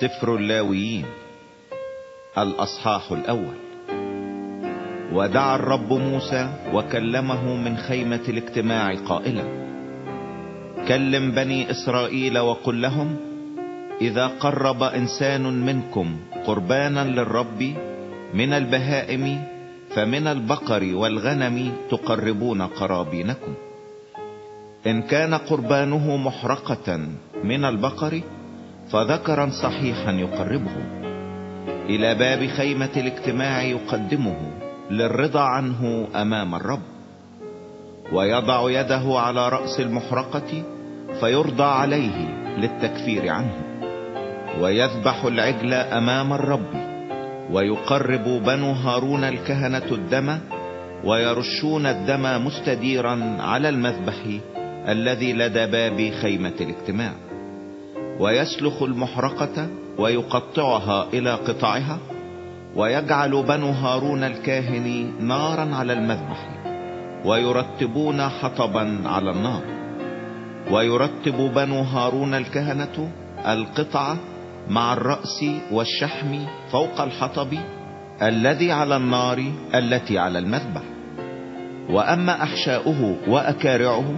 سفر اللاويين. الأصحاح الأول. ودعا الرب موسى وكلمه من خيمة الاجتماع قائلا كلم بني إسرائيل وقل لهم إذا قرب إنسان منكم قربانا للرب من البهائم فمن البقر والغنم تقربون قرابينكم. إن كان قربانه محرقة من البقر فذكرا صحيحا يقربه. إلى باب خيمة الاجتماع يقدمه للرضا عنه أمام الرب. ويضع يده على رأس المحرقة فيرضى عليه للتكفير عنه. ويذبح العجل أمام الرب. ويقرب بنو هارون الكهنة الدم. ويرشون الدم مستديرا على المذبح الذي لدى باب خيمة الاجتماع. ويسلخ المحرقة ويقطعها إلى قطعها ويجعل بنو هارون الكاهن نارا على المذبح ويرتبون حطبا على النار ويرتب بنو هارون الكهنة القطعة مع الرأس والشحم فوق الحطب الذي على النار التي على المذبح. وأما أحشاؤه واكارعه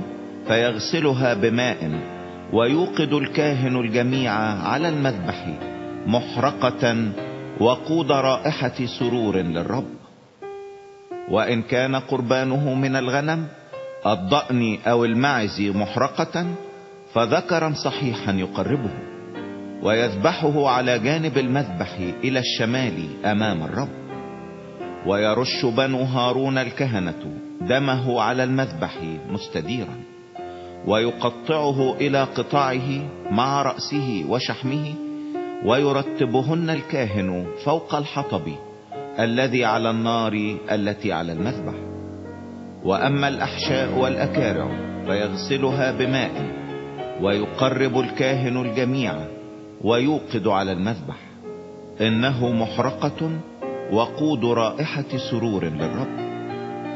فيغسلها بماء ويوقد الكاهن الجميع على المذبح محرقة وقود رائحة سرور للرب. وإن كان قربانه من الغنم الضأن أو المعز محرقة فذكرا صحيحا يقربه ويذبحه على جانب المذبح إلى الشمال أمام الرب. ويرش بنو هارون الكهنة دمه على المذبح مستديرا. ويقطعه إلى قطعه مع رأسه وشحمه ويرتبهن الكاهن فوق الحطب الذي على النار التي على المذبح. وأما الأحشاء والأكارع فيغسلها بماء ويقرب الكاهن الجميع ويوقد على المذبح. إنه محرقة وقود رائحة سرور للرب.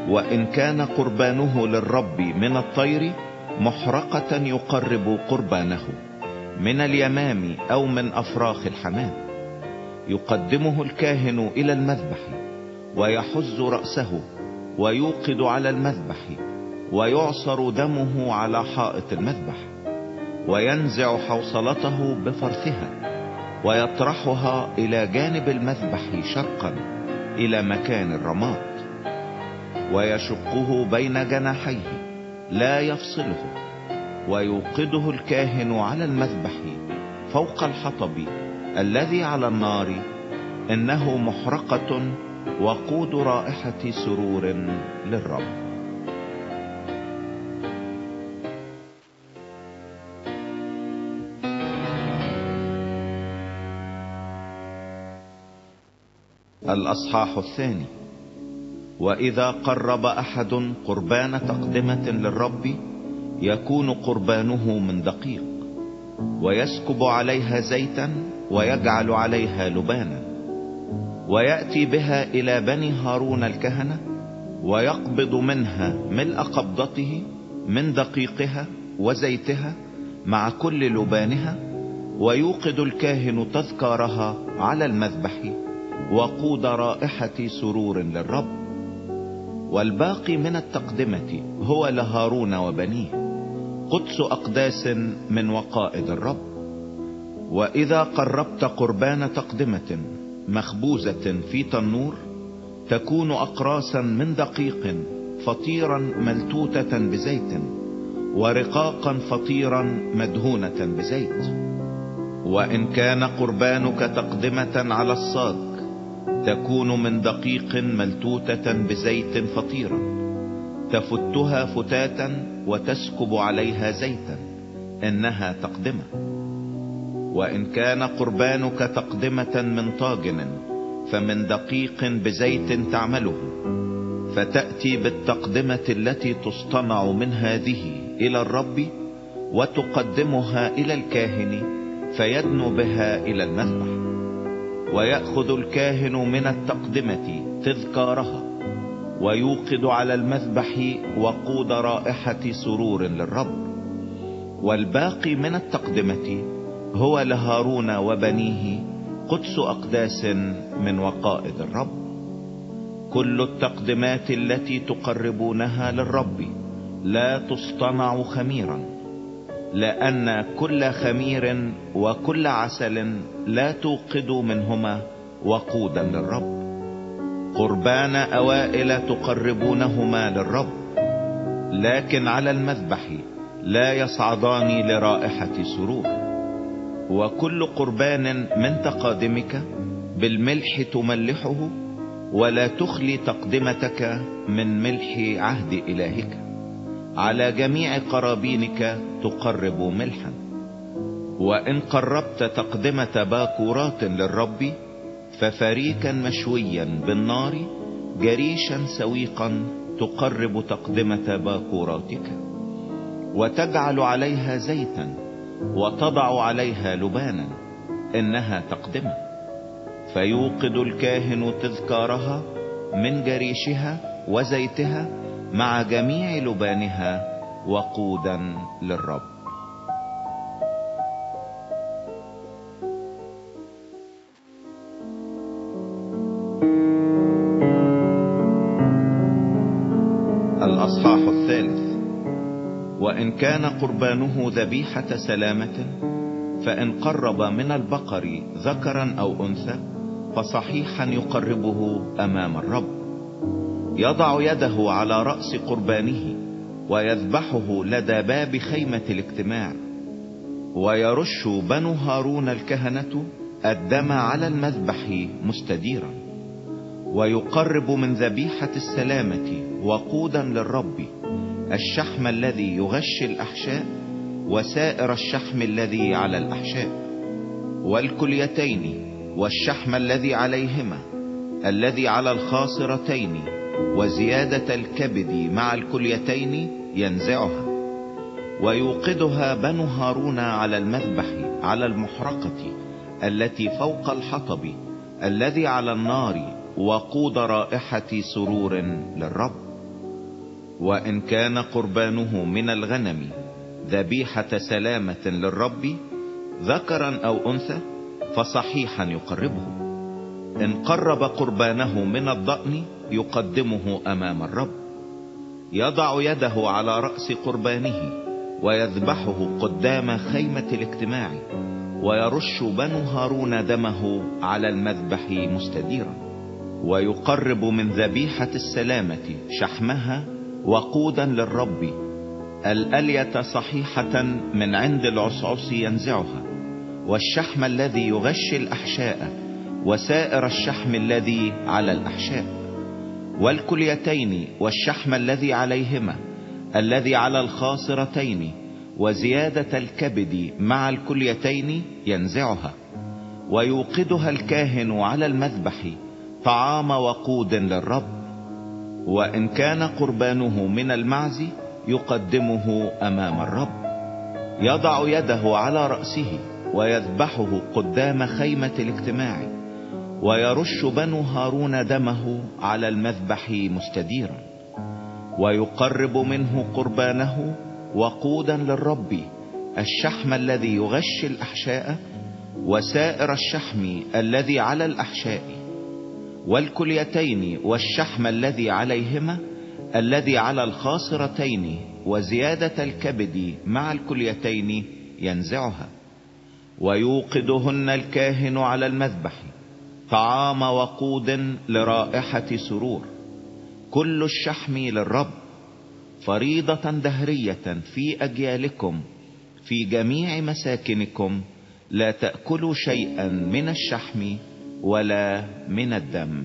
وإن كان قربانه للرب من الطير محرقة يقرب قربانه من اليمام أو من أفراخ الحمام. يقدمه الكاهن إلى المذبح ويحز رأسه ويوقد على المذبح ويعصر دمه على حائط المذبح وينزع حوصلته بفرثها ويطرحها إلى جانب المذبح شرقا إلى مكان الرماد. ويشقه بين جناحيه لا يفصله ويوقده الكاهن على المذبح فوق الحطب الذي على النار إنه محرقة وقود رائحة سرور للرب. الأصحاح الثاني. وإذا قرب أحد قربان تقدمة للرب يكون قربانه من دقيق ويسكب عليها زيتا ويجعل عليها لبانا ويأتي بها إلى بني هارون الكهنة ويقبض منها ملء قبضته من دقيقها وزيتها مع كل لبانها ويوقد الكاهن تذكارها على المذبح وقود رائحة سرور للرب. والباقي من التقدمة هو لهارون وبنيه قدس أقداس من وقائد الرب. وإذا قربت قربان تقدمة مخبوزة في تنور تكون اقراسا من دقيق فطيرا ملتوتة بزيت ورقاقا فطيرا مدهونة بزيت. وإن كان قربانك تقدمة على الصاج تكون من دقيق ملتوتة بزيت فطيرا. تفتها فتاتا وتسكب عليها زيتا إنها تقدمة. وإن كان قربانك تقدمة من طاجن فمن دقيق بزيت تعمله. فتأتي بالتقدمة التي تصطنع من هذه إلى الرب وتقدمها إلى الكاهن فيدنو بها إلى المذبح. ويأخذ الكاهن من التقدمة تذكارها ويوقد على المذبح وقود رائحة سرور للرب. والباقي من التقدمة هو لهارون وبنيه قدس أقداس من وقائد الرب. كل التقدمات التي تقربونها للرب لا تصطنع خميرا. لأن كل خمير وكل عسل لا توقد منهما وقودا للرب. قربان أوائل تقربونهما للرب. لكن على المذبح لا يصعدان لرائحة سرور. وكل قربان من تقادمك بالملح تملحه ولا تخلي تقدمتك من ملح عهد إلهك. على جميع قرابينك تقرب ملحا. وإن قربت تقدمة باكورات للرب ففريكا مشويا بالنار جريشا سويقا تقرب تقدمة باكوراتك. وتجعل عليها زيتا وتضع عليها لبانا إنها تقدمة. فيوقد الكاهن تذكارها من جريشها وزيتها مع جميع لبانها وقودا للرب. الأصحاح الثالث. وإن كان قربانه ذبيحة سلامة فإن قرب من البقر ذكرا أو أنثى فصحيحا يقربه أمام الرب. يضع يده على رأس قربانه ويذبحه لدى باب خيمة الاجتماع ويرش بنو هارون الكهنة الدم على المذبح مستديرا ويقرب من ذبيحة السلامة وقودا للرب الشحم الذي يغشي الأحشاء وسائر الشحم الذي على الأحشاء والكليتين والشحم الذي عليهما الذي على الخاصرتين وزيادة الكبد مع الكليتين ينزعها ويوقدها بنو هارون على المذبح على المحرقة التي فوق الحطب الذي على النار وقود رائحة سرور للرب. وإن كان قربانه من الغنم ذبيحة سلامة للرب ذكرا أو أنثى فصحيحا يقربه. إن قرب قربانه من الضأن يقدمه أمام الرب. يضع يده على رأس قربانه ويذبحه قدام خيمة الاجتماع ويرش بنو هارون دمه على المذبح مستديرا. ويقرب من ذبيحة السلامة شحمها وقودا للرب الألية صحيحة من عند العصعص ينزعها. والشحم الذي يغشي الأحشاء وسائر الشحم الذي على الأحشاء. والكليتين والشحم الذي عليهما الذي على الخاصرتين وزيادة الكبد مع الكليتين ينزعها ويوقدها الكاهن على المذبح طعام وقود للرب وإن كان قربانه من المعز يقدمه أمام الرب. يضع يده على رأسه ويذبحه قدام خيمة الاجتماع. ويرش بنو هارون دمه على المذبح مستديرا ويقرب منه قربانه وقودا للرب الشحم الذي يغشي الأحشاء وسائر الشحم الذي على الأحشاء والكليتين والشحم الذي عليهما الذي على الخاصرتين وزيادة الكبد مع الكليتين ينزعها ويوقدهن الكاهن على المذبح. طعام وقود لرائحة سرور. كل الشحم للرب. فريضة دهرية في أجيالكم في جميع مساكنكم. لا تأكلوا شيئا من الشحم ولا من الدم.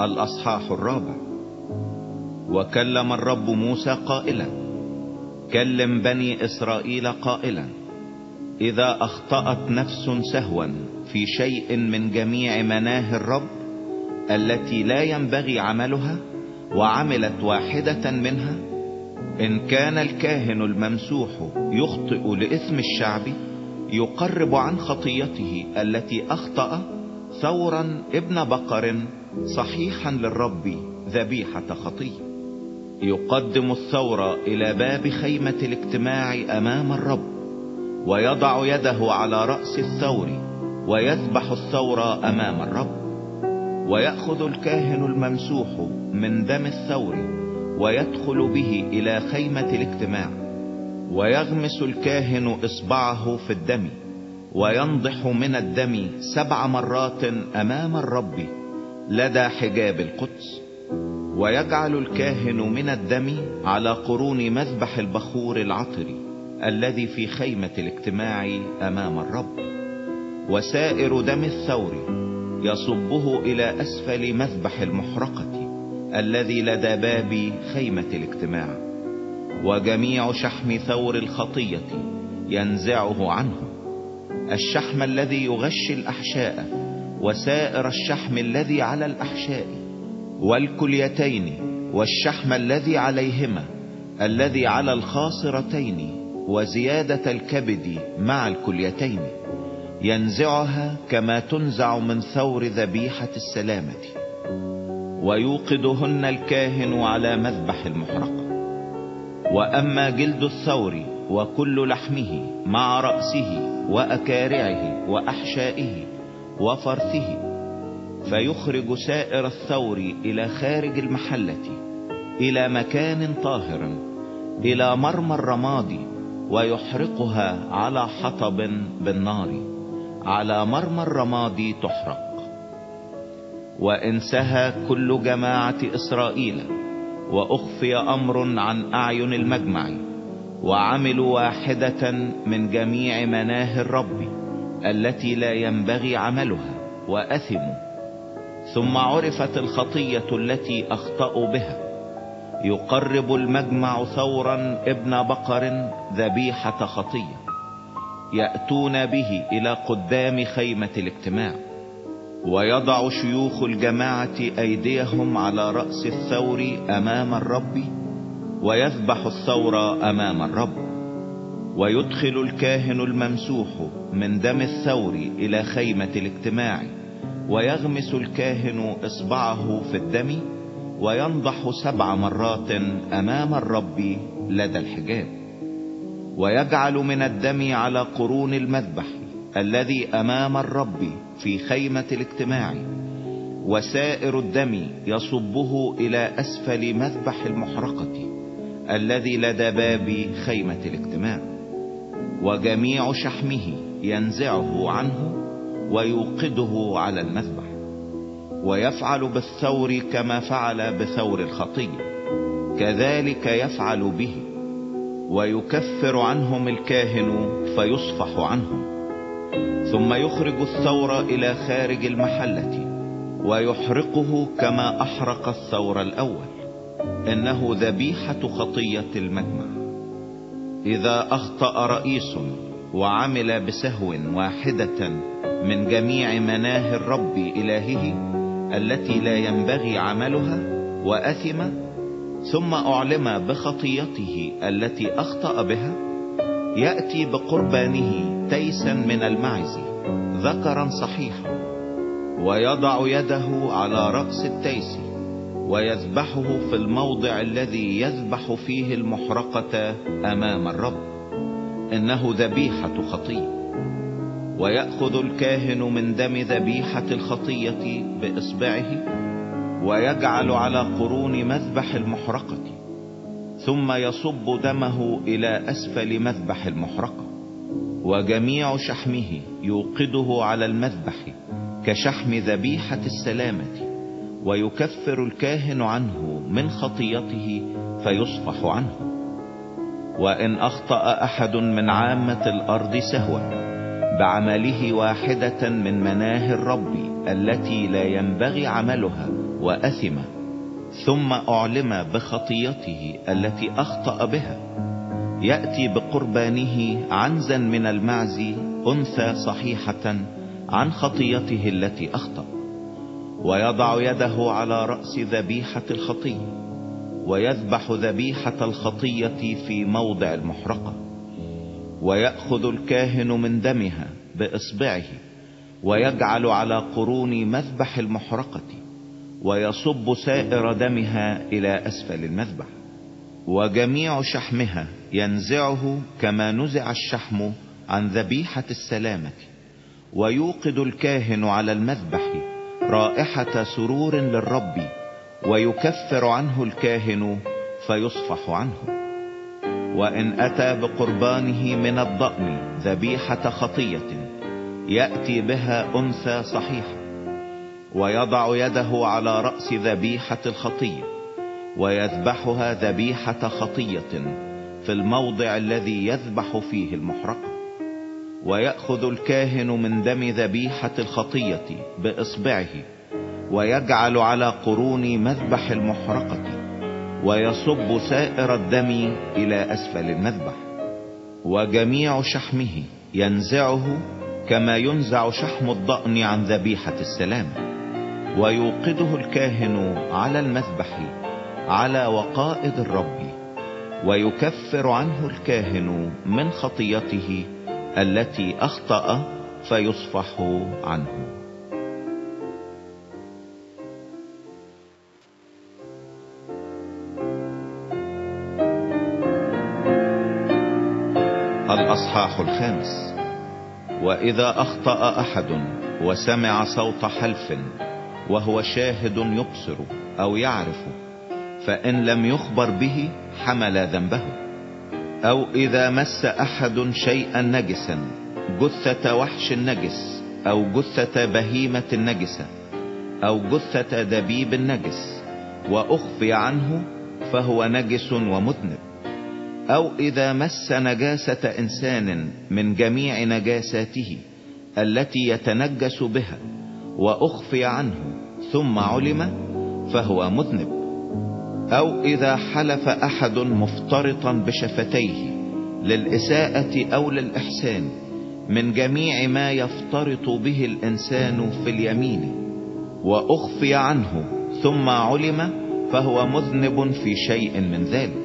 الأصحاح الرابع. وكلم الرب موسى قائلا كلم بني إسرائيل قائلا إذا أخطأت نفس سهوا في شيء من جميع مناه الرب التي لا ينبغي عملها وعملت واحدة منها إن كان الكاهن الممسوح يخطئ لإثم الشعب يقرب عن خطيته التي أخطأ ثورا ابن بقر صحيحا للرب ذبيحة خطية. يقدم الثور إلى باب خيمة الاجتماع أمام الرب ويضع يده على رأس الثور ويذبح الثور أمام الرب ويأخذ الكاهن الممسوح من دم الثور ويدخل به إلى خيمة الاجتماع ويغمس الكاهن إصبعه في الدم وينضح من الدم سبع مرات أمام الرب لدى حجاب القدس. ويجعل الكاهن من الدم على قرون مذبح البخور العطري الذي في خيمة الاجتماع أمام الرب. وسائر دم الثور يصبه إلى أسفل مذبح المحرقة الذي لدى باب خيمة الاجتماع. وجميع شحم ثور الخطية ينزعه عنه. الشحم الذي يغشي الأحشاء وسائر الشحم الذي على الأحشاء والكليتين والشحم الذي عليهما الذي على الخاصرتين وزيادة الكبد مع الكليتين ينزعها كما تنزع من ثور ذبيحة السلامة. ويوقدهن الكاهن على مذبح المحرقة وأما جلد الثور وكل لحمه مع رأسه وأكارعه وأحشائه وفرثه فيخرج سائر الثور إلى خارج المحلة إلى مكان طاهر إلى مرمى الرماد ويحرقها على حطب بالنار على مرمى الرماد تحرق. وإنسها كل جماعة إسرائيل وأخفي أمر عن أعين المجمع وعملوا واحدة من جميع مناه الرب التي لا ينبغي عملها واثموا ثم عرفت الخطية التي اخطأوا بها. يقرب المجمع ثورا ابن بقر ذبيحة خطية. يأتون به إلى قدام خيمة الاجتماع. ويضع شيوخ الجماعة أيديهم على رأس الثور أمام الرب. ويذبح الثور أمام الرب. ويدخل الكاهن الممسوح من دم الثور إلى خيمة الاجتماع. ويغمس الكاهن إصبعه في الدم وينضح سبع مرات أمام الرب لدى الحجاب. ويجعل من الدم على قرون المذبح الذي أمام الرب في خيمة الاجتماع. وسائر الدم يصبه إلى أسفل مذبح المحرقة الذي لدى باب خيمة الاجتماع. وجميع شحمه ينزعه عنه ويوقده على المذبح ويفعل بالثور كما فعل بثور الخطية كذلك يفعل به ويكفر عنهم الكاهن فيصفح عنهم. ثم يخرج الثور إلى خارج المحلة ويحرقه كما أحرق الثور الأول. إنه ذبيحة خطية المجمع. إذا أخطأ رئيس وعمل بسهو واحدة من جميع مناه الرب إلهه التي لا ينبغي عملها وأثم ثم أعلم بخطيته التي أخطأ بها يأتي بقربانه تيسا من المعز ذكرا صحيحا ويضع يده على رأس التيس ويذبحه في الموضع الذي يذبح فيه المحرقة أمام الرب إنه ذبيحة خطية. ويأخذ الكاهن من دم ذبيحة الخطية بإصبعه ويجعل على قرون مذبح المحرقة ثم يصب دمه إلى أسفل مذبح المحرقة وجميع شحمه يوقده على المذبح كشحم ذبيحة السلامة ويكفر الكاهن عنه من خطيته فيصفح عنه. وإن أخطأ أحد من عامة الأرض سهوا. بعمله واحدة من مناه الرب التي لا ينبغي عملها وأثم ثم أعلم بخطيته التي أخطأ بها. يأتي بقربانه عنزا من المعز أنثى صحيحة عن خطيته التي أخطأ. ويضع يده على رأس ذبيحة الخطية ويذبح ذبيحة الخطية في موضع المحرقة. ويأخذ الكاهن من دمها بإصبعه ويجعل على قرون مذبح المحرقة ويصب سائر دمها إلى أسفل المذبح. وجميع شحمها ينزعه كما نزع الشحم عن ذبيحة السلامة. ويوقد الكاهن على المذبح رائحة سرور للرب ويكفر عنه الكاهن فيصفح عنه. وإن أتى بقربانه من الضأن ذبيحة خطية يأتي بها أنثى صحيحة ويضع يده على رأس ذبيحة الخطية ويذبحها ذبيحة خطية في الموضع الذي يذبح فيه المحرقة ويأخذ الكاهن من دم ذبيحة الخطية بإصبعه ويجعل على قرون مذبح المحرقة. ويصب سائر الدم إلى أسفل المذبح وجميع شحمه ينزعه كما ينزع شحم الضأن عن ذبيحة السلام. ويوقده الكاهن على المذبح على وقائد الرب. ويكفر عنه الكاهن من خطيته التي أخطأ فيصفح عنه. الاصحاح الخامس. وإذا أخطأ أحد وسمع صوت حلف وهو شاهد يبصر أو يعرف فإن لم يخبر به حمل ذنبه. أو إذا مس أحد شيئا نجسا جثة وحش نجس أو جثة بهيمة نجسة أو جثة دبيب نجس وأخفي عنه فهو نجس ومذنب. أو إذا مس نجاسة إنسان من جميع نجاساته التي يتنجس بها وأخفي عنه ثم علم فهو مذنب. أو إذا حلف أحد مفترطا بشفتيه للإساءة أو للإحسان من جميع ما يفترط به الإنسان في اليمين وأخفي عنه ثم علم فهو مذنب في شيء من ذلك.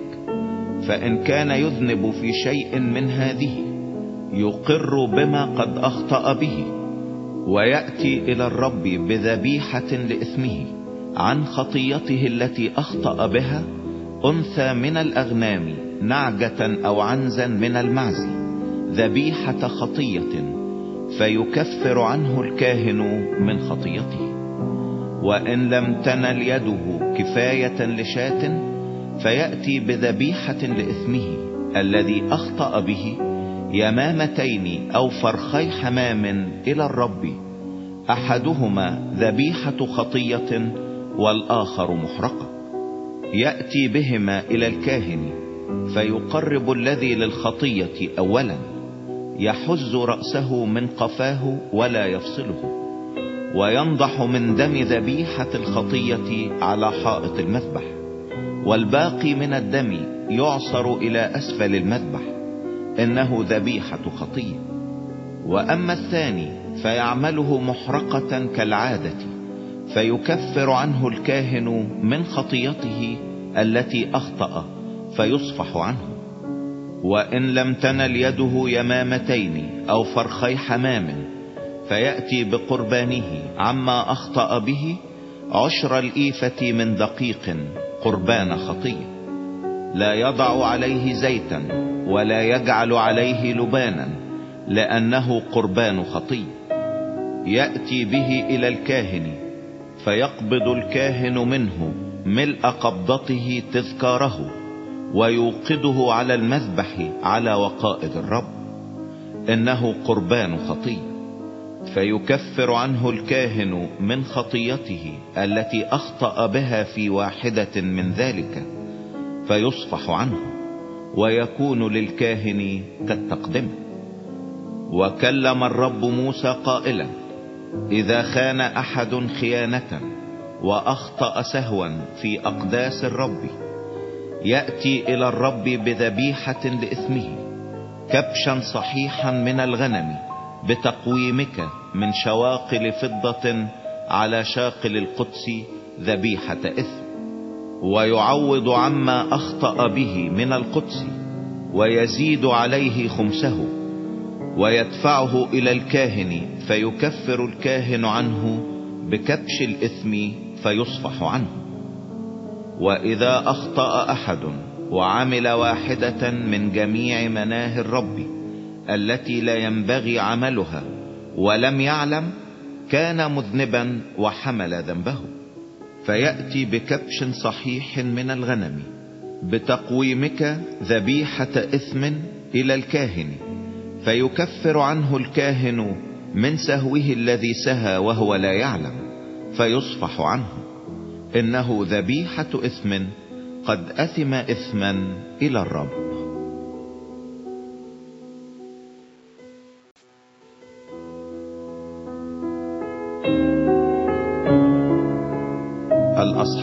فإن كان يذنب في شيء من هذه يقر بما قد أخطأ به ويأتي إلى الرب بذبيحة لإثمه عن خطيته التي أخطأ بها أنثى من الأغنام نعجة أو عنزا من المعز ذبيحة خطية فيكفر عنه الكاهن من خطيته. وإن لم تنل يده كفاية لشاة فيأتي بذبيحة لإثمه الذي أخطأ به يمامتين أو فرخي حمام إلى الرب. أحدهما ذبيحة خطية والآخر محرقة. يأتي بهما إلى الكاهن فيقرب الذي للخطية اولا. يحز رأسه من قفاه ولا يفصله. وينضح من دم ذبيحة الخطية على حائط المذبح. والباقي من الدم يعصر إلى أسفل المذبح. إنه ذبيحة خطية. وأما الثاني فيعمله محرقة كالعادة فيكفر عنه الكاهن من خطيته التي أخطأ فيصفح عنه. وإن لم تنل يده يمامتين أو فرخي حمام فيأتي بقربانه عما أخطأ به عشر الإيفة من دقيق قربان خطية لا يضع عليه زيتا ولا يجعل عليه لبانا لأنه قربان خطية يأتي به إلى الكاهن فيقبض الكاهن منه ملء قبضته تذكاره ويوقده على المذبح على وقائد الرب. إنه قربان خطية فيكفر عنه الكاهن من خطيته التي أخطأ بها في واحدة من ذلك فيصفح عنه ويكون للكاهن كالتقدمة وكلم الرب موسى قائلا إذا خان أحد خيانة وأخطأ سهوا في أقداس الرب يأتي إلى الرب بذبيحة لإثمه كبشا صحيحا من الغنم بتقويمك من شواقل فضة على شاقل القدس ذبيحة إثم. ويعوض عما أخطأ به من القدس ويزيد عليه خمسه ويدفعه إلى الكاهن فيكفر الكاهن عنه بكبش الإثم فيصفح عنه. وإذا أخطأ أحد وعمل واحدة من جميع مناهي الرب التي لا ينبغي عملها ولم يعلم كان مذنبا وحمل ذنبه. فيأتي بكبش صحيح من الغنم بتقويمك ذبيحة إثم إلى الكاهن. فيكفر عنه الكاهن من سهوه الذي سهى وهو لا يعلم فيصفح عنه. إنه ذبيحة إثم قد أثم اثما إلى الرب.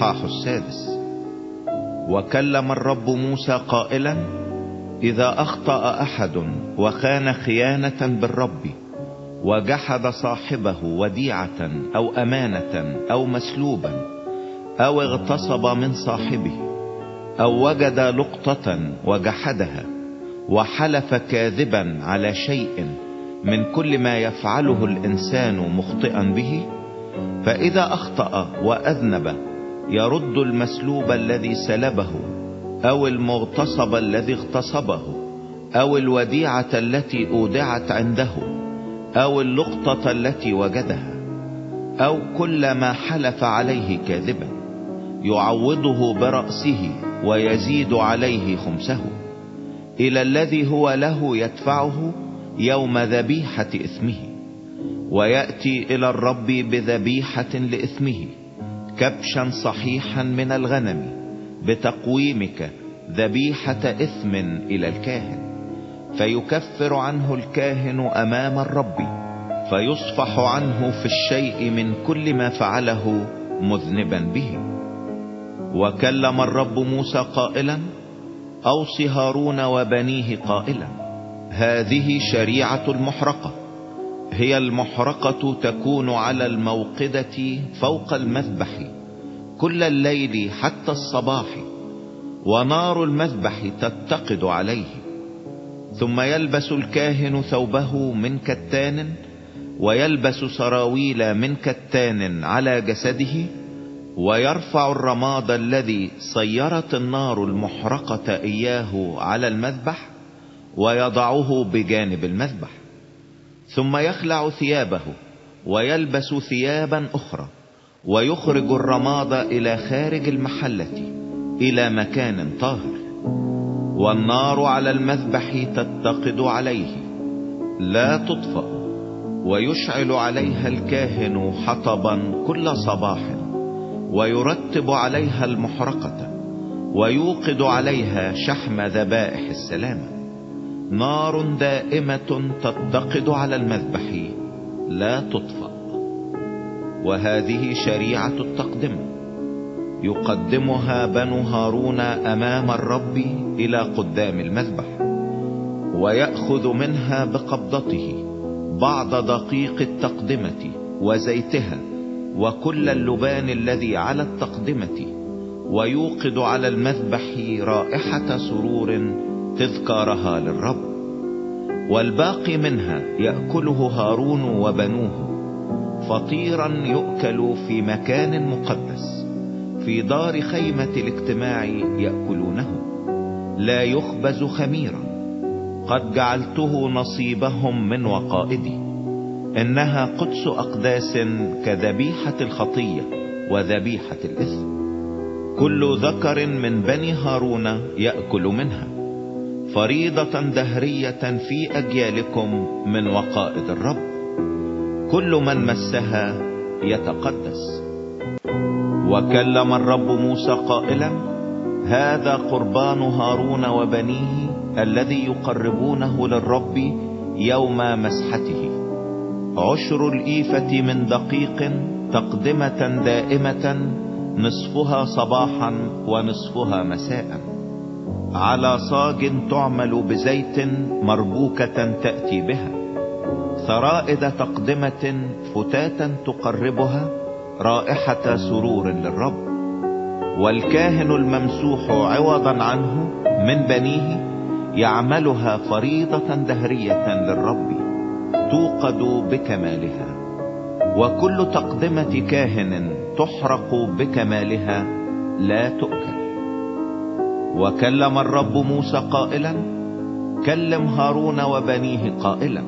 الإصحاح السادس. وكلم الرب موسى قائلا إذا أخطأ أحد وخان خيانة بالرب وجحد صاحبه وديعة أو أمانة أو مسلوبا أو اغتصب من صاحبه أو وجد لقطة وجحدها وحلف كاذبا على شيء من كل ما يفعله الإنسان مخطئا به فإذا أخطأ وأذنب يرد المسلوب الذي سلبه أو المغتصب الذي اغتصبه أو الوديعة التي أودعت عنده أو اللقطة التي وجدها أو كل ما حلف عليه كاذبا يعوضه برأسه ويزيد عليه خمسه. إلى الذي هو له يدفعه يوم ذبيحة إثمه ويأتي إلى الرب بذبيحة لإثمه. كبشا صحيحا من الغنم بتقويمك ذبيحة إثم إلى الكاهن. فيكفر عنه الكاهن أمام الرب فيصفح عنه في الشيء من كل ما فعله مذنبا به. وكلم الرب موسى قائلا أوصي هارون وبنيه قائلا هذه شريعة المحرقة. هي المحرقة تكون على الموقدة فوق المذبح كل الليل حتى الصباح ونار المذبح تتقد عليه. ثم يلبس الكاهن ثوبه من كتان ويلبس سراويل من كتان على جسده ويرفع الرماد الذي صيرت النار المحرقة إياه على المذبح ويضعه بجانب المذبح. ثم يخلع ثيابه ويلبس ثيابا أخرى ويخرج الرماد إلى خارج المحلة إلى مكان طاهر. والنار على المذبح تتقد عليه لا تطفأ ويشعل عليها الكاهن حطبا كل صباح ويرتب عليها المحرقة ويوقد عليها شحم ذبائح السلامة نار دائمة تتقد على المذبح لا تطفأ. وهذه شريعة التقدمه يقدمها بنو هارون أمام الرب إلى قدام المذبح ويأخذ منها بقبضته بعض دقيق التقدمة وزيتها وكل اللبان الذي على التقدمة ويوقد على المذبح رائحة سرور تذكارها للرب والباقي منها يأكله هارون وبنوه فطيرا يؤكل في مكان مقدس في دار خيمة الاجتماع يأكلونه لا يخبز خميرا قد جعلته نصيبهم من وقائدي إنها قدس أقداس كذبيحة الخطية وذبيحة الإثم كل ذكر من بني هارون يأكل منها. فريضة دهرية في أجيالكم من وقائد الرب. كل من مسها يتقدس. وكلم الرب موسى قائلا هذا قربان هارون وبنيه الذي يقربونه للرب يوم مسحته. عشر الإيفة من دقيق تقدمة دائمة نصفها صباحا ونصفها مساء. على صاج تعمل بزيت مربوكة تأتي بها ثرائد تقدمة فتاتا تقربها رائحة سرور للرب والكاهن الممسوح عوضا عنه من بنيه يعملها فريضة دهرية للرب توقد بكمالها وكل تقدمة كاهن تحرق بكمالها لا تؤكل وكلم الرب موسى قائلا كلم هارون وبنيه قائلا.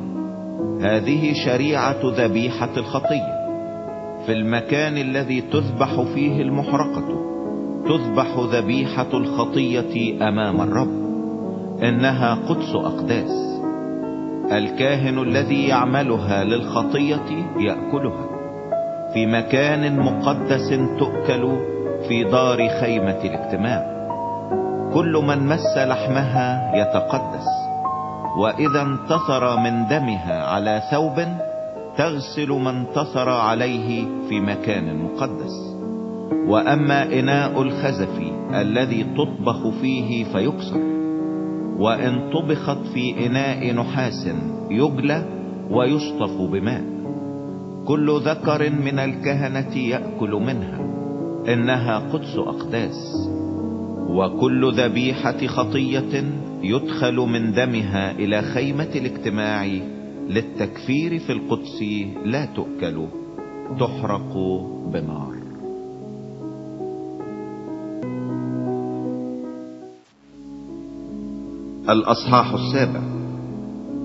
هذه شريعة ذبيحة الخطية. في المكان الذي تذبح فيه المحرقة تذبح ذبيحة الخطية أمام الرب. إنها قدس أقداس. الكاهن الذي يعملها للخطية يأكلها. في مكان مقدس تؤكل في دار خيمة الاجتماع. كل من مس لحمها يتقدس وإذا انتصر من دمها على ثوب تغسل ما انتصر عليه في مكان مقدس. وأما إناء الخزف الذي تطبخ فيه فيكسر وإن طبخت في إناء نحاس يجلى ويشطف بماء. كل ذكر من الكهنة يأكل منها إنها قدس أقداس. وكل ذبيحة خطية يدخل من دمها إلى خيمة الاجتماع للتكفير في القدس لا تؤكل تحرق بنار. الأصحاح السابع.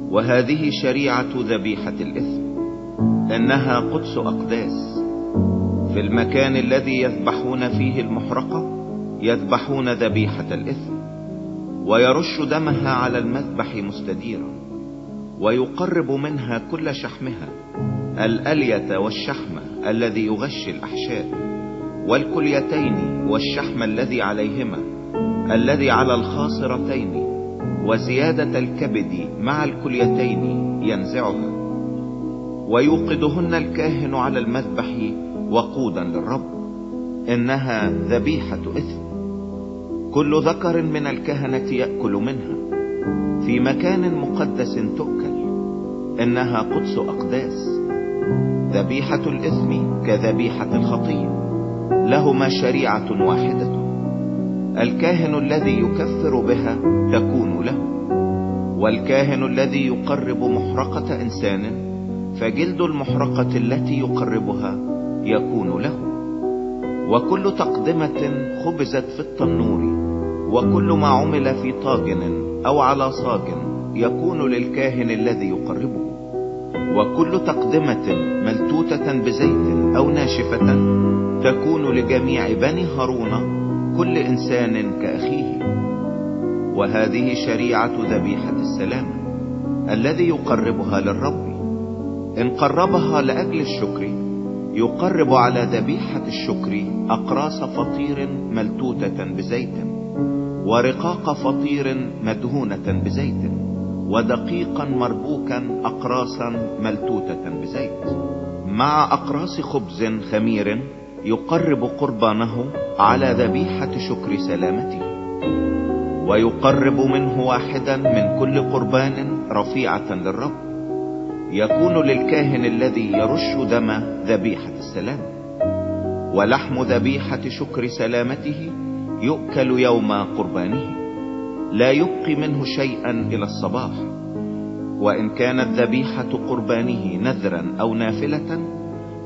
وهذه شريعة ذبيحة الإثم انها قدس أقداس في المكان الذي يذبحون فيه المحرقة يذبحون ذبيحة الإثم ويرش دمها على المذبح مستديرا ويقرب منها كل شحمها الألية والشحم الذي يغشي الأحشاء والكليتين والشحم الذي عليهما الذي على الخاصرتين وزيادة الكبد مع الكليتين ينزعها. ويوقدهن الكاهن على المذبح وقودا للرب إنها ذبيحة إثم. كل ذكر من الكهنة يأكل منها. في مكان مقدس تؤكل إنها قدس أقداس. ذبيحة الإثم كذبيحة الخطية لهما شريعة واحدة. الكاهن الذي يكفر بها تكون له والكاهن الذي يقرب محرقة إنسان فجلد المحرقة التي يقربها يكون له. وكل تقدمة خبزت في التنور وكل ما عمل في طاجن أو على صاج يكون للكاهن الذي يقربه. وكل تقدمة ملتوتة بزيت أو ناشفة تكون لجميع بني هارون كل إنسان كأخيه. وهذه شريعة ذبيحة السلام الذي يقربها للرب. إن قربها لأجل الشكر يقرب على ذبيحة الشكر أقراص فطير ملتوتة بزيت ورقاق فطير مدهونة بزيت ودقيقا مربوكا أقراصا ملتوتة بزيت. مع أقراص خبز خمير يقرب قربانه على ذبيحة شكر سلامته ويقرب منه واحدا من كل قربان رفيعة للرب. يكون للكاهن الذي يرش دم ذبيحة السلام ولحم ذبيحة شكر سلامته يؤكل يوم قربانه لا يبقي منه شيئا إلى الصباح وإن كانت ذبيحة قربانه نذرا أو نافلة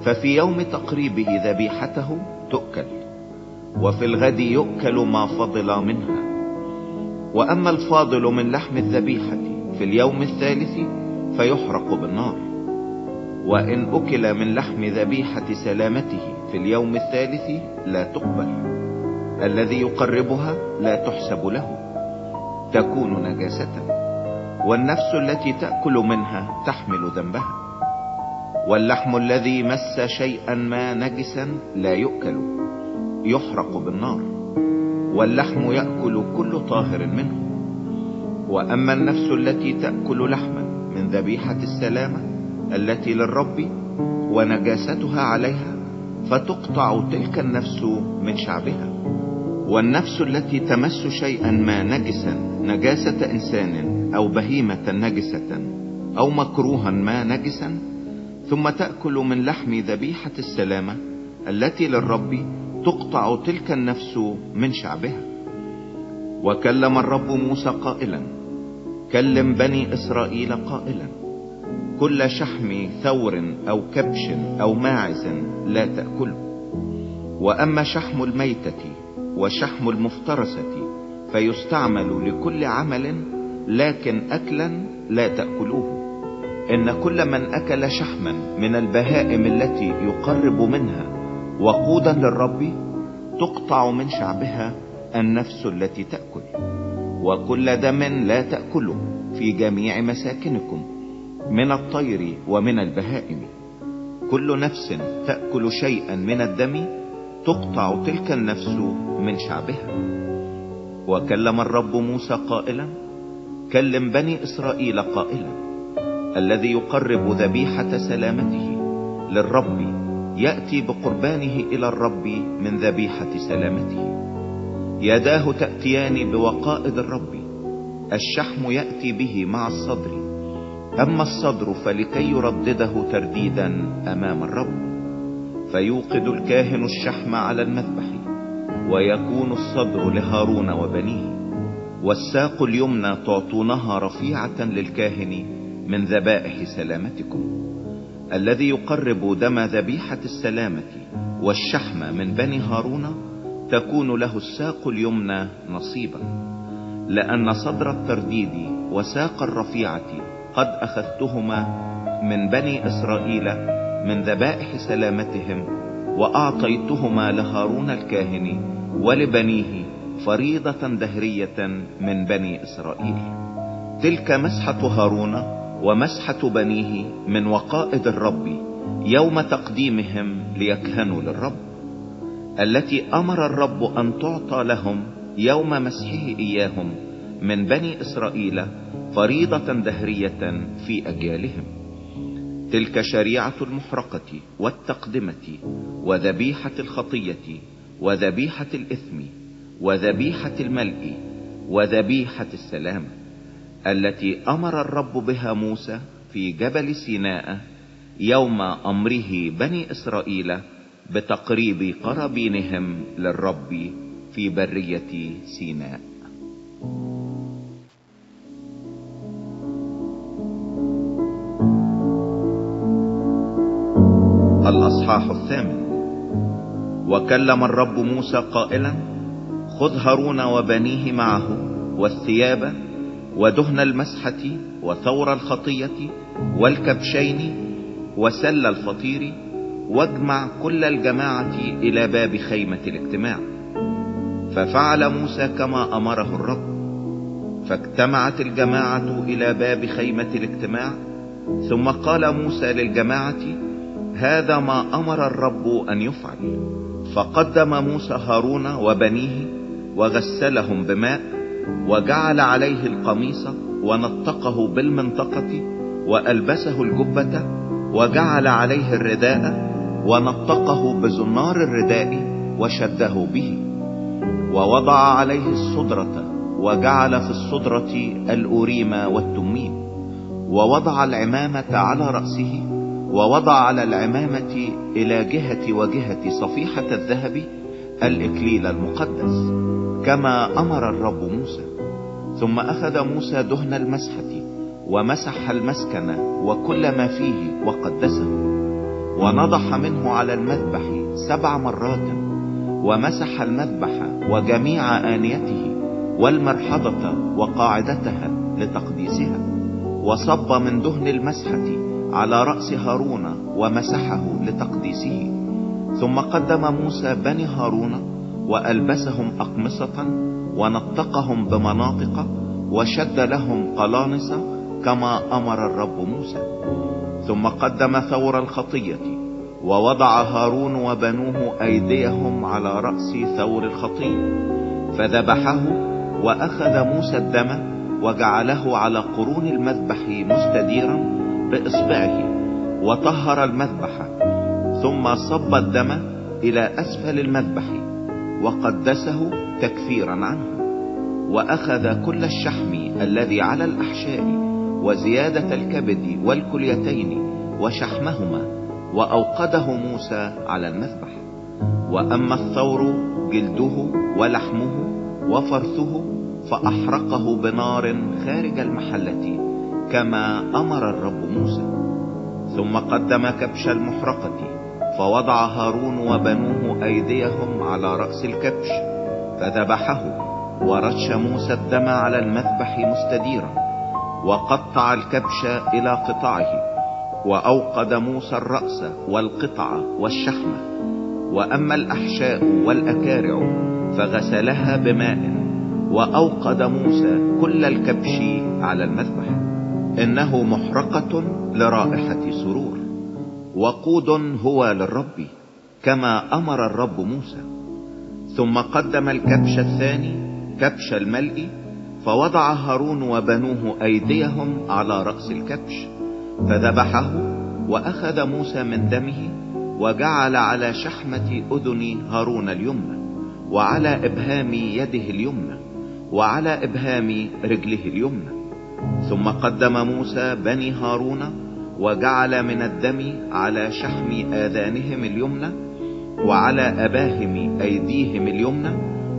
ففي يوم تقريبه ذبيحته تؤكل وفي الغد يؤكل ما فضل منها. وأما الفاضل من لحم الذبيحة في اليوم الثالث فيحرق بالنار. وإن أكل من لحم ذبيحة سلامته في اليوم الثالث لا تقبل. الذي يقربها لا تحسب له. تكون نجاسة. والنفس التي تأكل منها تحمل ذنبها. واللحم الذي مس شيئا ما نجسا لا يؤكل. يحرق بالنار. واللحم يأكل كل طاهر منه. وأما النفس التي تأكل لحما من ذبيحة السلامة التي للرب ونجاستها عليها فتقطع تلك النفس من شعبها. والنفس التي تمس شيئا ما نجسا نجاسة إنسان أو بهيمة نجسة أو مكروها ما نجسا ثم تأكل من لحم ذبيحة السلامة التي للرب تقطع تلك النفس من شعبها. وكلم الرب موسى قائلا كلم بني إسرائيل قائلا كل شحم ثور أو كبش أو ماعز لا تأكله. وأما شحم الميتة وشحم المفترسة فيستعمل لكل عمل لكن اكلا لا تأكلوه. إن كل من أكل شحما من البهائم التي يقرب منها وقودا للرب تقطع من شعبها النفس التي تأكل. وكل دم لا تأكله في جميع مساكنكم من الطير ومن البهائم. كل نفس تأكل شيئا من الدم تقطع تلك النفس من شعبها. وكلم الرب موسى قائلا كلم بني إسرائيل قائلا الذي يقرب ذبيحة سلامته للرب يأتي بقربانه إلى الرب من ذبيحة سلامته. يداه تأتيان بوقائد الرب. الشحم يأتي به مع الصدر. أما الصدر فلكي يردده ترديدا أمام الرب. فيوقد الكاهن الشحم على المذبح ويكون الصدر لهارون وبنيه. والساق اليمنى تعطونها رفيعة للكاهن من ذبائح سلامتكم. الذي يقرب دم ذبيحة السلامة والشحم من بني هارون تكون له الساق اليمنى نصيبا لأن صدر الترديد وساق الرفيعة قد أخذتهما من بني إسرائيل من ذبائح سلامتهم وأعطيتهما لهارون الكاهن ولبنيه فريضة دهرية من بني إسرائيل. تلك مسحة هارون ومسحة بنيه من وقائد الرب يوم تقديمهم ليكهنوا للرب. التي أمر الرب أن تعطى لهم يوم مسحه إياهم من بني إسرائيل فريضة دهرية في أجيالهم. تلك شريعة المحرقة والتقدمة وذبيحة الخطية وذبيحة الإثم وذبيحة الملء وذبيحة السلام التي أمر الرب بها موسى في جبل سيناء يوم أمره بني إسرائيل بتقريب قرابينهم للرب في برية سيناء. الأصحاح الثامن. وكلم الرب موسى قائلا خذ هارون وبنيه معه والثياب ودهن المسحة وثور الخطية والكبشين وسل الفطير واجمع كل الجماعة إلى باب خيمة الاجتماع. ففعل موسى كما أمره الرب. فاجتمعت الجماعة إلى باب خيمة الاجتماع. ثم قال موسى للجماعة هذا ما أمر الرب أن يفعل. فقدم موسى هارون وبنيه وغسلهم بماء وجعل عليه القميص ونطقه بالمنطقة وألبسه الجبة وجعل عليه الرداء ونطقه بزنار الرداء وشده به ووضع عليه الصدرة وجعل في الصدرة الأوريم والتميم ووضع العمامة على رأسه ووضع على العمامة إلى جهة وجهة صفيحة الذهب الإكليل المقدس كما أمر الرب موسى. ثم أخذ موسى دهن المسحة ومسح المسكن وكل ما فيه وقدسه. ونضح منه على المذبح سبع مرات ومسح المذبح وجميع آنيته والمرحضة وقاعدتها لتقديسها وصب من دهن المسحة على رأس هارون ومسحه لتقديسه ثم قدم موسى بني هارون وألبسهم أقمصة ونطقهم بمناطق وشد لهم قلانص كما أمر الرب موسى. ثم قدم ثور الخطية ووضع هارون وبنوه أيديهم على رأس ثور الخطية فذبحه وأخذ موسى الدم وجعله على قرون المذبح مستديرا بإصبعه وطهر المذبح ثم صب الدم إلى أسفل المذبح وقدسه تكفيرا عنه وأخذ كل الشحم الذي على الأحشاء وزيادة الكبد والكليتين وشحمهما وأوقده موسى على المذبح. وأما الثور جلده ولحمه وفرثه فأحرقه بنار خارج المحلة كما أمر الرب موسى. ثم قدم كبش المحرقة فوضع هارون وبنوه أيديهم على رأس الكبش فذبحه ورش موسى الدم على المذبح مستديرا. وقطع الكبش إلى قطعه وأوقد موسى الرأس والقطع والشحم وأما الأحشاء والأكارع فغسلها بماء وأوقد موسى كل الكبش على المذبح. إنه محرقة لرائحة سرور وقود هو للرب كما أمر الرب موسى. ثم قدم الكبش الثاني كبش الملء فوضع هارون وبنوه أيديهم على رأس الكبش فذبحه وأخذ موسى من دمه وجعل على شحمة أذن هارون اليمنى وعلى إبهام يده اليمنى وعلى إبهام رجله اليمنى. ثم قدم موسى بني هارون وجعل من الدم على شحم آذانهم اليمنى وعلى أباهم أيديهم اليمنى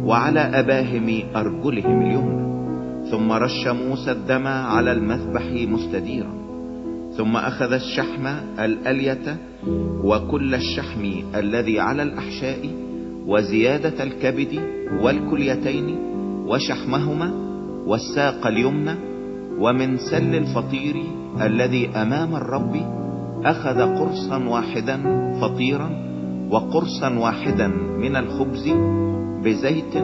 وعلى أباهم أرجلهم اليمنى. ثم رش موسى الدم على المذبح مستديرا. ثم أخذ الشحم الألية وكل الشحم الذي على الأحشاء وزيادة الكبد والكليتين وشحمهما والساق اليمنى ومن سل الفطير الذي أمام الرب أخذ قرصا واحدا فطيرا وقرصا واحدا من الخبز بزيت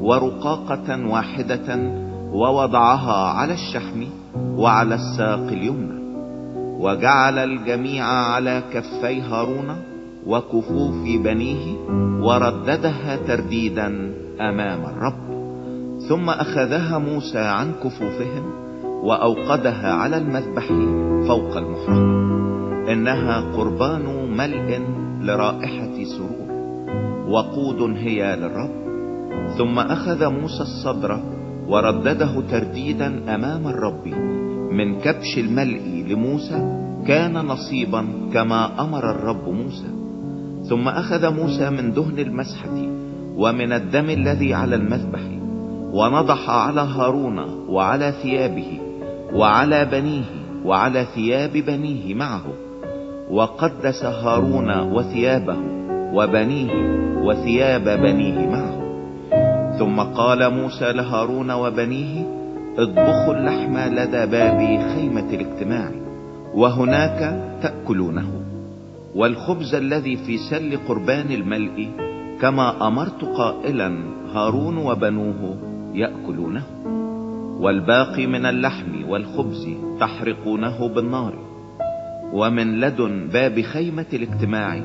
ورقاقة واحدة ووضعها على الشحم وعلى الساق اليمنى وجعل الجميع على كفي هارون وكفوف بنيه ورددها ترديدا أمام الرب. ثم أخذها موسى عن كفوفهم وأوقدها على المذبح فوق المحرقة إنها قربان ملء لرائحة سرور وقود هي للرب. ثم أخذ موسى الصدر وردده ترديدا أمام الرب. من كبش الملء لموسى كان نصيبا كما أمر الرب موسى. ثم أخذ موسى من دهن المسحة ومن الدم الذي على المذبح ونضح على هارون وعلى ثيابه وعلى بنيه وعلى ثياب بنيه معه. وقدس هارون وثيابه وبنيه وثياب بنيه معه. ثم قال موسى لهارون وبنيه اطبخوا اللحم لدى باب خيمة الاجتماع وهناك تأكلونه. والخبز الذي في سل قربان الملء كما أمرت قائلا هارون وبنوه يأكلونه. والباقي من اللحم والخبز تحرقونه بالنار. ومن لدن باب خيمة الاجتماع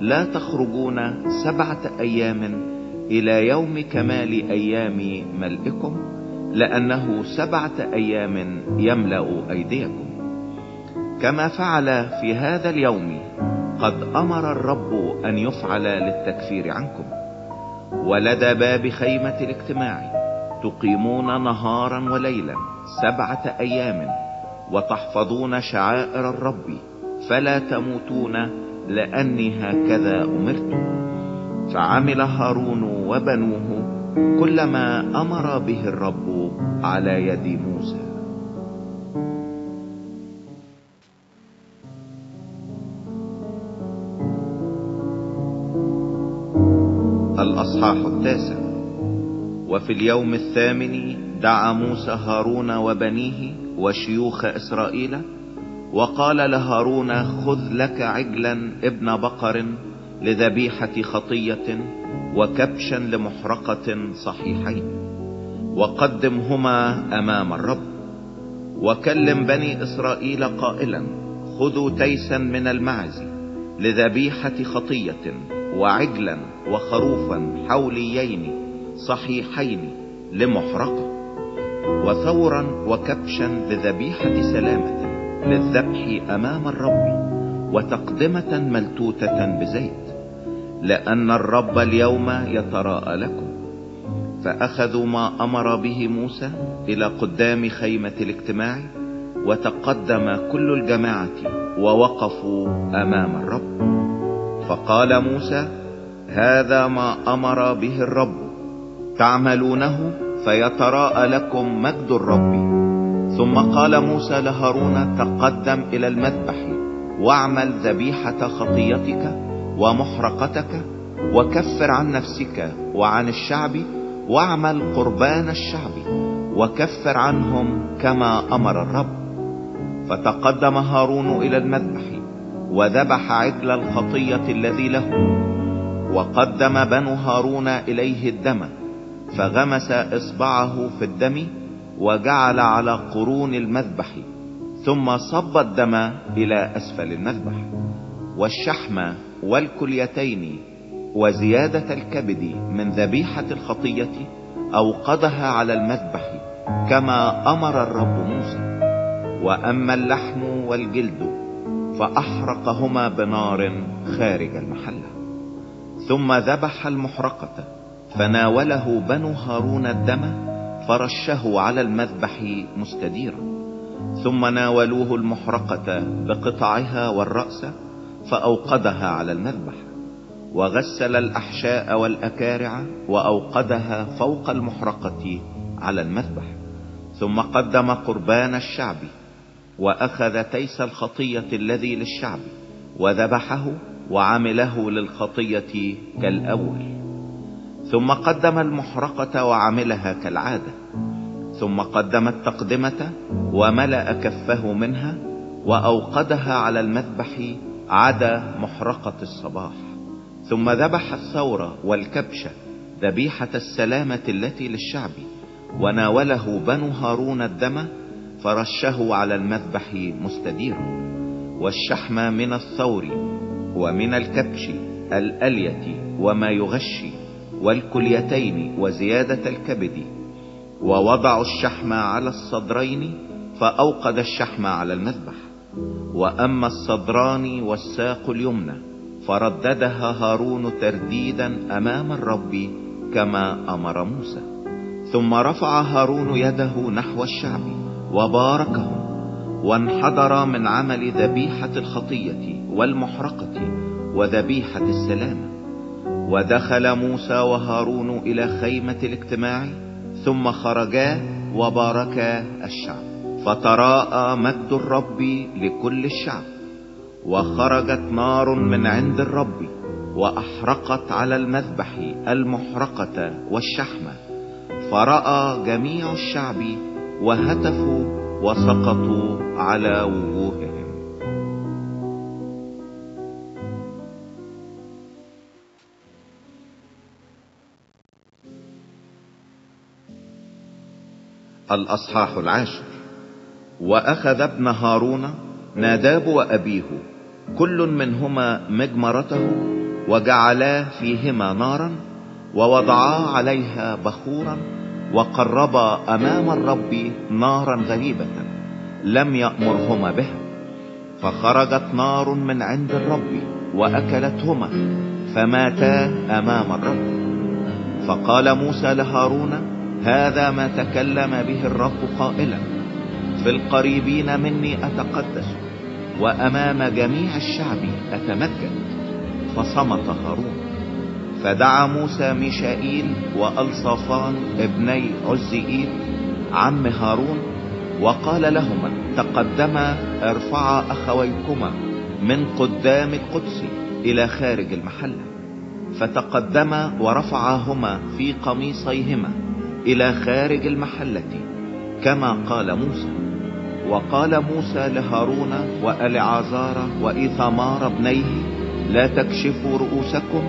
لا تخرجون سبعة أيام إلى يوم كمال أيام ملئكم لأنه سبعة أيام يملأ أيديكم. كما فعل في هذا اليوم قد أمر الرب أن يفعل للتكفير عنكم. ولدى باب خيمة الاجتماع تقيمون نهارا وليلا سبعة أيام وتحفظون شعائر الرب فلا تموتون لأني هكذا أمرت. فعمل هارون وبنوه كل ما أمر به الرب على يد موسى. الأصحاح التاسع. وفي اليوم الثامن دعا موسى هارون وبنيه وشيوخ إسرائيل وقال لهارون خذ لك عجلا ابن بقر لذبيحة خطية وكبشا لمحرقة صحيحين. وقدمهما أمام الرب. وكلم بني إسرائيل قائلا خذوا تيسا من المعز لذبيحة خطية وعجلا وخروفا حوليين صحيحين لمحرقة. وثورا وكبشا لذبيحة سلامة للذبح أمام الرب وتقدمة ملتوتة بزيت. لأن الرب اليوم يتراءى لكم. فأخذوا ما أمر به موسى إلى قدام خيمة الاجتماع وتقدم كل الجماعة ووقفوا أمام الرب. فقال موسى هذا ما أمر به الرب. تعملونه؟ فيتراءى لكم مجد الرب. ثم قال موسى لهارون تقدم إلى المذبح واعمل ذبيحة خطيتك. ومحرقتك وكفر عن نفسك وعن الشعب واعمل قربان الشعب وكفر عنهم كما أمر الرب. فتقدم هارون إلى المذبح وذبح عجل الخطية الذي له وقدم بنو هارون إليه الدم فغمس إصبعه في الدم وجعل على قرون المذبح ثم صب الدم إلى أسفل المذبح. والشحم والكليتين وزيادة الكبد من ذبيحة الخطية أوقدها على المذبح كما أمر الرب موسى. وأما اللحم والجلد فأحرقهما بنار خارج المحلة. ثم ذبح المحرقة فناوله بنو هارون الدم فرشه على المذبح مستديرا. ثم ناولوه المحرقة بقطعها والرأس فأوقدها على المذبح وغسل الأحشاء والأكارع وأوقدها فوق المحرقة على المذبح ثم قدم قربان الشعب وأخذ تيس الخطية الذي للشعب وذبحه وعمله للخطية كالأول ثم قدم المحرقة وعملها كالعادة ثم قدم التقدمة وملأ كفه منها وأوقدها على المذبح عدا محرقة الصباح ثم ذبح الثور والكبش ذبيحة السلامة التي للشعب وناوله بنو هارون الدم فرشه على المذبح مستديرا والشحم من الثور ومن الكبش الألية وما يغشي والكليتين وزيادة الكبد ووضعوا الشحم على الصدرين فأوقد الشحم على المذبح. وأما الصدران والساق اليمنى فرددها هارون ترديدا أمام الرب كما أمر موسى. ثم رفع هارون يده نحو الشعب وباركهم وانحدر من عمل ذبيحة الخطية والمحرقة وذبيحة السلامة. ودخل موسى وهارون إلى خيمة الاجتماع ثم خرجا وباركا الشعب. فتراءى مجد الرب لكل الشعب وخرجت نار من عند الرب وأحرقت على المذبح المحرقة والشحمة فرأى جميع الشعب وهتفوا وسقطوا على وجوههم. الأصحاح العاشر. وأخذ ابن هارون ناداب وأبيه كل منهما مجمرته وجعلا فيهما نارا ووضعا عليها بخورا وقربا أمام الرب نارا غريبة لم يأمرهما بها. فخرجت نار من عند الرب وأكلتهما فماتا أمام الرب. فقال موسى لهارون هذا ما تكلم به الرب قائلا. في القريبين مني أتقدس وأمام جميع الشعب اتمجد فصمت هارون. فدعا موسى ميشائيل وألصافان ابني عزئيل عم هارون وقال لهما تقدما ارفعا أخويكما من قدام القدس إلى خارج المحلة. فتقدما ورفعاهما في قميصيهما إلى خارج المحلة كما قال موسى. وقال موسى لهارون والعازار وايثمار ابنيه لا تكشفوا رؤوسكم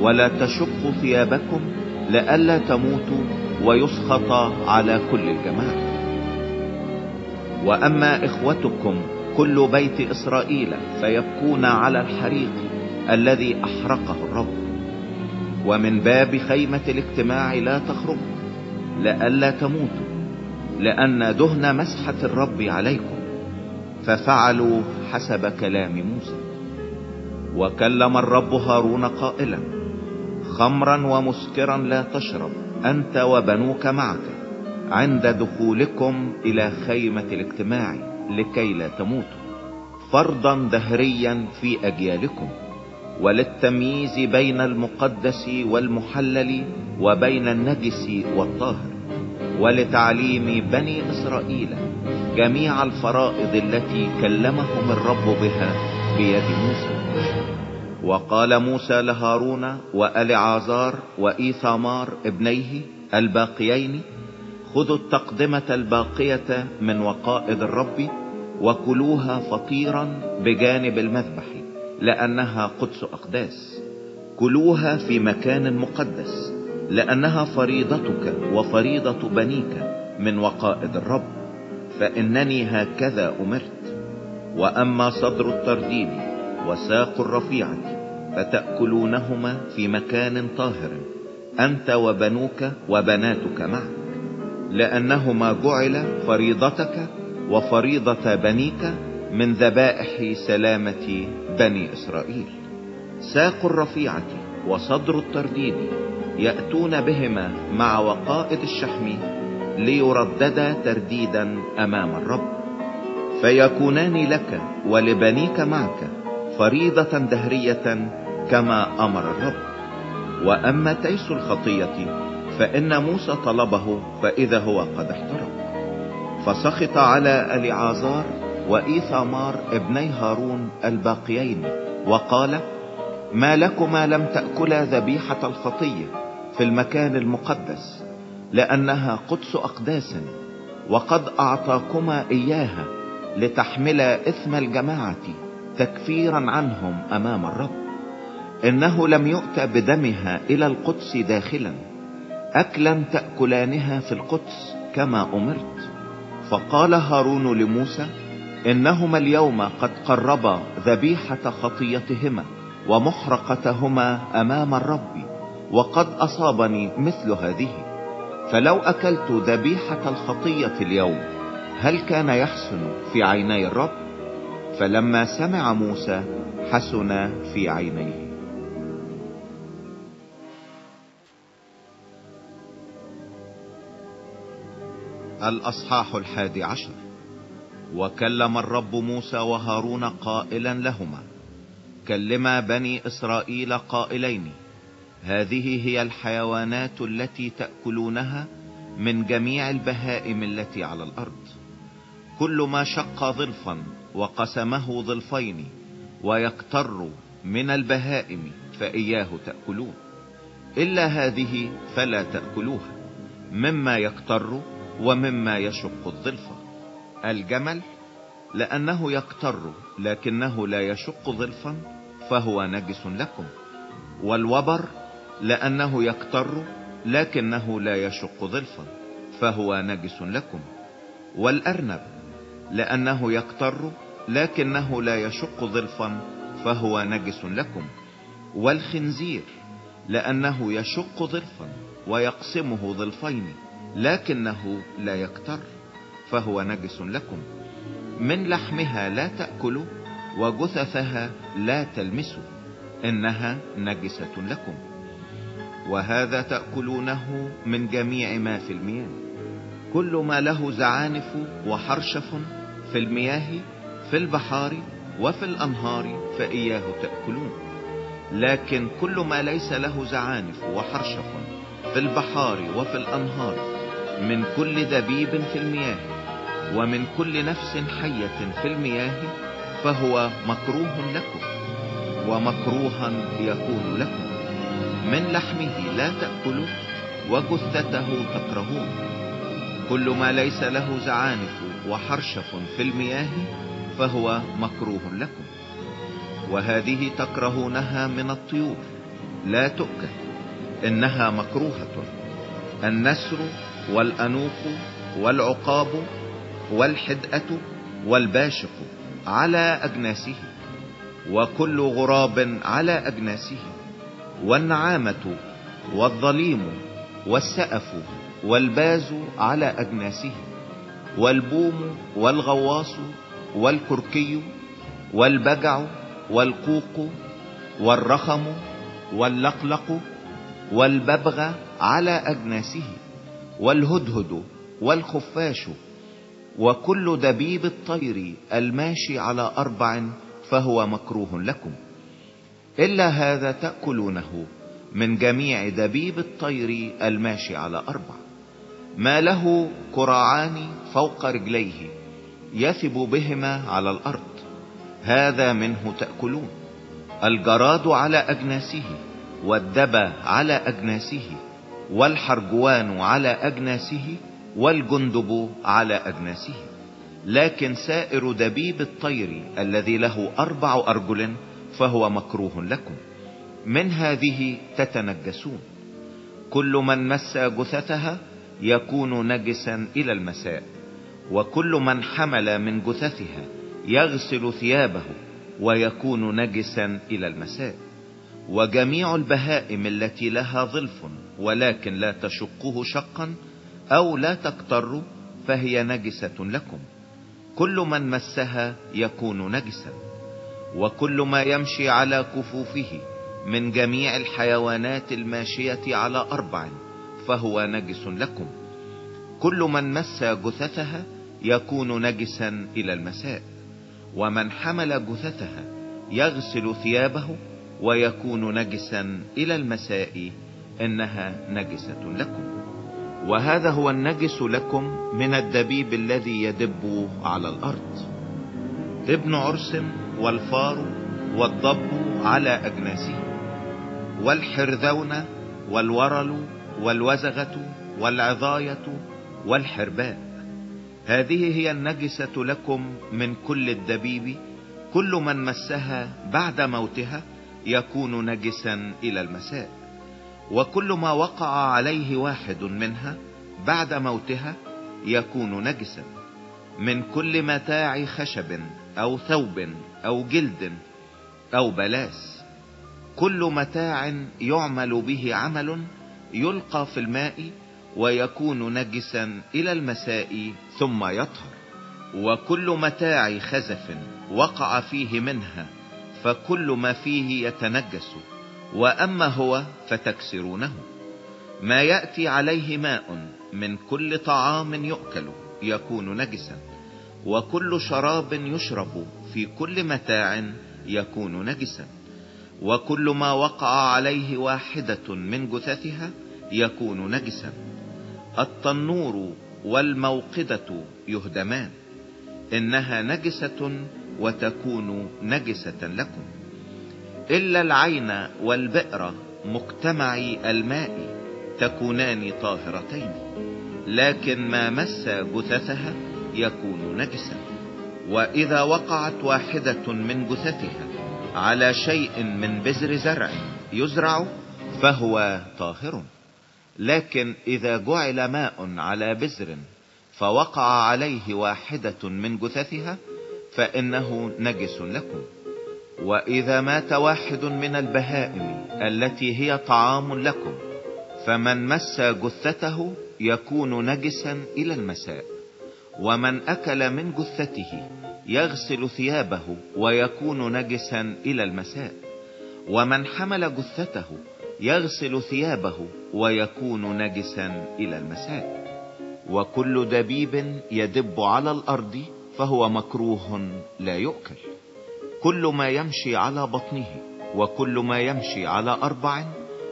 ولا تشقوا ثيابكم لئلا تموتوا ويسخط على كل الجماعة وأما إخوتكم كل بيت إسرائيل فيبكون على الحريق الذي أحرقه الرب. ومن باب خيمة الاجتماع لا تخرجوا لئلا تموتوا لأن دهن مسحة الرب عليكم ففعلوا حسب كلام موسى. وكلم الرب هارون قائلا خمرا ومسكرا لا تشرب أنت وبنوك معك عند دخولكم إلى خيمة الاجتماع لكي لا تموتوا فرضا دهريا في أجيالكم وللتمييز بين المقدس والمحلل وبين النجس والطاهر. ولتعليم بني إسرائيل جميع الفرائض التي كلمهم الرب بها بيد موسى. وقال موسى لهارون وألعازار وإيثامار ابنيه الباقيين خذوا التقدمة الباقية من وقائد الرب وكلوها فطيرا بجانب المذبح لأنها قدس أقداس كلوها في مكان مقدس. لأنها فريضتك وفريضة بنيك من وقائد الرب فإنني هكذا أمرت. وأما صدر الترديد وساق الرفيعة فتأكلونهما في مكان طاهر أنت وبنوك وبناتك معك. لأنهما جعل فريضتك وفريضة بنيك من ذبائح سلامة بني إسرائيل. ساق الرفيعة وصدر الترديد يأتون بهما مع وقائد الشحم ليرددا ترديدا أمام الرب. فيكونان لك ولبنيك معك فريضة دهرية كما أمر الرب. وأما تيس الخطية فإن موسى طلبه فإذا هو قد احترم فسخط على العازار وإيثامار ابني هارون الباقيين وقال ما لكما لم تأكلا ذبيحة الخطية في المكان المقدس لأنها قدس أقداس وقد أعطاكما إياها لتحملا إثم الجماعة تكفيرا عنهم أمام الرب. إنه لم يؤت بدمها إلى القدس داخلا أكلا تأكلانها في القدس كما أمرت. فقال هارون لموسى إنهما اليوم قد قربا ذبيحة خطيتهما ومحرقتهما أمام الرب. وقد أصابني مثل هذه. فلو أكلت ذبيحة الخطية اليوم هل كان يحسن في عيني الرب؟ فلما سمع موسى حسن في عينيه. الأصحاح الحادي عشر. وكلم الرب موسى وهارون قائلا لهما كلما بني إسرائيل قائلين هذه هي الحيوانات التي تأكلونها من جميع البهائم التي على الأرض. كل ما شق ظلفا وقسمه ظلفين ويكتر من البهائم فإياه تأكلون إلا هذه فلا تأكلوها مما يكتر ومما يشق الظلفة الجمل لأنه يكتر لكنه لا يشق ظلفا فهو نجس لكم والوبر لأنه يكتر لكنه لا يشق ظلفا فهو نجس لكم. والأرنب لأنه يكتر لكنه لا يشق ظلفا فهو نجس لكم. والخنزير لأنه يشق ظلفا ويقسمه ظلفين لكنه لا يكتر فهو نجس لكم. من لحمها لا تأكلوا وجثثها لا تلمسوا إنها نجسة لكم. وهذا تأكلونه من جميع ما في المياه. كل ما له زعانف وحرشف في المياه في البحار وفي الأنهار فإياه تأكلون. لكن كل ما ليس له زعانف وحرشف في البحار وفي الأنهار من كل دبيب في المياه ومن كل نفس حية في المياه فهو مكروه لكم ومكروها يكون لكم. من لحمه لا تأكلوا وجثته تكرهون كل ما ليس له زعانف وحرشف في المياه فهو مكروه لكم. وهذه تكرهونها من الطيور. لا تؤكل. إنها مكروهة. النسر والأنوق والعقاب والحدأة والباشق على أجناسه. وكل غراب على أجناسه. والنعامة والظليم والسأف والباز على أجناسه والبوم والغواص والكركي والبجع والقوق والرخم واللقلق والببغ على أجناسه والهدهد والخفاش وكل دبيب الطير الماشي على أربع فهو مكروه لكم. إلا هذا تأكلونه من جميع دبيب الطير الماشي على أربع. ما له كراعان فوق رجليه يثب بهما على الأرض. هذا منه تأكلون. الجراد على أجناسه والدبى على أجناسه والحرجوان على أجناسه والجندب على أجناسه. لكن سائر دبيب الطير الذي له أربع أرجل فهو مكروه لكم. من هذه تتنجسون. كل من مس جثثها يكون نجسا إلى المساء وكل من حمل من جثثها يغسل ثيابه ويكون نجسا إلى المساء. وجميع البهائم التي لها ظلف ولكن لا تشقه شقا أو لا تكتر فهي نجسة لكم. كل من مسها يكون نجسا. وكل ما يمشي على كفوفه من جميع الحيوانات الماشية على أربع فهو نجس لكم. كل من مس جثثها يكون نجسا إلى المساء ومن حمل جثثها يغسل ثيابه ويكون نجسا إلى المساء إنها نجسة لكم. وهذا هو النجس لكم من الدبيب الذي يدب على الأرض. ابن عرس والفار والضب على أجناسه والحرذون والورل والوزغة والعظاية والحرباء. هذه هي النجسة لكم من كل الدبيب. كل من مسها بعد موتها يكون نجسا إلى المساء. وكل ما وقع عليه واحد منها بعد موتها يكون نجسا. من كل متاع خشب أو ثوب أو جلد أو بلاس. كل متاع يعمل به عمل يلقى في الماء ويكون نجسا إلى المساء ثم يطهر. وكل متاع خزف وقع فيه منها فكل ما فيه يتنجس. وأما هو فتكسرونه. ما يأتي عليه ماء من كل طعام يؤكل يكون نجسا. وكل شراب يشرب في كل متاع يكون نجسا. وكل ما وقع عليه واحدة من جثثها يكون نجسا. التنور والموقدة يهدمان. إنها نجسة وتكون نجسة لكم. إلا العين والبئر مجتمعي الماء تكونان طاهرتين. لكن ما مس جثثها يكون نجسا. وإذا وقعت واحدة من جثثها على شيء من بذر زرع يزرع فهو طاهر. لكن إذا جعل ماء على بذر فوقع عليه واحدة من جثثها فإنه نجس لكم. وإذا مات واحد من البهائم التي هي طعام لكم فمن مس جثته يكون نجسا إلى المساء. ومن أكل من جثته يغسل ثيابه ويكون نجسا إلى المساء. ومن حمل جثته يغسل ثيابه ويكون نجسا إلى المساء. وكل دبيب يدب على الأرض فهو مكروه لا يؤكل. كل ما يمشي على بطنه وكل ما يمشي على أربع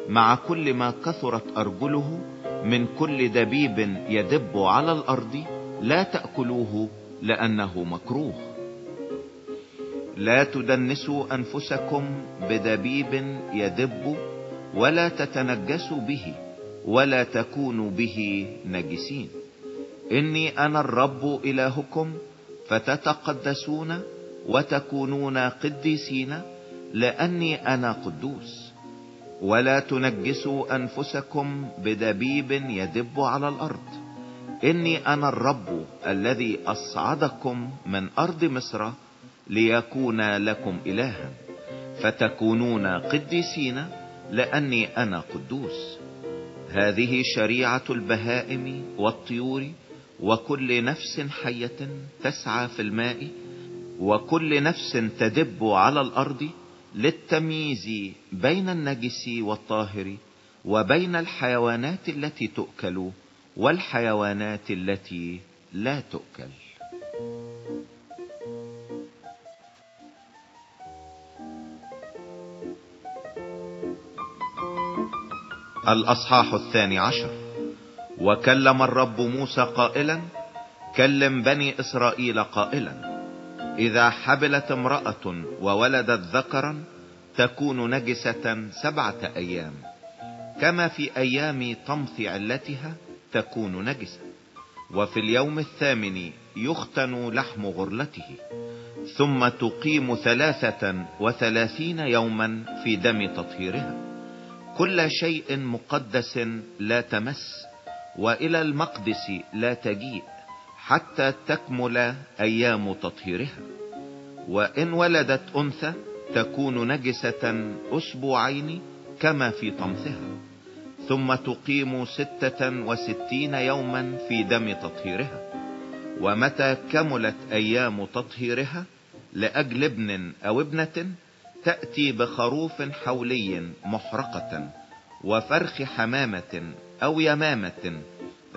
مع كل ما كثرت أرجله من كل دبيب يدب على الأرض لا تأكلوه لأنه مكروه. لا تدنسوا أنفسكم بدبيب يدب ولا تتنجسوا به ولا تكونوا به نجسين. إني أنا الرب إلهكم فتتقدسون وتكونون قديسين لأني أنا قدوس. ولا تنجسوا أنفسكم بدبيب يدب على الأرض. إني أنا الرب الذي أصعدكم من أرض مصر ليكون لكم إلها فتكونون قديسين لأني أنا قدوس. هذه شريعة البهائم والطيور وكل نفس حية تسعى في الماء وكل نفس تدب على الأرض للتمييز بين النجس والطاهر وبين الحيوانات التي تؤكل والحيوانات التي لا تؤكل. الأصحاح الثاني عشر. وكلم الرب موسى قائلا كلم بني إسرائيل قائلا إذا حبلت امرأة وولدت ذكرا تكون نجسة سبعة أيام كما في أيام طمث علتها تكون نجسة. وفي اليوم الثامن يختن لحم غرلته ثم تقيم ثلاثة وثلاثين يوما في دم تطهيرها. كل شيء مقدس لا تمس وإلى المقدس لا تجيء حتى تكمل أيام تطهيرها. وإن ولدت أنثى تكون نجسة أسبوعين كما في طمثها. ثم تقيم ستة وستين يوما في دم تطهيرها. ومتى كملت أيام تطهيرها؟ لأجل ابن أو ابنة تأتي بخروف حولي محرقة وفرخ حمامة أو يمامة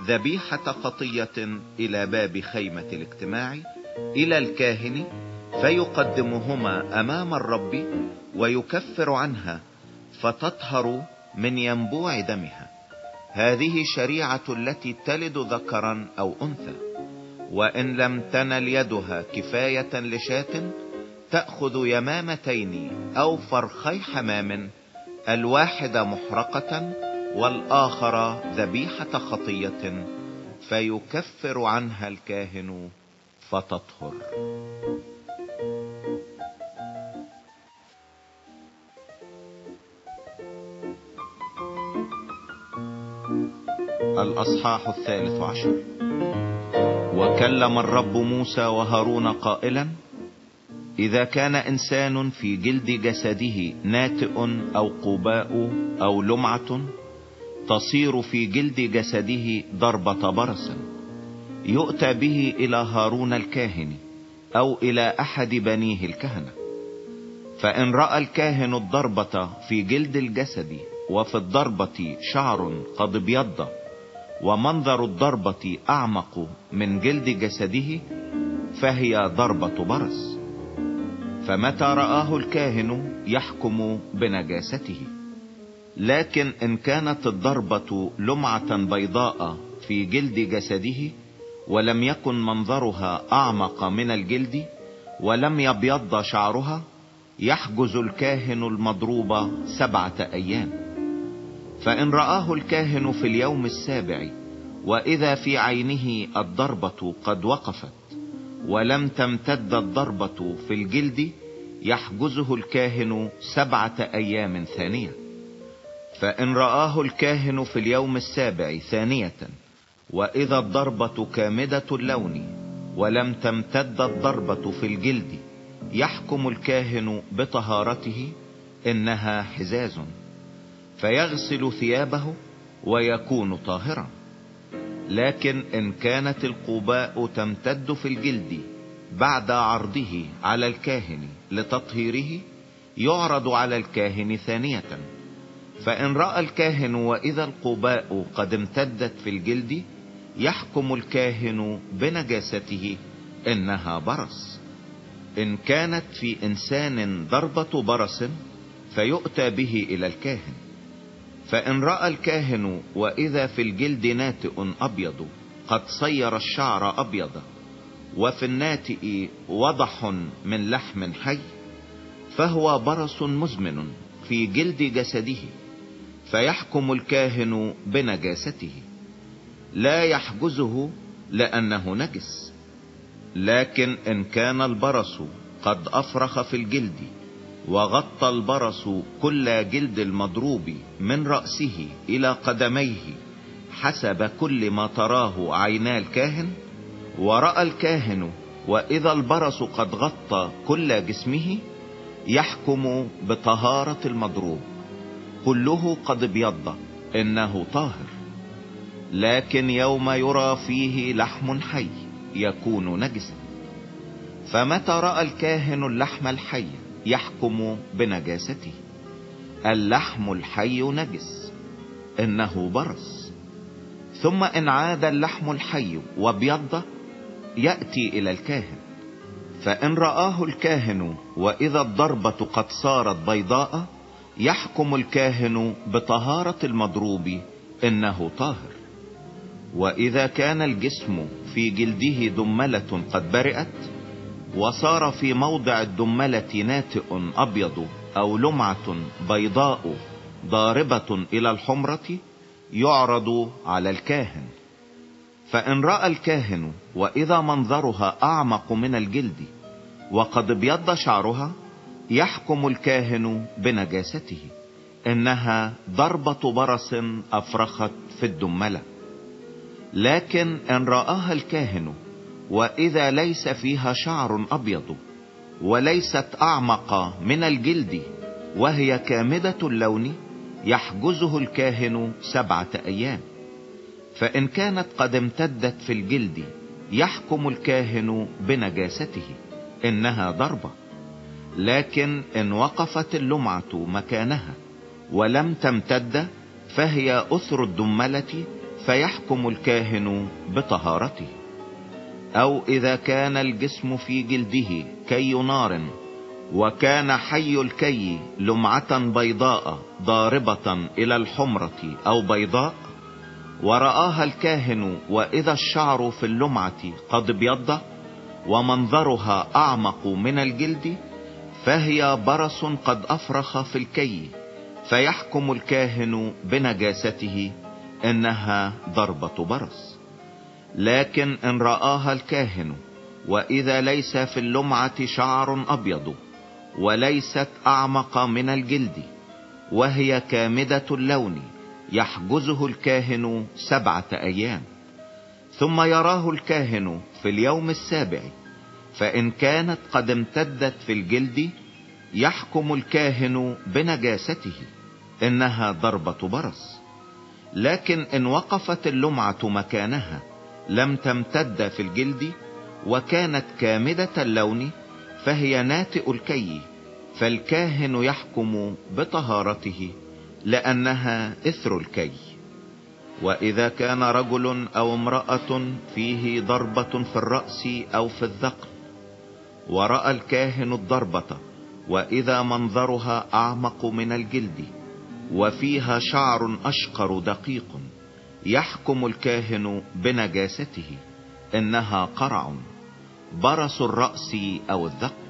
ذبيحة خطية إلى باب خيمة الاجتماع إلى الكاهن فيقدمهما أمام الرب ويكفر عنها فتطهر من ينبوع دمها. هذه شريعة التي تلد ذكرا أو أنثى. وإن لم تنل يدها كفاية لشاة تأخذ يمامتين أو فرخي حمام الواحدة محرقة والآخر ذبيحة خطية فيكفر عنها الكاهن فتطهر. الأصحاح الثالث عشر. وكلم الرب موسى وهارون قائلا إذا كان إنسان في جلد جسده ناتئ أو قباء أو لمعة تصير في جلد جسده ضربة برص يؤتى به إلى هارون الكاهن أو إلى أحد بنيه الكهنة. فإن رأى الكاهن الضربة في جلد الجسد وفي الضربة شعر قد ابيض ومنظر الضربة أعمق من جلد جسده فهي ضربة برص فمتى رآه الكاهن يحكم بنجاسته؟ لكن إن كانت الضربة لمعة بيضاء في جلد جسده ولم يكن منظرها أعمق من الجلد ولم يبيض شعرها يحجز الكاهن المضروب سبعة أيام. فإن رآه الكاهن في اليوم السابع وإذا في عينه الضربة قد وقفت ولم تمتد الضربة في الجلد يحجزه الكاهن سبعة أيام ثانية. فإن رآه الكاهن في اليوم السابع ثانية وإذا الضربة كامدة اللون ولم تمتد الضربة في الجلد يحكم الكاهن بطهارته إنها حزاز. فيغسل ثيابه ويكون طاهرا. لكن إن كانت القباء تمتد في الجلد بعد عرضه على الكاهن لتطهيره يعرض على الكاهن ثانية. فإن رأى الكاهن وإذا القباء قد امتدت في الجلد يحكم الكاهن بنجاسته إنها برص. إن كانت في إنسان ضربة برص فيؤتى به إلى الكاهن. فإن رأى الكاهن وإذا في الجلد ناتئ أبيض قد صير الشعر أبيض وفي الناتئ وضح من لحم حي فهو برص مزمن في جلد جسده فيحكم الكاهن بنجاسته. لا يحجزه لأنه نجس لكن إن كان البرص قد أفرخ في الجلد وغطى البرص كل جلد المضروب من رأسه إلى قدميه حسب كل ما تراه عينا الكاهن ورأى الكاهن وإذا البرص قد غطى كل جسمه يحكم بطهارة المضروب. كله قد ابيض إنه طاهر. لكن يوم يرى فيه لحم حي يكون نجسا. فمتى رأى الكاهن اللحم الحي؟ يحكم بنجاسته. اللحم الحي نجس إنه برص. ثم إن عاد اللحم الحي وابيض يأتي إلى الكاهن. فإن رآه الكاهن وإذا الضربة قد صارت بيضاء يحكم الكاهن بطهارة المضروب إنه طاهر. وإذا كان الجسم في جلده دملة قد برئت وصار في موضع الدملة ناتئ أبيض أو لمعة بيضاء ضاربة إلى الحمرة يعرض على الكاهن. فإن رأى الكاهن وإذا منظرها أعمق من الجلد وقد ابيض شعرها يحكم الكاهن بنجاسته. إنها ضربة برص أفرخت في الدملة. لكن إن رآها الكاهن وإذا ليس فيها شعر أبيض وليست أعمق من الجلد وهي كامدة اللون يحجزه الكاهن سبعة أيام. فإن كانت قد امتدت في الجلد يحكم الكاهن بنجاسته إنها ضربة. لكن إن وقفت اللمعة مكانها ولم تمتد فهي أثر الدملة فيحكم الكاهن بطهارته. أو إذا كان الجسم في جلده كي نار وكان حي الكي لمعة بيضاء ضاربة إلى الحمرة أو بيضاء ورآها الكاهن وإذا الشعر في اللمعة قد ابيض ومنظرها أعمق من الجلد فهي برص قد أفرخ في الكي فيحكم الكاهن بنجاسته إنها ضربة برص لكن إن رآها الكاهن وإذا ليس في اللمعة شعر أبيض وليست أعمق من الجلد وهي كامدة اللون يحجزه الكاهن سبعة أيام. ثم يراه الكاهن في اليوم السابع فإن كانت قد امتدت في الجلد يحكم الكاهن بنجاسته إنها ضربة برص. لكن إن وقفت اللمعة مكانها لم تمتد في الجلد وكانت كامدة اللون فهي ناتئ الكي فالكاهن يحكم بطهارته لأنها إثر الكي. وإذا كان رجل أو امرأة فيه ضربة في الرأس أو في الذقن ورأى الكاهن الضربة وإذا منظرها أعمق من الجلد وفيها شعر أشقر دقيق. يحكم الكاهن بنجاسته إنها قرع برس الرأس أو الذقن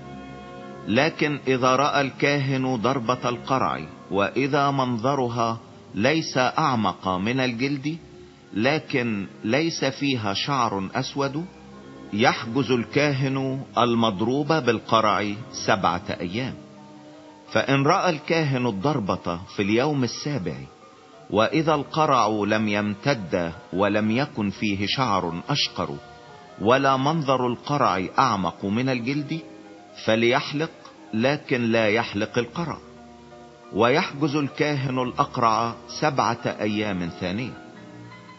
لكن إذا رأى الكاهن ضربة القرع وإذا منظرها ليس أعمق من الجلد لكن ليس فيها شعر أسود يحجز الكاهن المضروب بالقرع سبعة أيام. فإن رأى الكاهن الضربة في اليوم السابع وإذا القرع لم يمتد ولم يكن فيه شعر أشقر ولا منظر القرع أعمق من الجلد فليحلق لكن لا يحلق القرع. ويحجز الكاهن الأقرع سبعة أيام ثانية.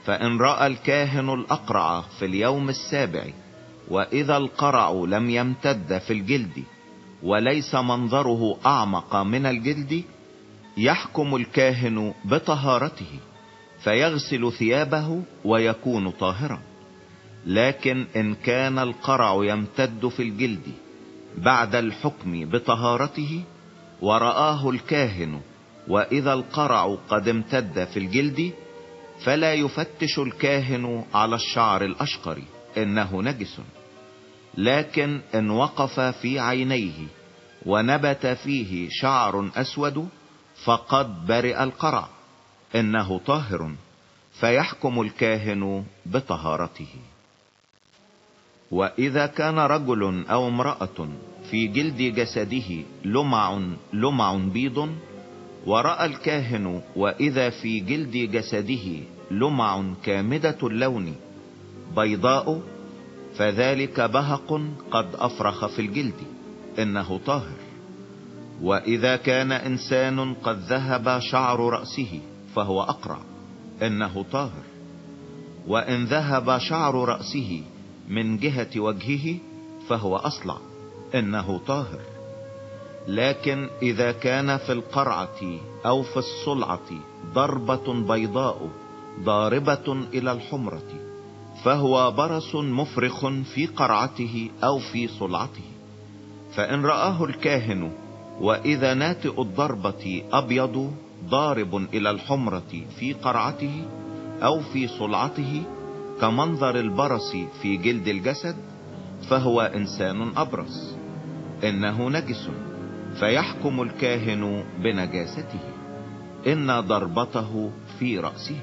فإن رأى الكاهن الأقرع في اليوم السابع وإذا القرع لم يمتد في الجلد وليس منظره أعمق من الجلد يحكم الكاهن بطهارته فيغسل ثيابه ويكون طاهرا. لكن إن كان القرع يمتد في الجلد بعد الحكم بطهارته ورآه الكاهن وإذا القرع قد امتد في الجلد فلا يفتش الكاهن على الشعر الأشقر إنه نجس. لكن إن وقف في عينيه ونبت فيه شعر أسود فقد برئ القرع إنه طاهر فيحكم الكاهن بطهارته. وإذا كان رجل أو امرأة في جلد جسده لمع لمع بيض ورأى الكاهن وإذا في جلد جسده لمع كامدة اللون بيضاء فذلك بهق قد أفرخ في الجلد إنه طاهر. وإذا كان إنسان قد ذهب شعر رأسه فهو أقرع إنه طاهر. وإن ذهب شعر رأسه من جهة وجهه فهو أصلع إنه طاهر. لكن إذا كان في القرعة أو في الصلعة ضربة بيضاء ضاربة إلى الحمرة فهو برص مفرخ في قرعته أو في صلعته فإن رآه الكاهن وإذا ناتئ الضربة أبيض ضارب إلى الحمرة في قرعته أو في صلعته كمنظر البرص في جلد الجسد فهو إنسان أبرص. إنه نجس فيحكم الكاهن بنجاسته. إن ضربته في رأسه.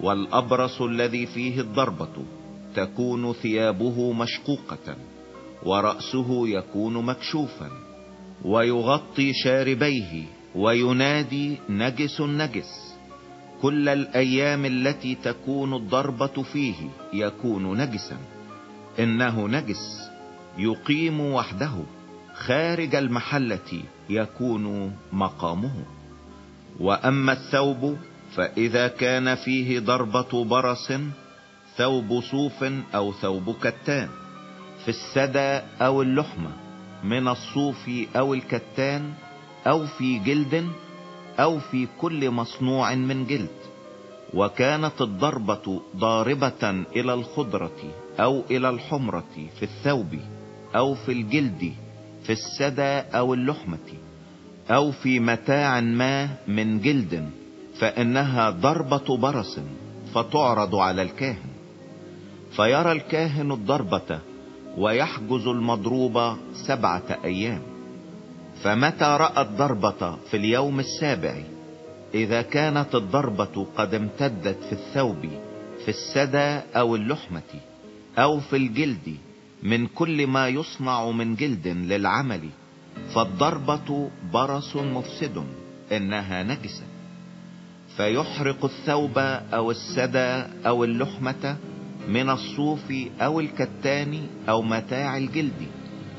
والأبرص الذي فيه الضربة تكون ثيابه مشقوقة ورأسه يكون مكشوفا. ويغطي شاربيه وينادي نجس نجس كل الأيام التي تكون الضربة فيه يكون نجسا. إنه نجس يقيم وحده خارج المحلة يكون مقامه. وأما الثوب فإذا كان فيه ضربة برص ثوب صوف أو ثوب كتان في السدى أو اللحمة من الصوف أو الكتان أو في جلد أو في كل مصنوع من جلد. وكانت الضربة ضاربة إلى الخضرة أو إلى الحمرة في الثوب أو في الجلد في السدى أو اللحمة أو في متاع ما من جلد فإنها ضربة برص فتعرض على الكاهن. فيرى الكاهن الضربة ويحجز المضروب سبعة أيام. فمتى رأى الضربة في اليوم السابع؟ إذا كانت الضربة قد امتدت في الثوب في السدى أو اللحمة أو في الجلد من كل ما يصنع من جلد للعمل فالضربة برص مفسد إنها نجسة. فيحرق الثوب أو السدى أو اللحمة من الصوف أو الكتان أو متاع الجلد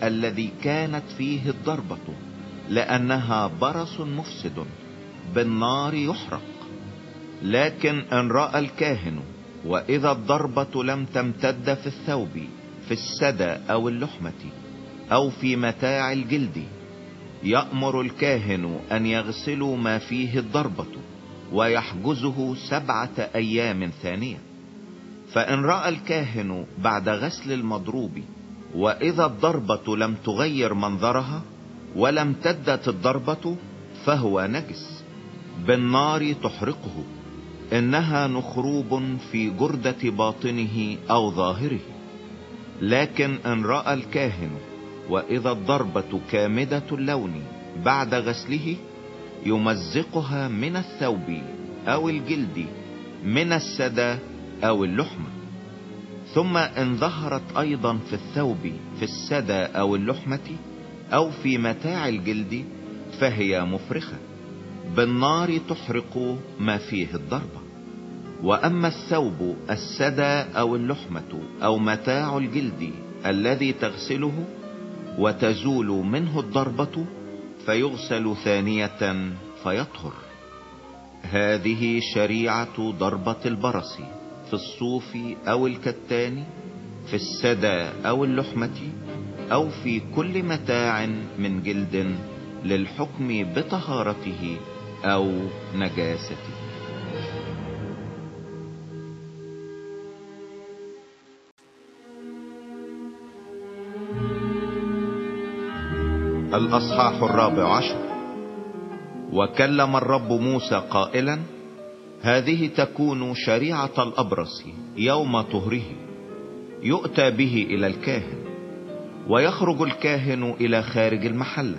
الذي كانت فيه الضربة لأنها برص مفسد بالنار يحرق. لكن إن رأى الكاهن وإذا الضربة لم تمتد في الثوب في السدى أو اللحمة أو في متاع الجلد يأمر الكاهن أن يغسلوا ما فيه الضربة ويحجزه سبعة أيام ثانية. فإن رأى الكاهن بعد غسل المضروب وإذا الضربة لم تغير منظرها ولم تدت الضربة فهو نجس بالنار تحرقه إنها نخروب في جردة باطنه أو ظاهره. لكن إن رأى الكاهن وإذا الضربة كامدة اللون بعد غسله يمزقها من الثوب أو الجلد من السدى أو اللحمة ثم إن ظهرت أيضا في الثوب في السدى أو اللحمة أو في متاع الجلد فهي مفرخة. بالنار تحرق ما فيه الضربة. وأما الثوب السدى أو اللحمة أو متاع الجلد الذي تغسله وتزول منه الضربة فيغسل ثانية فيطهر. هذه شريعة ضربة البرص. في الصوف أو الكتان في السدى أو اللحمة أو في كل متاع من جلد للحكم بطهارته أو نجاسته. الأصحاح الرابع عشر. وكلم الرب موسى قائلا هذه تكون شريعة الأبرص يوم طهره. يؤتى به إلى الكاهن ويخرج الكاهن إلى خارج المحلة.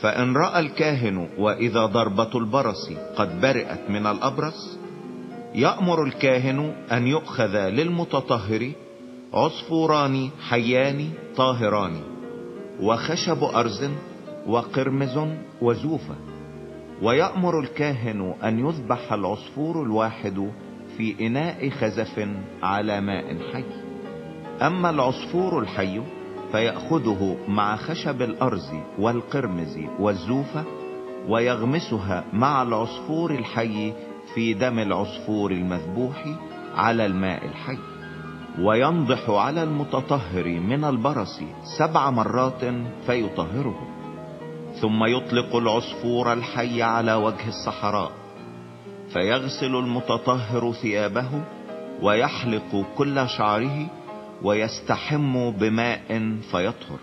فإن رأى الكاهن وإذا ضربة البرص قد برئت من الأبرص يأمر الكاهن أن يؤخذ للمتطهر عصفوران حيان طاهران وخشب أرز وقرمز وزوفة. ويأمر الكاهن أن يذبح العصفور الواحد في إناء خزف على ماء حي. أما العصفور الحي فيأخذه مع خشب الأرز والقرمز والزوفة ويغمسها مع العصفور الحي في دم العصفور المذبوح على الماء الحي. وينضح على المتطهر من البرص سبع مرات فيطهره. ثم يطلق العصفور الحي على وجه الصحراء فيغسل المتطهر ثيابه ويحلق كل شعره ويستحم بماء فيطهر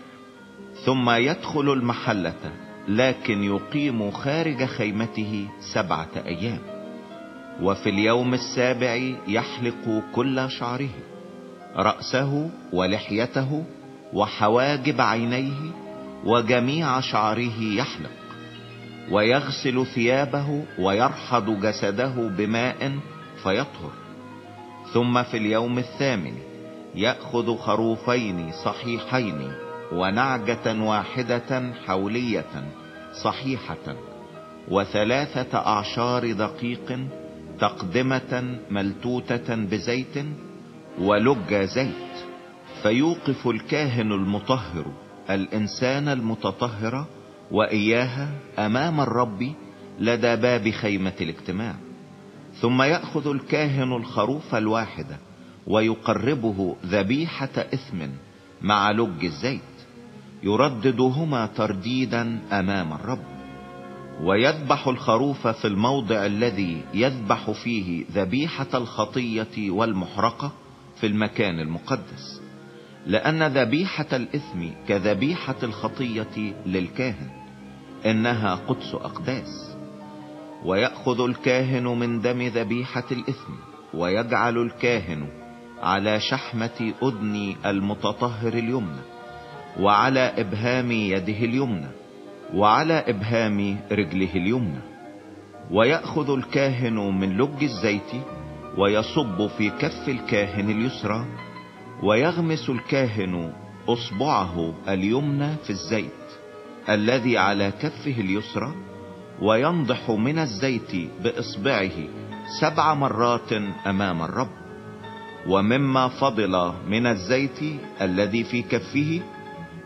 ثم يدخل المحلة لكن يقيم خارج خيمته سبعة أيام وفي اليوم السابع يحلق كل شعره رأسه ولحيته وحواجب عينيه وجميع شعره يحلق ويغسل ثيابه ويرحض جسده بماء فيطهر. ثم في اليوم الثامن يأخذ خروفين صحيحين ونعجة واحدة حولية صحيحة وثلاثة أعشار دقيق تقدمة ملتوتة بزيت ولج زيت فيوقف الكاهن المطهر. الإنسان المتطهر وإياها أمام الرب لدى باب خيمة الاجتماع. ثم يأخذ الكاهن الخروف الواحد ويقربه ذبيحة إثم مع لج الزيت يرددهما ترديدا أمام الرب. ويذبح الخروف في الموضع الذي يذبح فيه ذبيحة الخطية والمحرقة في المكان المقدس. لأن ذبيحة الإثم كذبيحة الخطية للكاهن إنها قدس أقداس. ويأخذ الكاهن من دم ذبيحة الإثم ويجعل الكاهن على شحمة أذن المتطهر اليمنى وعلى إبهام يده اليمنى وعلى إبهام رجله اليمنى. ويأخذ الكاهن من لج الزيت ويصب في كف الكاهن اليسرى ويغمس الكاهن أصبعه اليمنى في الزيت الذي على كفه اليسرى وينضح من الزيت بإصبعه سبع مرات أمام الرب. ومما فضل من الزيت الذي في كفه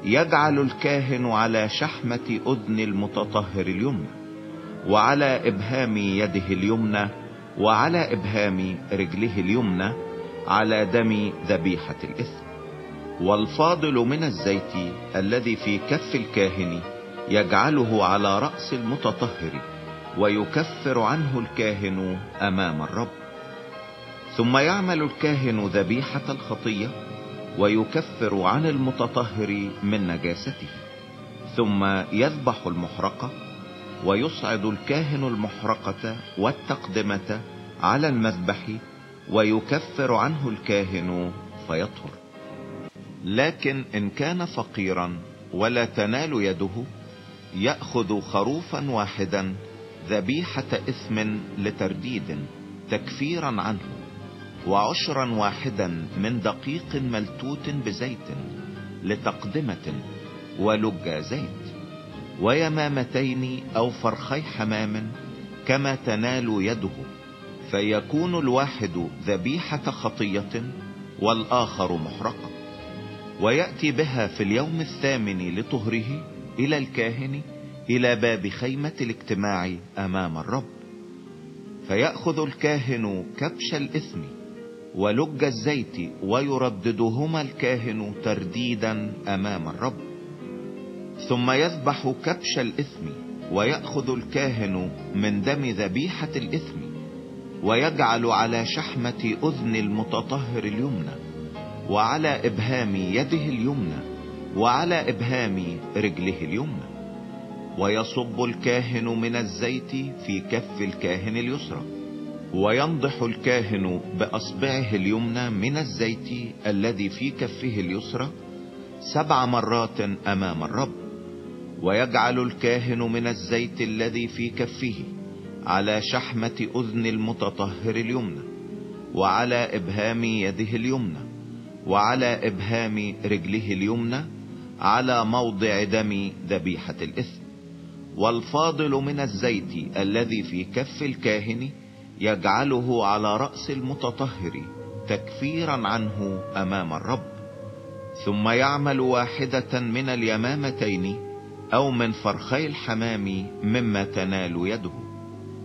يجعل الكاهن على شحمة أذن المتطهر اليمنى وعلى إبهام يده اليمنى وعلى إبهام رجله اليمنى على دم ذبيحة الإثم. والفاضل من الزيت الذي في كف الكاهن يجعله على رأس المتطهر ويكفر عنه الكاهن أمام الرب. ثم يعمل الكاهن ذبيحة الخطية ويكفر عن المتطهر من نجاسته. ثم يذبح المحرقة ويصعد الكاهن المحرقة والتقدمة على المذبح ويكفر عنه الكاهن فيطهر. لكن إن كان فقيرا ولا تنال يده يأخذ خروفا واحدا ذبيحة إثم لترديد تكفيرا عنه وعشرا واحدا من دقيق ملتوت بزيت لتقدمة ولج زيت ويمامتين أو فرخي حمام كما تنال يده. فيكون الواحد ذبيحة خطية والآخر محرقة ويأتي بها في اليوم الثامن لطهره إلى الكاهن إلى باب خيمة الاجتماع أمام الرب. فيأخذ الكاهن كبش الإثم ولج الزيت ويرددهما الكاهن ترديدا أمام الرب. ثم يذبح كبش الإثم ويأخذ الكاهن من دم ذبيحة الإثم ويجعل على شحمة أذن المتطهر اليمنى وعلى إبهام يده اليمنى وعلى إبهام رجله اليمنى. ويصب الكاهن من الزيت في كف الكاهن اليسرى وينضح الكاهن بأصبعه اليمنى من الزيت الذي في كفه اليسرى سبع مرات أمام الرب. ويجعل الكاهن من الزيت الذي في كفه على شحمة أذن المتطهر اليمنى وعلى إبهام يده اليمنى وعلى إبهام رجله اليمنى على موضع دم ذبيحة الإثم. والفاضل من الزيت الذي في كف الكاهن يجعله على رأس المتطهر تكفيرا عنه أمام الرب. ثم يعمل واحدة من اليمامتين أو من فرخي الحمام مما تنال يده.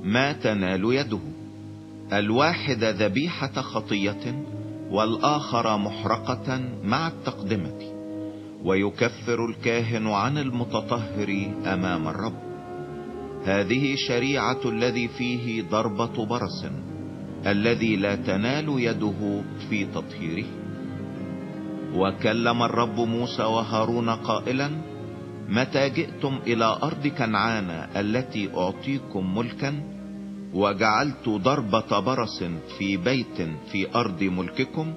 ما تنال يده. الواحد ذبيحة خطية والآخر محرقة مع التقدمة. ويكفر الكاهن عن المتطهر أمام الرب. هذه شريعة الذي فيه ضربة برص الذي لا تنال يده في تطهيره. وكلم الرب موسى وهارون قائلا متى جئتم إلى أرض كنعان التي أعطيكم ملكا وجعلت ضربة برص في بيت في أرض ملككم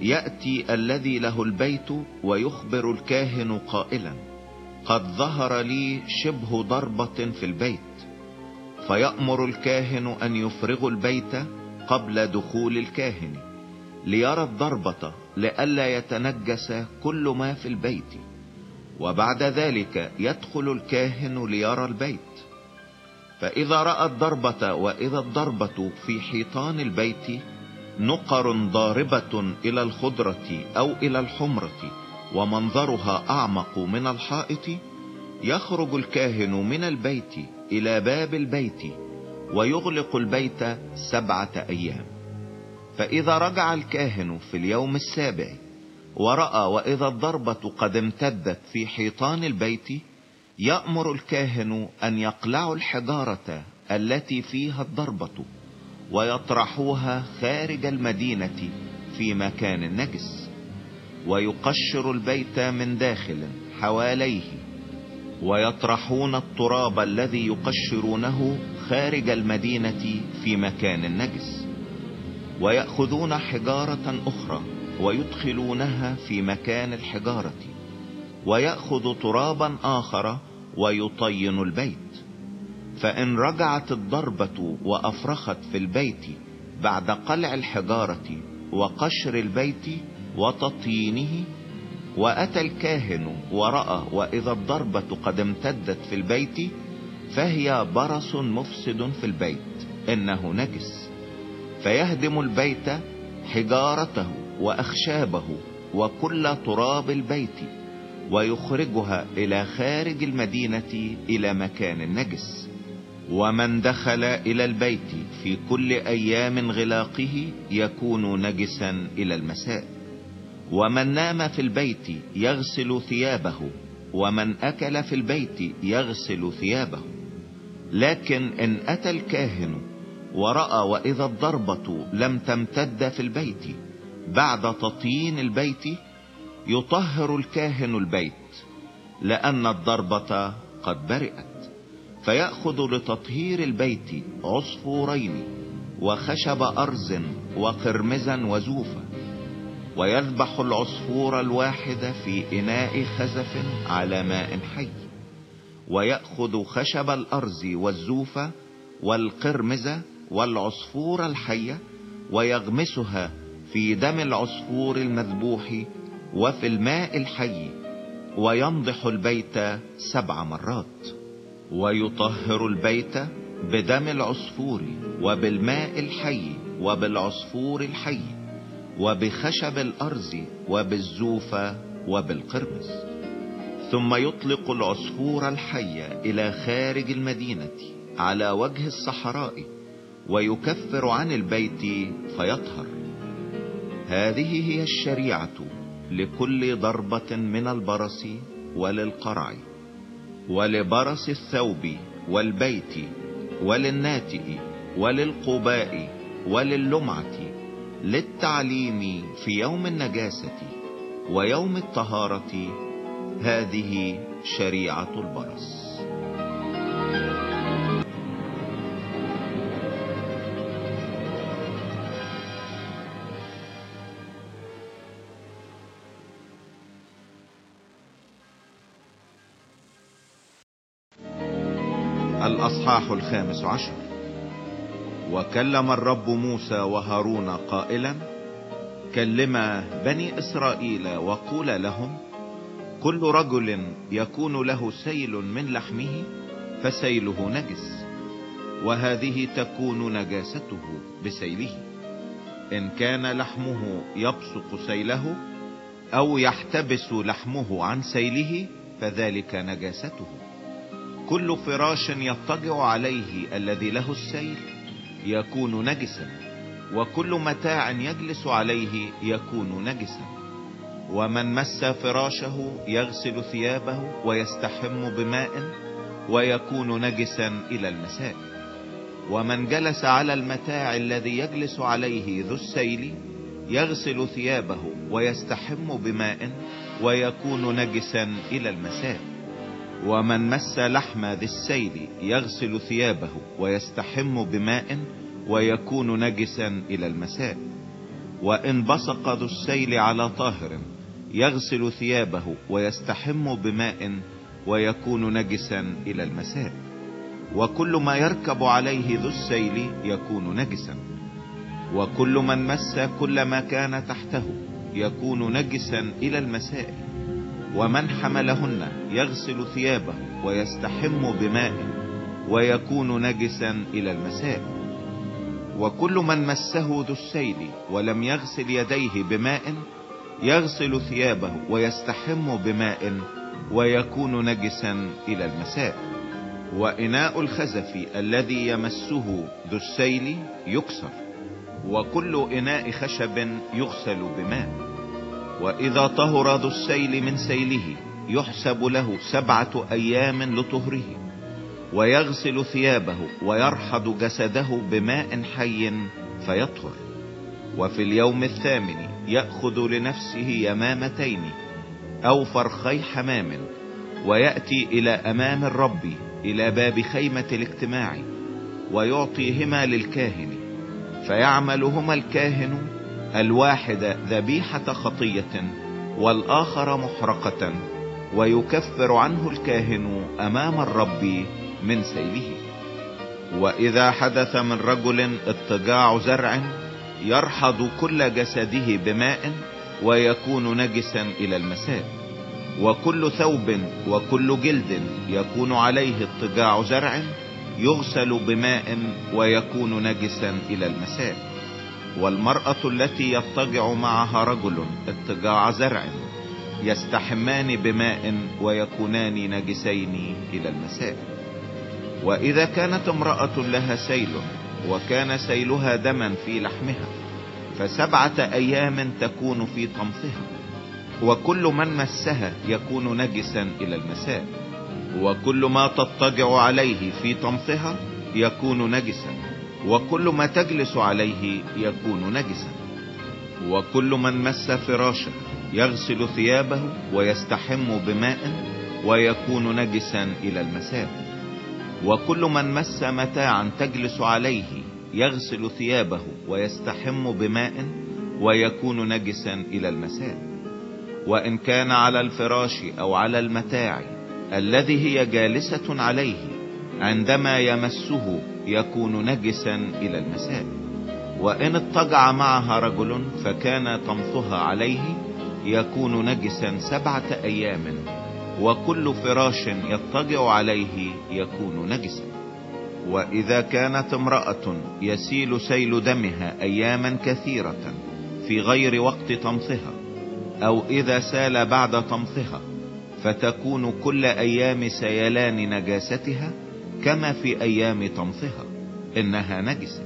يأتي الذي له البيت ويخبر الكاهن قائلا قد ظهر لي شبه ضربة في البيت. فيأمر الكاهن أن يفرغ البيت قبل دخول الكاهن ليرى الضربة لئلا يتنجس كل ما في البيت. وبعد ذلك يدخل الكاهن ليرى البيت. فإذا رأى الضربة وإذا الضربة في حيطان البيت نقر ضاربة إلى الخضرة أو إلى الحمرة ومنظرها أعمق من الحائط يخرج الكاهن من البيت إلى باب البيت ويغلق البيت سبعة أيام. فإذا رجع الكاهن في اليوم السابع ورأى وإذا الضربة قد امتدت في حيطان البيت يأمر الكاهن أن يقلعوا الحجارة التي فيها الضربة ويطرحوها خارج المدينة في مكان نجس ويقشر البيت من داخل حواليه ويطرحون التراب الذي يقشرونه خارج المدينة في مكان نجس ويأخذون حجارة أخرى ويدخلونها في مكان الحجارة. ويأخذ ترابا آخر ويطين البيت. فإن رجعت الضربة وأفرخت في البيت بعد قلع الحجارة وقشر البيت وتطيينه وأتى الكاهن ورأى وإذا الضربة قد امتدت في البيت فهي برص مفسد في البيت إنه نجس. فيهدم البيت حجارته وأخشابه وكل تراب البيت. ويخرجها إلى خارج المدينة إلى مكان نجس ومن دخل إلى البيت في كل أيام غلاقه يكون نجسا إلى المساء. ومن نام في البيت يغسل ثيابه ومن أكل في البيت يغسل ثيابه. لكن إن أتى الكاهن ورأى وإذا الضربة لم تمتد في البيت بعد تطيين البيت يطهر الكاهن البيت لأن الضربة قد برئت فيأخذ لتطهير البيت عصفورين وخشب أرز وقرمزا وزوفا ويذبح العصفور الواحد في إناء خزف على ماء حي ويأخذ خشب الأرز والزوف والقرمز والعصفور الحية ويغمسها في دم العصفور المذبوح وفي الماء الحي وينضح البيت سبع مرات ويطهر البيت بدم العصفور وبالماء الحي وبالعصفور الحي وبخشب الأرز وبالزوفة وبالقرمز. ثم يطلق العصفور الحي إلى خارج المدينة على وجه الصحراء ويكفر عن البيت فيطهر. هذه هي الشريعة لكل ضربة من البرص وللقرع ولبرص الثوب والبيت وللناتئ وللقباء ولللمعة للتعليم في يوم النجاسة ويوم الطهارة هذه شريعة البرص. الأصحاح الخامس عشر. وكلم الرب موسى وهارون قائلا كلما بني إسرائيل وقول لهم كل رجل يكون له سيل من لحمه فسيله نجس وهذه تكون نجاسته بسيله. إن كان لحمه يبصق سيله أو يحتبس لحمه عن سيله فذلك نجاسته. كل فراش يضطجع عليه الذي له السيل يكون نجسا وكل متاع يجلس عليه يكون نجسا. ومن مس فراشه يغسل ثيابه ويستحم بماء ويكون نجسا إلى المساء. ومن جلس على المتاع الذي يجلس عليه ذو السيل يغسل ثيابه ويستحم بماء ويكون نجسا إلى المساء. ومن مس لحم ذي السيل يغسل ثيابه ويستحم بماء ويكون نجسا إلى المساء. وإن بصق ذو السيل على طاهر يغسل ثيابه ويستحم بماء ويكون نجسا إلى المساء. وكل ما يركب عليه ذو السيل يكون نجسا. وكل من مس كل ما كان تحته يكون نجسا إلى المساء. ومن حملهن يغسل ثيابه ويستحم بماء ويكون نجسا إلى المساء. وكل من مسه ذو السيل ولم يغسل يديه بماء يغسل ثيابه ويستحم بماء ويكون نجسا إلى المساء. وإناء الخزف الذي يمسه ذو السيل يكسر. وكل إناء خشب يغسل بماء. وإذا طهر ذو السيل من سيله يحسب له سبعة أيام لطهره ويغسل ثيابه ويرحض جسده بماء حي فيطهر. وفي اليوم الثامن يأخذ لنفسه يمامتين أو فرخي حمام ويأتي إلى أمام الرب إلى باب خيمة الاجتماع ويعطيهما للكاهن فيعملهما الكاهن الواحد ذبيحة خطية والآخر محرقة ويكفر عنه الكاهن أمام الرب من سيله وإذا حدث من رجل اضطجاع زرع يرحض كل جسده بماء ويكون نجسا إلى المساء. وكل ثوب وكل جلد يكون عليه اضطجاع زرع يغسل بماء ويكون نجسا إلى المساء. والمرأة التي يضطجع معها رجل اضطجاع زرع يستحمان بماء ويكونان نجسين إلى المساء. وإذا كانت امرأة لها سيل وكان سيلها دما في لحمها فسبعة أيام تكون في طمثها وكل من مسها يكون نجسا إلى المساء وكل ما تضطجع عليه في طمثها يكون نجسا. وكل ما تجلس عليه يكون نجسا. وكل من مس فراشا يغسل ثيابه ويستحم بماء ويكون نجسا إلى المساء. وكل من مس متاعا تجلس عليه يغسل ثيابه ويستحم بماء ويكون نجسا إلى المساء. وإن كان على الفراش أو على المتاع الذي هي جالسة عليه عندما يمسه يكون نجسا إلى المساء. وإن اضطجع معها رجل فكان طمثها عليه يكون نجسا سبعة أيام وكل فراش يضطجع عليه يكون نجسا. وإذا كانت امرأة يسيل سيل دمها اياما كثيرة في غير وقت طمثها أو إذا سال بعد طمثها فتكون كل أيام سيلان نجاستها كما في أيام طمثها إنها نجسة.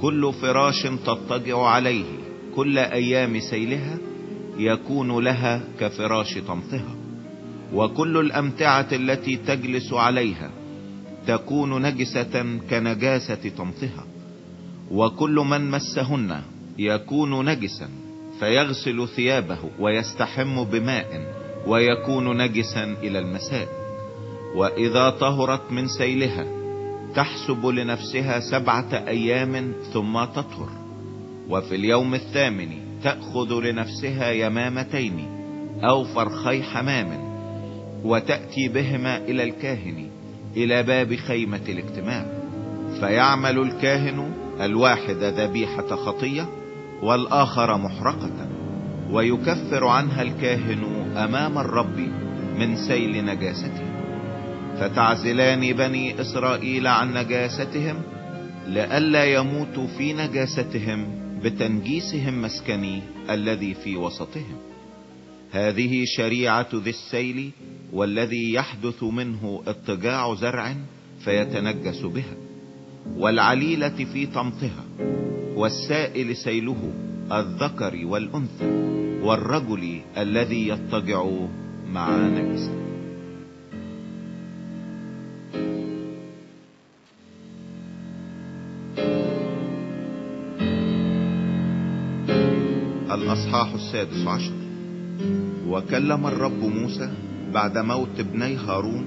كل فراش تضطجع عليه كل أيام سيلها يكون لها كفراش طمثها وكل الأمتعة التي تجلس عليها تكون نجسة كنجاسة طمثها وكل من مسهن يكون نجسا فيغسل ثيابه ويستحم بماء ويكون نجسا إلى المساء. وإذا طهرت من سيلها تحسب لنفسها سبعة أيام ثم تطهر. وفي اليوم الثامن تأخذ لنفسها يمامتين أو فرخي حمام وتأتي بهما إلى الكاهن إلى باب خيمة الاجتماع. فيعمل الكاهن الواحد ذبيحة خطية والآخر محرقة ويكفر عنها الكاهن أمام الرب من سيل نجاسته. فتعزلان بني إسرائيل عن نجاستهم لئلا يموتوا في نجاستهم بتنجيسهم مسكني الذي في وسطهم. هذه شريعة ذي السيل والذي يحدث منه اضطجاع زرع فيتنجس بها والعليلة في طمطها والسائل سيله الذكر والأنثى والرجل الذي يضطجع مع نجس الأصحاح السادس عشر. وكلم الرب موسى بعد موت ابني هارون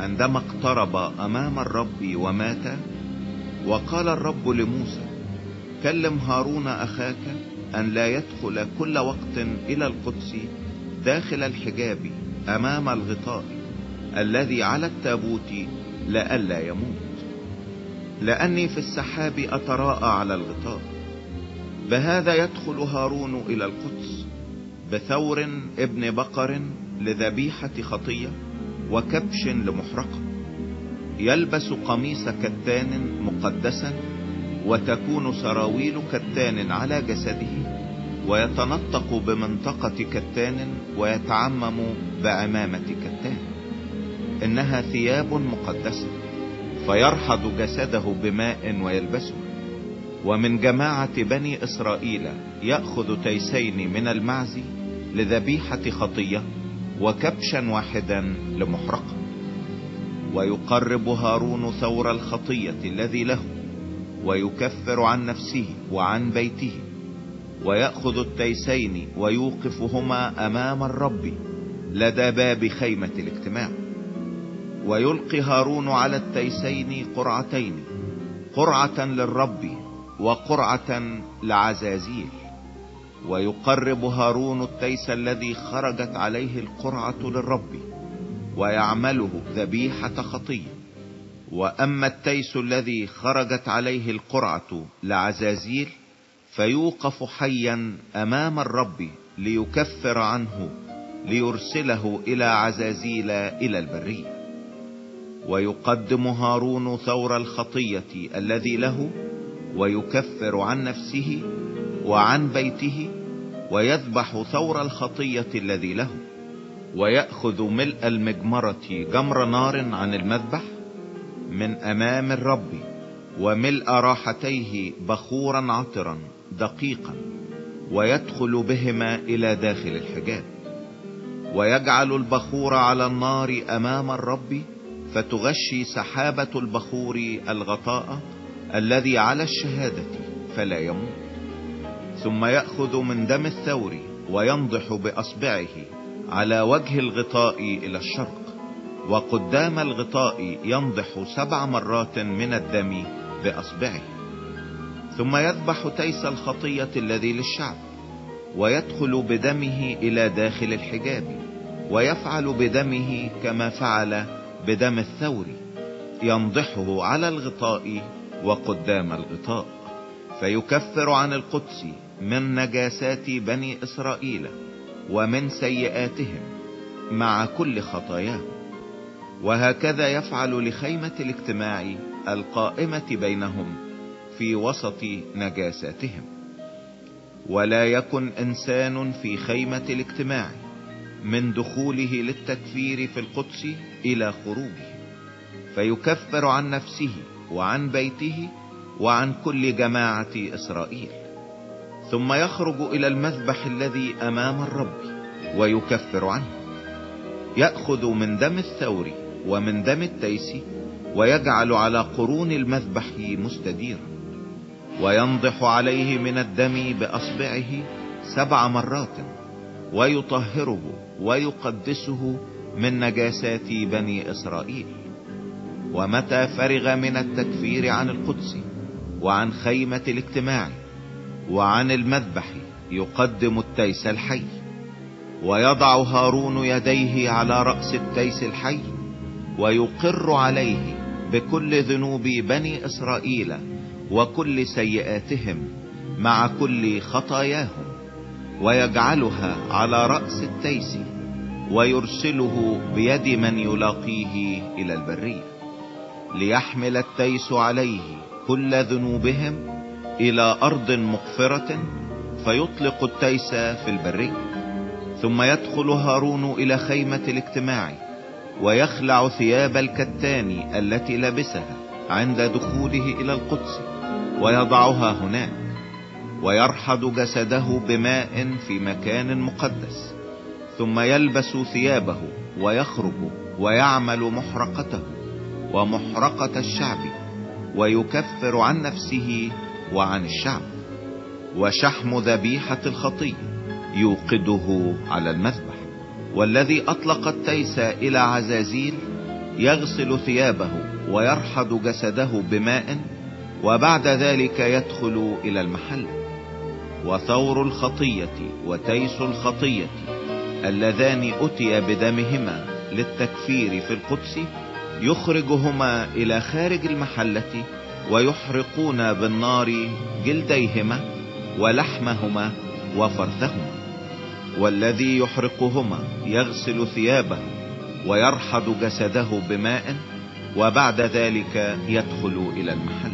عندما اقترب أمام الرب ومات وقال الرب لموسى كلم هارون أخاك أن لا يدخل كل وقت إلى القدس داخل الحجاب أمام الغطاء الذي على التابوت لئلا يموت لأني في السحاب أتراءى على الغطاء بهذا يدخل هارون إلى القدس بثور ابن بقر لذبيحة خطية وكبش لمحرقة. يلبس قميص كتان مقدسا وتكون سراويل كتان على جسده ويتنطق بمنطقة كتان ويتعمم بعمامة كتان. إنها ثياب مقدسة فيرحض جسده بماء ويلبسه. ومن جماعة بني إسرائيل يأخذ تيسين من المعز لذبيحة خطية وكبشا واحدا لمحرقة ويقرب هارون ثور الخطية الذي له ويكفر عن نفسه وعن بيته. ويأخذ التيسين ويوقفهما أمام الرب لدى باب خيمة الاجتماع. ويلقي هارون على التيسين قرعتين قرعة للرب وقرعة لعزازيل ويقرب هارون التيس الذي خرجت عليه القرعة للرب ويعمله ذبيحة خطية. وأما التيس الذي خرجت عليه القرعة لعزازيل فيوقف حيا أمام الرب ليكفر عنه ليرسله إلى عزازيل إلى البرية. ويقدم هارون ثور الخطية الذي له ويكفر عن نفسه وعن بيته ويذبح ثور الخطية الذي له ويأخذ ملء المجمرة جمر نار عن المذبح من أمام الرب وملء راحتيه بخورا عطرا دقيقا ويدخل بهما إلى داخل الحجاب ويجعل البخور على النار أمام الرب فتغشي سحابة البخور الغطاء الذي على الشهادة فلا يموت ثم يأخذ من دم الثور وينضح بأصبعه على وجه الغطاء إلى الشرق وقدام الغطاء ينضح سبع مرات من الدم بأصبعه ثم يذبح تيس الخطية الذي للشعب ويدخل بدمه إلى داخل الحجاب ويفعل بدمه كما فعل بدم الثور ينضحه على الغطاء وقدام الغطاء فيكفر عن القدس من نجاسات بني إسرائيل ومن سيئاتهم مع كل خطاياهم وهكذا يفعل لخيمة الاجتماع القائمة بينهم في وسط نجاساتهم. ولا يكن إنسان في خيمة الاجتماع من دخوله للتكفير في القدس إلى خروجه فيكفر عن نفسه وعن بيته وعن كل جماعة إسرائيل. ثم يخرج إلى المذبح الذي أمام الرب ويكفر عنه. يأخذ من دم الثور ومن دم التيس ويجعل على قرون المذبح مستديرا وينضح عليه من الدم بأصبعه سبع مرات ويطهره ويقدسه من نجاسات بني إسرائيل. ومتى فرغ من التكفير عن القدس وعن خيمة الاجتماع وعن المذبح يقدم التيس الحي ويضع هارون يديه على رأس التيس الحي ويقر عليه بكل ذنوب بني إسرائيل وكل سيئاتهم مع كل خطاياهم ويجعلها على رأس التيس ويرسله بيد من يلاقيه إلى البرية. ليحمل التيس عليه كل ذنوبهم إلى أرض مقفرة فيطلق التيس في البرية ثم يدخل هارون إلى خيمة الاجتماع ويخلع ثياب الكتان التي لبسها عند دخوله إلى القدس ويضعها هناك ويرحض جسده بماء في مكان مقدس. ثم يلبس ثيابه ويخرج ويعمل محرقته. ومحرقة الشعب ويكفر عن نفسه وعن الشعب. وشحم ذبيحة الخطية يوقده على المذبح. والذي أطلق التيس إلى عزازيل يغسل ثيابه ويرحض جسده بماء وبعد ذلك يدخل إلى المحل. وثور الخطية وتيس الخطية اللذان اتي بدمهما للتكفير في القدس يخرجهما إلى خارج المحلة ويحرقون بالنار جلديهما ولحمهما وفرثهما. والذي يحرقهما يغسل ثيابه ويرحض جسده بماء وبعد ذلك يدخل إلى المحل.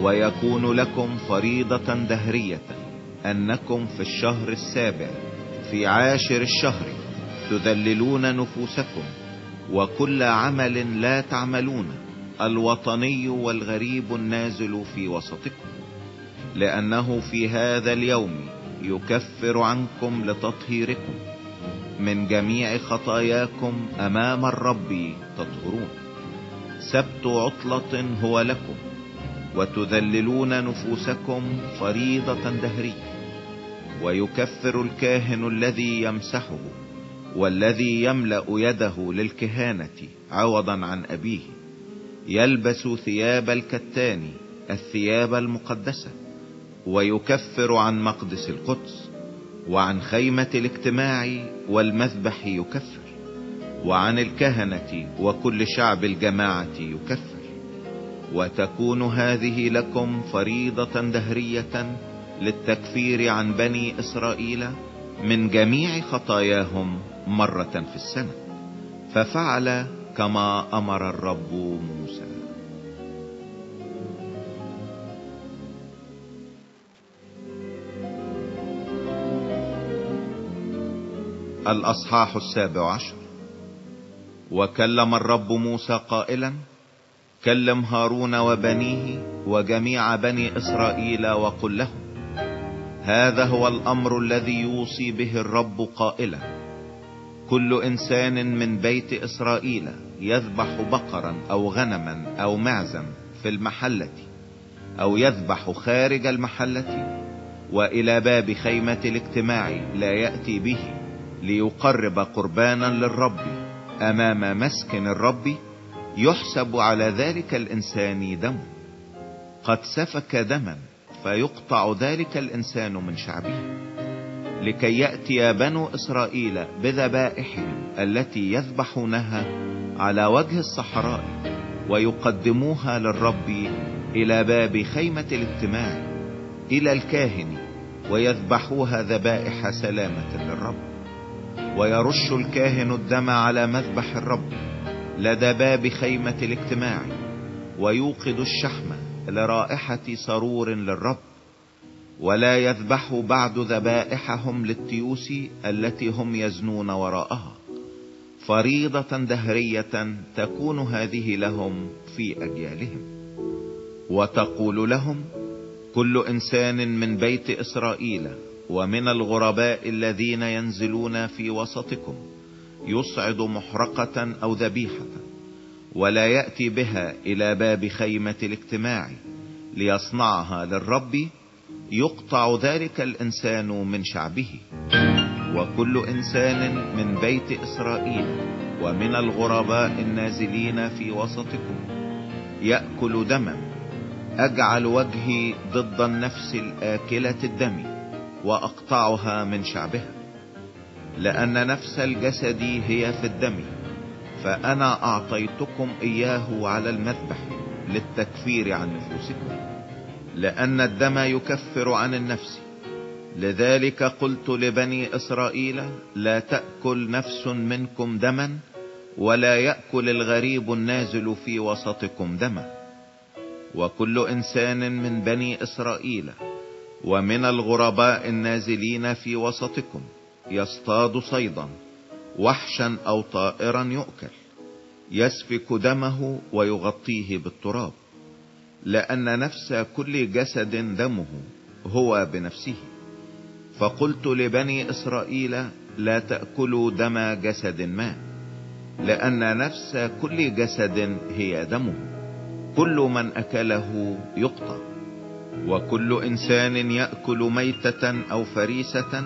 ويكون لكم فريضة دهرية أنكم في الشهر السابع في عاشر الشهر تذللون نفوسكم. وكل عمل لا تعملون الوطني والغريب النازل في وسطكم لأنه في هذا اليوم يكفر عنكم لتطهيركم من جميع خطاياكم أمام الرب تطهرون. سبت عطلة هو لكم وتذللون نفوسكم فريضة دهرية ويكفر الكاهن الذي يمسحه. والذي يملأ يده للكهانة عوضا عن أبيه يلبس ثياب الكتان الثياب المقدسة ويكفر عن مقدس القدس وعن خيمة الاجتماع والمذبح يكفر وعن الكهنة وكل شعب الجماعة يكفر. وتكون هذه لكم فريضة دهرية للتكفير عن بني إسرائيل من جميع خطاياهم مرة في السنة. ففعل كما أمر الرب موسى. الأصحاح السابع عشر. وكلم الرب موسى قائلا كلم هارون وبنيه وجميع بني إسرائيل وقل لهم هذا هو الأمر الذي يوصي به الرب قائلا كل إنسان من بيت إسرائيل يذبح بقرا أو غنما أو معزا في المحلة أو يذبح خارج المحلة وإلى باب خيمة الاجتماع لا يأتي به ليقرب قربانا للرب أمام مسكن الرب يحسب على ذلك الإنسان دم. قد سفك دما فيقطع ذلك الإنسان من شعبه. لكي يأتي بنو إسرائيل بذبائحهم التي يذبحونها على وجه الصحراء ويقدموها للرب إلى باب خيمة الاجتماع إلى الكاهن ويذبحوها ذبائح سلامة للرب. ويرش الكاهن الدم على مذبح الرب لدى باب خيمة الاجتماع ويوقد الشحم لرائحة سرور للرب ولا يذبحوا بعد ذبائحهم للتيوس التي هم يزنون وراءها. فريضة دهرية تكون هذه لهم في أجيالهم. وتقول لهم كل إنسان من بيت إسرائيل ومن الغرباء الذين ينزلون في وسطكم يصعد محرقة أو ذبيحة ولا يأتي بها إلى باب خيمة الاجتماع ليصنعها للرب يقطع ذلك الإنسان من شعبه. وكل إنسان من بيت إسرائيل ومن الغرباء النازلين في وسطكم يأكل دما. أجعل وجهي ضد النفس الآكلة الدم وأقطعها من شعبها. لأن نفس الجسد هي في الدم فأنا أعطيتكم إياه على المذبح للتكفير عن نفوسكم. لأن الدم يكفر عن النفس. لذلك قلت لبني إسرائيل لا تأكل نفس منكم دما ولا يأكل الغريب النازل في وسطكم دما. وكل إنسان من بني إسرائيل ومن الغرباء النازلين في وسطكم يصطاد صيدا وحشا أو طائرا يؤكل يسفك دمه ويغطيه بالتراب. لأن نفس كل جسد دمه هو بنفسه. فقلت لبني إسرائيل لا تأكلوا دم جسد ما لأن نفس كل جسد هي دمه. كل من أكله يقطع. وكل إنسان يأكل ميتة أو فريسة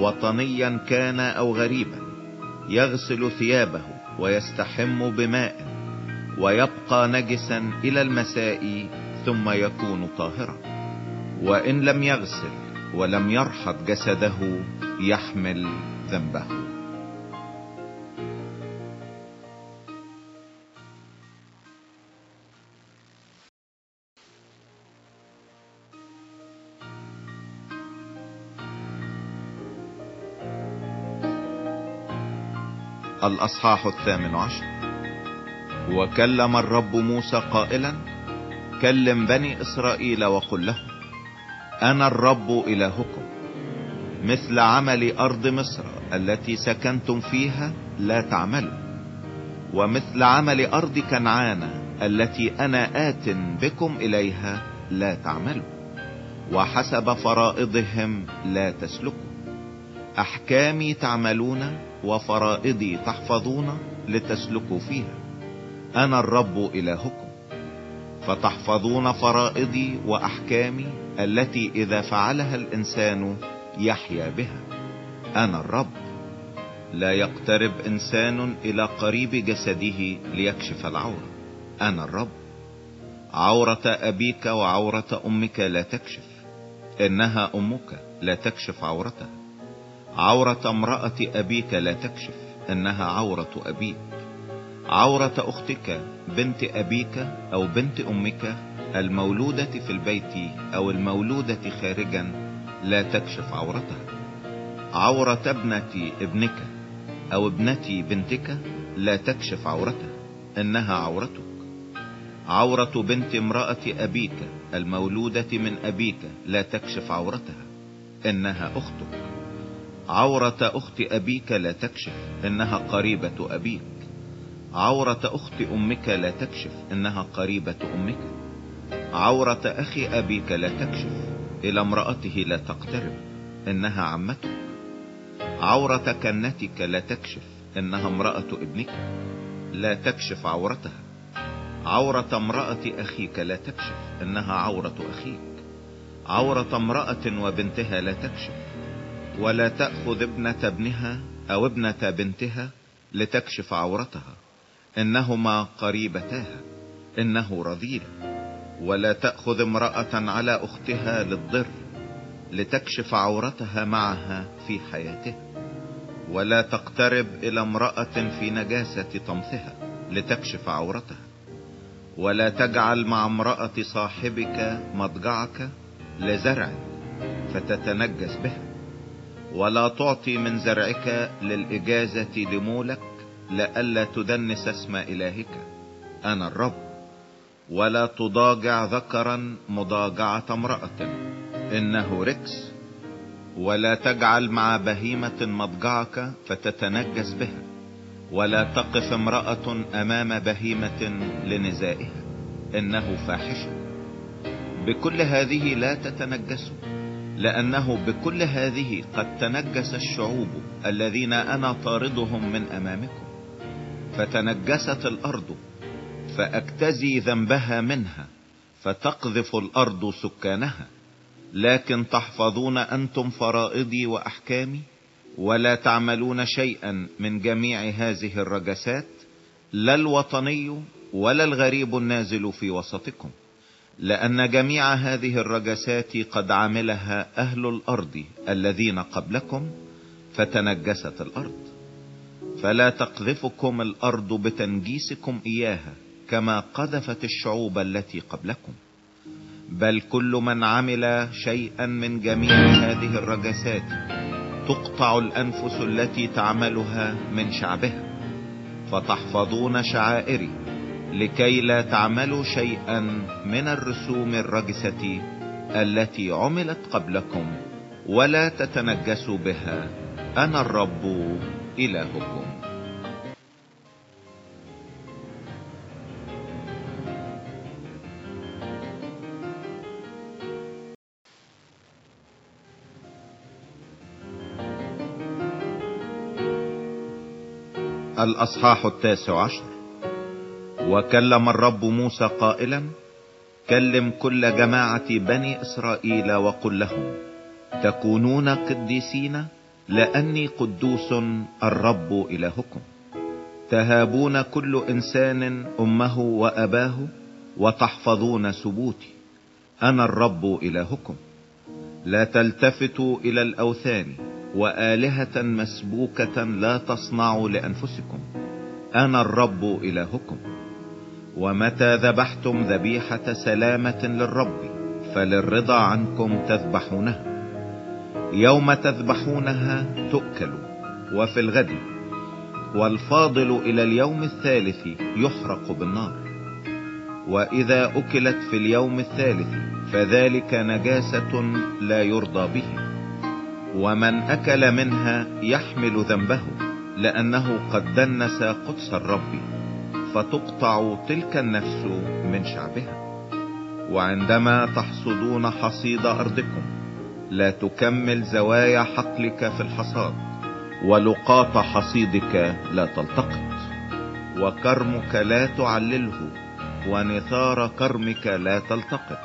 وطنيا كان أو غريبا يغسل ثيابه ويستحم بماء. ويبقى نجسا إلى المساء ثم يكون طاهرا. وإن لم يغسل ولم يرحض جسده يحمل ذنبه. الأصحاح الثامن عشر. وكلم الرب موسى قائلا كلم بني إسرائيل وقل لهم أنا الرب إلهكم مثل عمل أرض مصر التي سكنتم فيها لا تعملوا ومثل عمل أرض كنعان التي أنا آت بكم إليها لا تعملوا وحسب فرائضهم لا تسلكوا أحكامي تعملون وفرائضي تحفظون لتسلكوا فيها أنا الرب إلهكم. فتحفظون فرائضي وأحكامي التي إذا فعلها الإنسان يحيا بها. أنا الرب. لا يقترب إنسان إلى قريب جسده ليكشف العورة. أنا الرب. عورة أبيك وعورة أمك لا تكشف. إنها أمك لا تكشف عورتها. عورة امرأة أبيك لا تكشف. إنها عورة أبيك. عورة أختك بنت أبيك أو بنت أمك المولودة في البيت أو المولودة خارجا لا تكشف عورتها. عورة ابنة ابنك أو ابنة بنتك لا تكشف عورتها. إنها عورتك. عورة بنت امرأة أبيك المولودة من أبيك لا تكشف عورتها. إنها أختك. عورة أخت أبيك لا تكشف. إنها قريبة أبيك. عورة أخت أمك لا تكشف إنها قريبة أمك. عورة أخي أبيك لا تكشف إلى امرأته لا تقترب إنها عمتك. عورة كنتك لا تكشف إنها امرأة ابنك. لا تكشف عورتها. عورة امرأة أخيك لا تكشف إنها عورة أخيك. عورة امرأة وبنتها لا تكشف. ولا تأخذ ابنة ابنها أو ابنة بنتها لتكشف عورتها. إنهما قريبتاها إنه رذيل. ولا تأخذ امرأة على أختها للضر لتكشف عورتها معها في حياتها ولا تقترب إلى امرأة في نجاسة طمثها لتكشف عورتها. ولا تجعل مع امرأة صاحبك مضجعك لزرع فتتنجس بها. ولا تعطي من زرعك للإجازة لمولك لئلا تدنس اسم إلهك. أنا الرب. ولا تضاجع ذكرا مضاجعة امرأة. إنه ركس ولا تجعل مع بهيمة مضجعك فتتنجس بها. ولا تقف امرأة أمام بهيمة لنزائها. إنه فاحش. بكل هذه لا تتنجسوا لأنه بكل هذه قد تنجس الشعوب الذين أنا طاردهم من أمامكم. فتنجست الأرض فأكتزي ذنبها منها فتقذف الأرض سكانها. لكن تحفظون أنتم فرائضي وأحكامي ولا تعملون شيئا من جميع هذه الرجسات لا الوطني ولا الغريب النازل في وسطكم لأن جميع هذه الرجسات قد عملها أهل الأرض الذين قبلكم فتنجست الأرض. فلا تقذفكم الأرض بتنجيسكم إياها كما قذفت الشعوب التي قبلكم. بل كل من عمل شيئا من جميع هذه الرجسات تقطع الأنفس التي تعملها من شعبها. فتحفظون شعائري لكي لا تعملوا شيئا من الرسوم الرجسة التي عملت قبلكم ولا تتنجسوا بها. أنا الرب إلهكم. الأصحاح التاسع عشر. وكلم الرب موسى قائلا كلم كل جماعة بني إسرائيل وقل لهم تكونون قديسين؟ لأني قدوس الرب إلهكم. تهابون كل إنسان أمه وأباه وتحفظون سبوتي أنا الرب إلهكم. لا تلتفتوا إلى الأوثان وآلهة مسبوكة لا تصنعوا لأنفسكم. أنا الرب إلهكم. ومتى ذبحتم ذبيحة سلامة للرب؟ فللرضا عنكم تذبحونها يوم تذبحونها تؤكل وفي الغد. والفاضل إلى اليوم الثالث يحرق بالنار. وإذا أكلت في اليوم الثالث فذلك نجاسة لا يرضى به. ومن أكل منها يحمل ذنبه لأنه قد دنس قدس الرب فتقطع تلك النفس من شعبها. وعندما تحصدون حصيد أرضكم لا تكمل زوايا حقلك في الحصاد ولقاط حصيدك لا تلتقط. وكرمك لا تعلله ونثار كرمك لا تلتقط.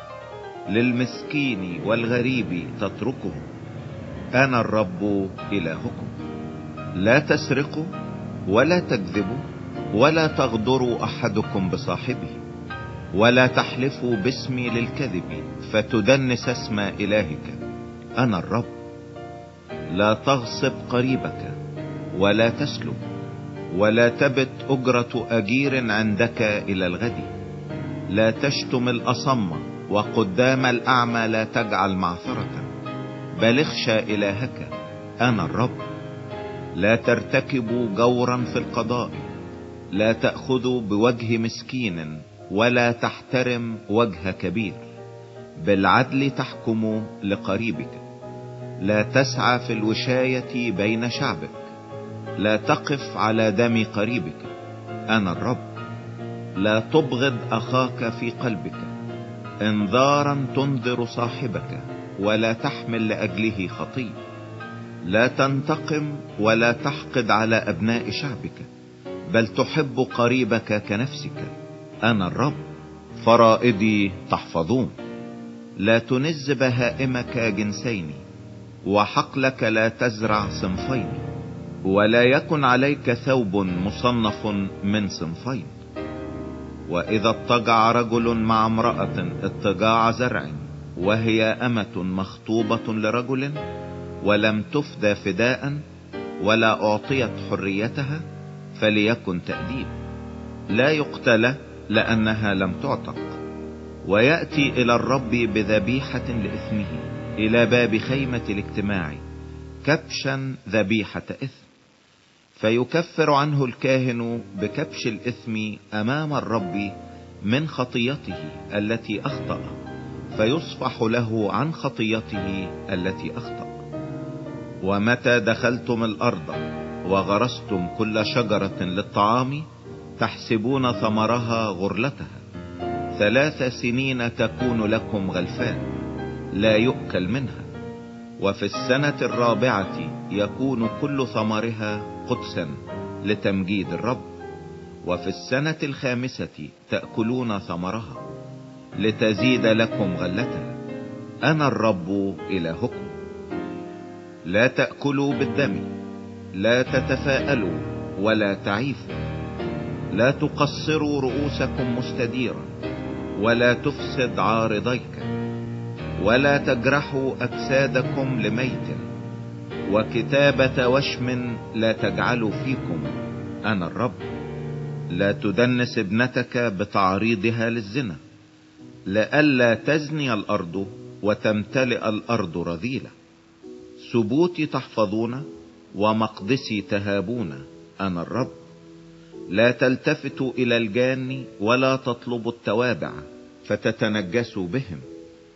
للمسكين والغريب تتركه. أنا الرب إلهكم. لا تسرقوا ولا تكذبوا ولا تغدروا أحدكم بصاحبه ولا تحلفوا باسمي للكذب فتدنس اسم إلهك. أنا الرب. لا تغصب قريبك ولا تسلب ولا تبت أجرة أجير عندك إلى الغد. لا تشتم الأصم وقدام الأعمى لا تجعل معثرة. بل اخشى إلهك أنا الرب. لا ترتكبوا جورا في القضاء لا تأخذوا بوجه مسكين ولا تحترم وجه كبير. بالعدل تحكم لقريبك لا تسعى في الوشاية بين شعبك لا تقف على دم قريبك أنا الرب. لا تبغض أخاك في قلبك انذارا تنذر صاحبك. ولا تحمل لأجله خطيه لا تنتقم ولا تحقد على أبناء شعبك بل تحب قريبك كنفسك. أنا الرب فرائدي تحفظون. لا تنز بهائمك جنسين وحقلك لا تزرع صنفين. ولا يكن عليك ثوب مصنف من صنفين. وإذا اضطجع رجل مع امرأة اضطجاع زرع. وهي أمة مخطوبة لرجل ولم تفدى فداء ولا أعطيت حريتها فليكن تأديب. لا يقتل لأنها لم تعتق. ويأتي إلى الرب بذبيحة لإثمه إلى باب خيمة الاجتماع كبشا ذبيحة إثم. فيكفر عنه الكاهن بكبش الإثم أمام الرب من خطيته التي أخطأ. فيصفح له عن خطيته التي أخطأ. ومتى دخلتم الأرض وغرستم كل شجرة للطعام تحسبون ثمرها غرلتها. ثلاث سنين تكون لكم غلفان لا يؤكل منها. وفي السنة الرابعة يكون كل ثمرها قدسا لتمجيد الرب. وفي السنة الخامسة تأكلون ثمرها. لتزيد لكم غلتها أنا الرب إلهكم. لا تأكلوا بالدم لا تتفاءلوا ولا تعيفوا لا تقصروا رؤوسكم مستديرا ولا تفسد عارضيك. ولا تجرحوا أجسادكم لميت. وكتابة وشم لا تجعلوا فيكم. أنا الرب. لا تدنس ابنتك بتعريضها للزنا. لئلا تزني الأرض وتمتلئ الأرض رذيلة سبوتي تحفظون ومقدسي تهابون أنا الرب. لا تلتفتوا إلى الجان ولا تطلبوا التوابع فتتنجسوا بهم.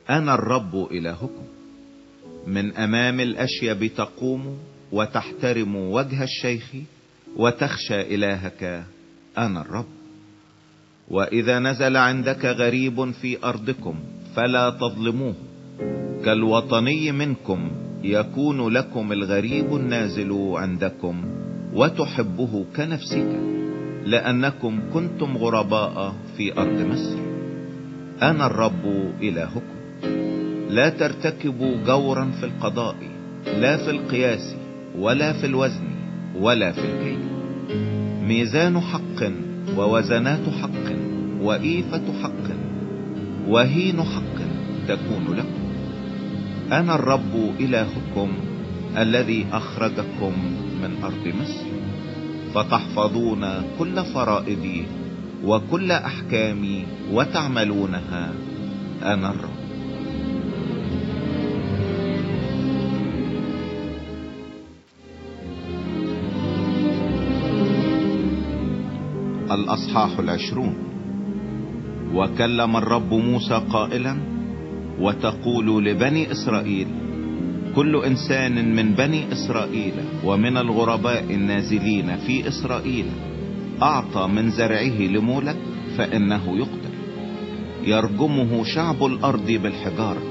أنا الرب إلهكم. من أمام الاشيب تقوم وتحترم وجه الشيخ وتخشى إلهك أنا الرب. وإذا نزل عندك غريب في أرضكم فلا تظلموه. كالوطني منكم يكون لكم الغريب النازل عندكم وتحبه كنفسك لأنكم كنتم غرباء في أرض مصر. أنا الرب إلهكم. لا ترتكبوا جورا في القضاء لا في القياس ولا في الوزن ولا في الكيل ميزان حق ووزنات حق وإيفة حق وهين حق تكون لكم. أنا الرب إلهكم الذي أخرجكم من أرض مصر فتحفظون كل فرائضي وكل أحكامي وتعملونها. أنا الرب. الأصحاح العشرون. وكلم الرب موسى قائلا وتقول لبني إسرائيل كل إنسان من بني إسرائيل ومن الغرباء النازلين في إسرائيل أعطى من زرعه لمولك فإنه يقتل يرجمه شعب الأرض بالحجارة.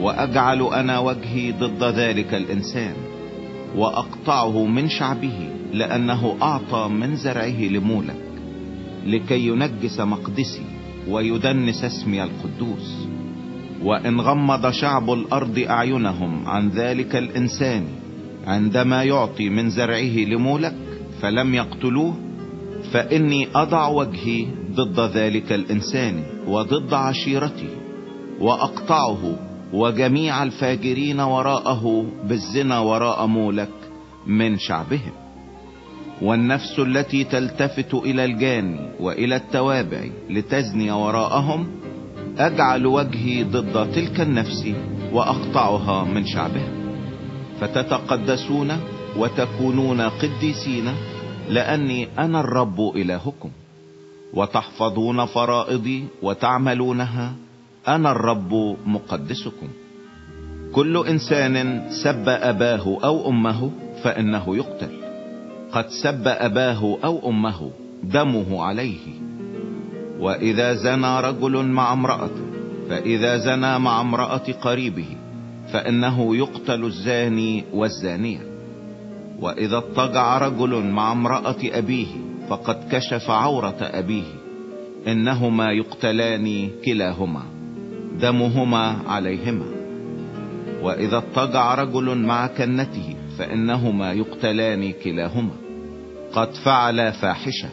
وأجعل أنا وجهي ضد ذلك الإنسان وأقطعه من شعبه لأنه أعطى من زرعه لمولك لكي ينجس مقدسي ويدنس اسمي القدوس. وإن غمض شعب الأرض أعينهم عن ذلك الإنسان عندما يعطي من زرعه لمولك فلم يقتلوه فإني أضع وجهي ضد ذلك الإنسان وضد عشيرته وأقطعه وجميع الفاجرين وراءه بالزنا وراء مولك من شعبهم. والنفس التي تلتفت إلى الجان وإلى التوابع لتزني وراءهم أجعل وجهي ضد تلك النفس وأقطعها من شعبها فتتقدسون وتكونون قديسين لأني أنا الرب إلهكم. وتحفظون فرائضي وتعملونها أنا الرب مقدسكم. كل إنسان سب أباه أو أمه فإنه يقتل. قد سب أباه أو أمه دمه عليه. وإذا زنى رجل مع امرأة فإذا زنى مع امرأة قريبه فإنه يقتل الزاني والزانية. وإذا اضطجع رجل مع امرأة أبيه فقد كشف عورة أبيه. إنهما يقتلان كلاهما. دمهما عليهما. وإذا اضطجع رجل مع كنته فإنهما يقتلان كلاهما. قد فعلا فاحشة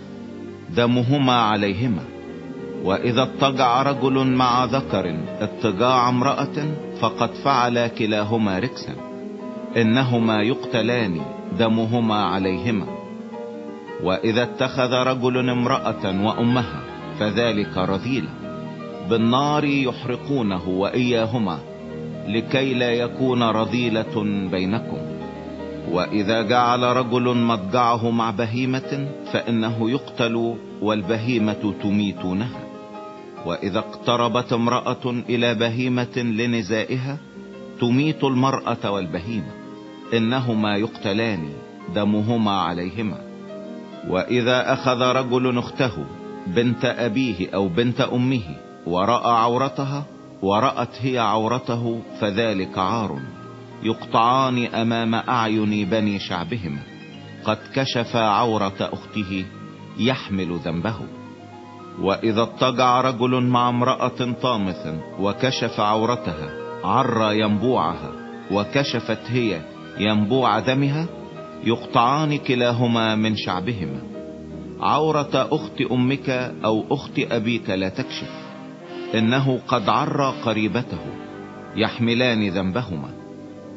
دمهما عليهما. وإذا اضطجع رجل مع ذكر اضطجاع امرأة فقد فعلا كلاهما ركسا. إنهما يقتلان دمهما عليهما. وإذا اتخذ رجل امرأة وأمها فذلك رذيلة بالنار يحرقونه وإياهما لكي لا يكون رذيلة بينكم. وإذا جعل رجل مضجعه مع بهيمة فإنه يقتل والبهيمة تميتونها. وإذا اقتربت امرأة إلى بهيمة لنزائها تميت المرأة والبهيمة. إنهما يقتلان دمهما عليهما. وإذا أخذ رجل أخته بنت أبيه أو بنت أمه ورأى عورتها ورأت هي عورته فذلك عار. يقطعان أمام أعين بني شعبهما قد كشف عورة أخته يحمل ذنبه. وإذا اضطجع رجل مع امرأة طامث وكشف عورتها عر ينبوعها. وكشفت هي ينبوع دمها يقطعان كلاهما من شعبهما عورة أخت أمك أو أخت أبيك لا تكشف. إنه قد عر قريبته يحملان ذنبهما.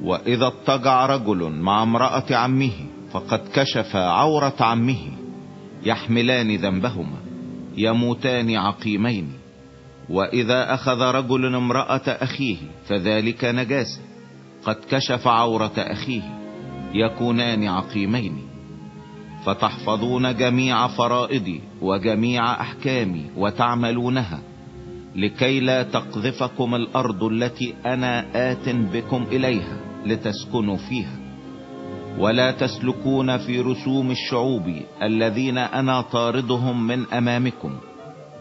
وإذا اضطجع رجل مع امرأة عمه فقد كشف عورة عمه يحملان ذنبهما يموتان عقيمين. وإذا أخذ رجل امرأة أخيه فذلك نجاسة قد كشف عورة أخيه يكونان عقيمين. فتحفظون جميع فرائضي وجميع أحكامي وتعملونها. لكي لا تقذفكم الأرض التي أنا آت بكم إليها لتسكنوا فيها. ولا تسلكون في رسوم الشعوب الذين أنا طاردهم من أمامكم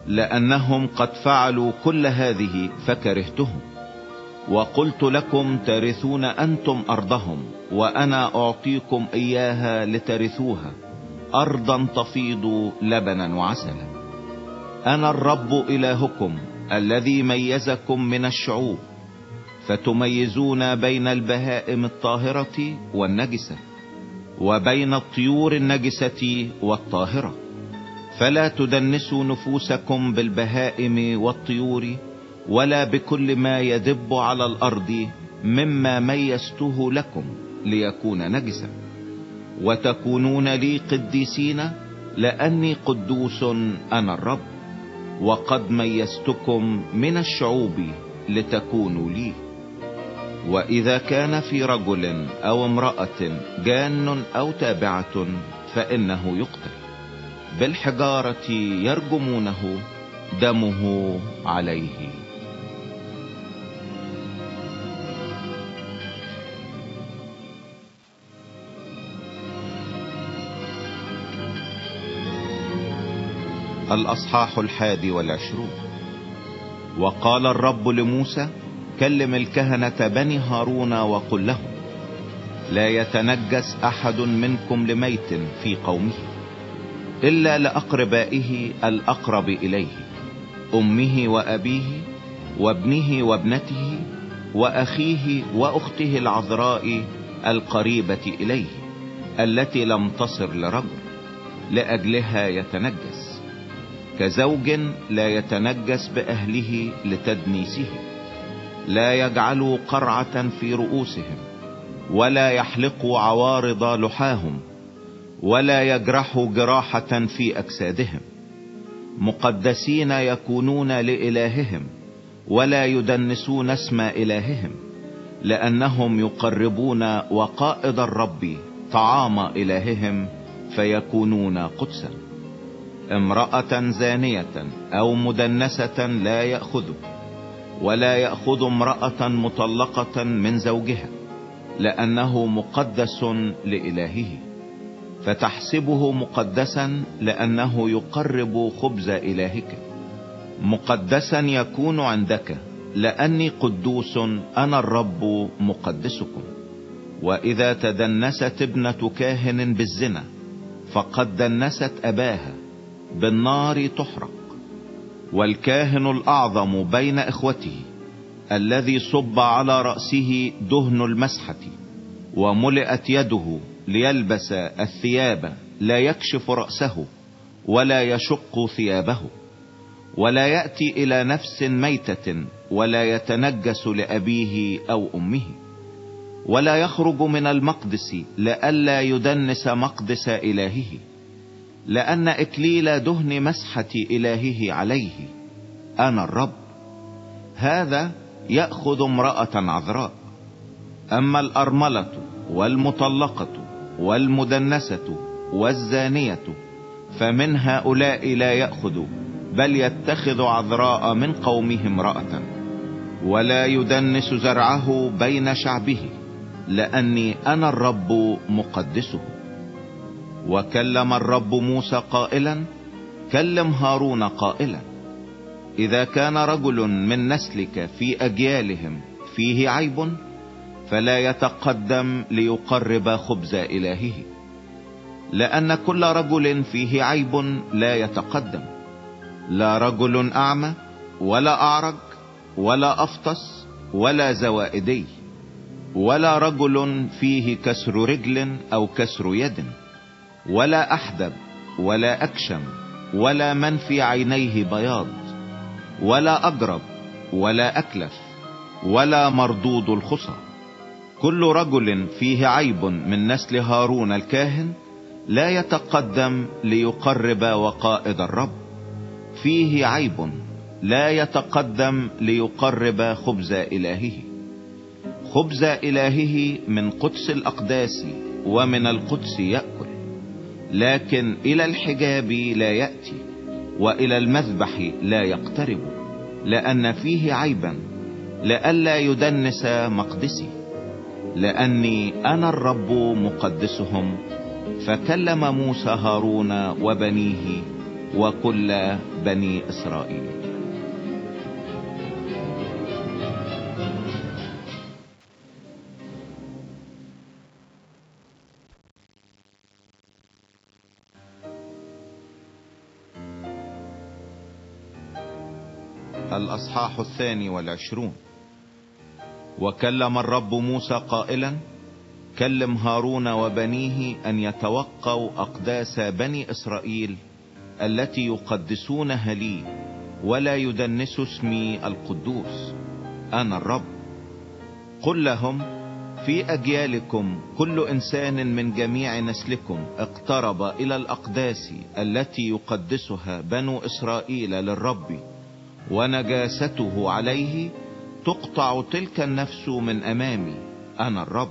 لأنهم قد فعلوا كل هذه فكرهتهم. وقلت لكم ترثون أنتم أرضهم وأنا أعطيكم إياها لترثوها. أرضا تفيض لبنا وعسلا. أنا الرب إلهكم الذي ميزكم من الشعوب فتميزون بين البهائم الطاهرة والنجسة وبين الطيور النجسة والطاهرة. فلا تدنسوا نفوسكم بالبهائم والطيور ولا بكل ما يدب على الأرض مما ميزته لكم ليكون نجسا. وتكونون لي قديسين لأني قدوس أنا الرب. وقد ميزتكم من الشعوب لتكونوا لي. وإذا كان في رجل أو امرأة جان أو تابعة فإنه يقتل. بالحجارة يرجمونه دمه عليه. الأصحاح الحادي والعشرون. وقال الرب لموسى كلم الكهنة بني هارون وقل لهم لا يتنجس أحد منكم لميت في قومه إلا لأقربائه الأقرب إليه أمه وأبيه وابنه وابنته وأخيه وأخته العذراء القريبة إليه التي لم تصر لرجل لأجلها يتنجس. كزوج لا يتنجس بأهله لتدنيسه لا يجعلوا قرعة في رؤوسهم ولا يحلقوا عوارض لحاهم ولا يجرحوا جراحة في أجسادهم. مقدسين يكونون لإلههم ولا يدنسون اسم إلههم لأنهم يقربون وقائد الرب طعام إلههم فيكونون قدسا. امرأة زانية أو مدنسة لا يأخذه ولا يأخذ امرأة مطلقة من زوجها لأنه مقدس لإلهه فتحسبه مقدسا لأنه يقرب خبز إلهك. مقدسا يكون عندك لأني قدوس أنا الرب مقدسكم. وإذا تدنست ابنة كاهن بالزنا فقد دنست أباها بالنار تحرق والكاهن الأعظم بين إخوته الذي صب على رأسه دهن المسحة وملئت يده ليلبس الثياب لا يكشف رأسه ولا يشق ثيابه ولا يأتي إلى نفس ميتة ولا يتنجس لأبيه أو أمه ولا يخرج من المقدس لئلا يدنس مقدس إلهه. لأن إكليل دهن مسحة إلهه عليه. أنا الرب. هذا يأخذ امرأة عذراء. أما الأرملة والمطلقة والمدنسة والزانية فمن هؤلاء لا يأخذ بل يتخذ عذراء من قومه امرأة. ولا يدنس زرعه بين شعبه لأني أنا الرب مقدسه. وكلم الرب موسى قائلا كلم هارون قائلا إذا كان رجل من نسلك في أجيالهم فيه عيب فلا يتقدم ليقرب خبز إلهه لأن كل رجل فيه عيب لا يتقدم لا رجل أعمى ولا أعرج ولا أفطس ولا زوائدي ولا رجل فيه كسر رجل أو كسر يد. ولا أحدب ولا أكشم ولا من في عينيه بياض ولا اجرب ولا أكلف ولا مردود الخصى. كل رجل فيه عيب من نسل هارون الكاهن لا يتقدم ليقرب وقائد الرب. فيه عيب لا يتقدم ليقرب خبز إلهه. خبز إلهه من قدس الأقداس ومن القدس يأكل. لكن إلى الحجاب لا يأتي وإلى المذبح لا يقترب لأن فيه عيبا لئلا يدنس مقدسي لأني أنا الرب مقدسهم فكلم موسى هارون وبنيه وكل بني إسرائيل. الأصحاح الثاني والعشرون. وكلم الرب موسى قائلا كلم هارون وبنيه أن يتوقوا أقداس بني إسرائيل التي يقدسونها لي ولا يدنس اسمي القدوس. أنا الرب. قل لهم في أجيالكم كل إنسان من جميع نسلكم اقترب إلى الأقداس التي يقدسها بنو إسرائيل للرب. ونجاسته عليه تقطع تلك النفس من أمامي أنا الرب.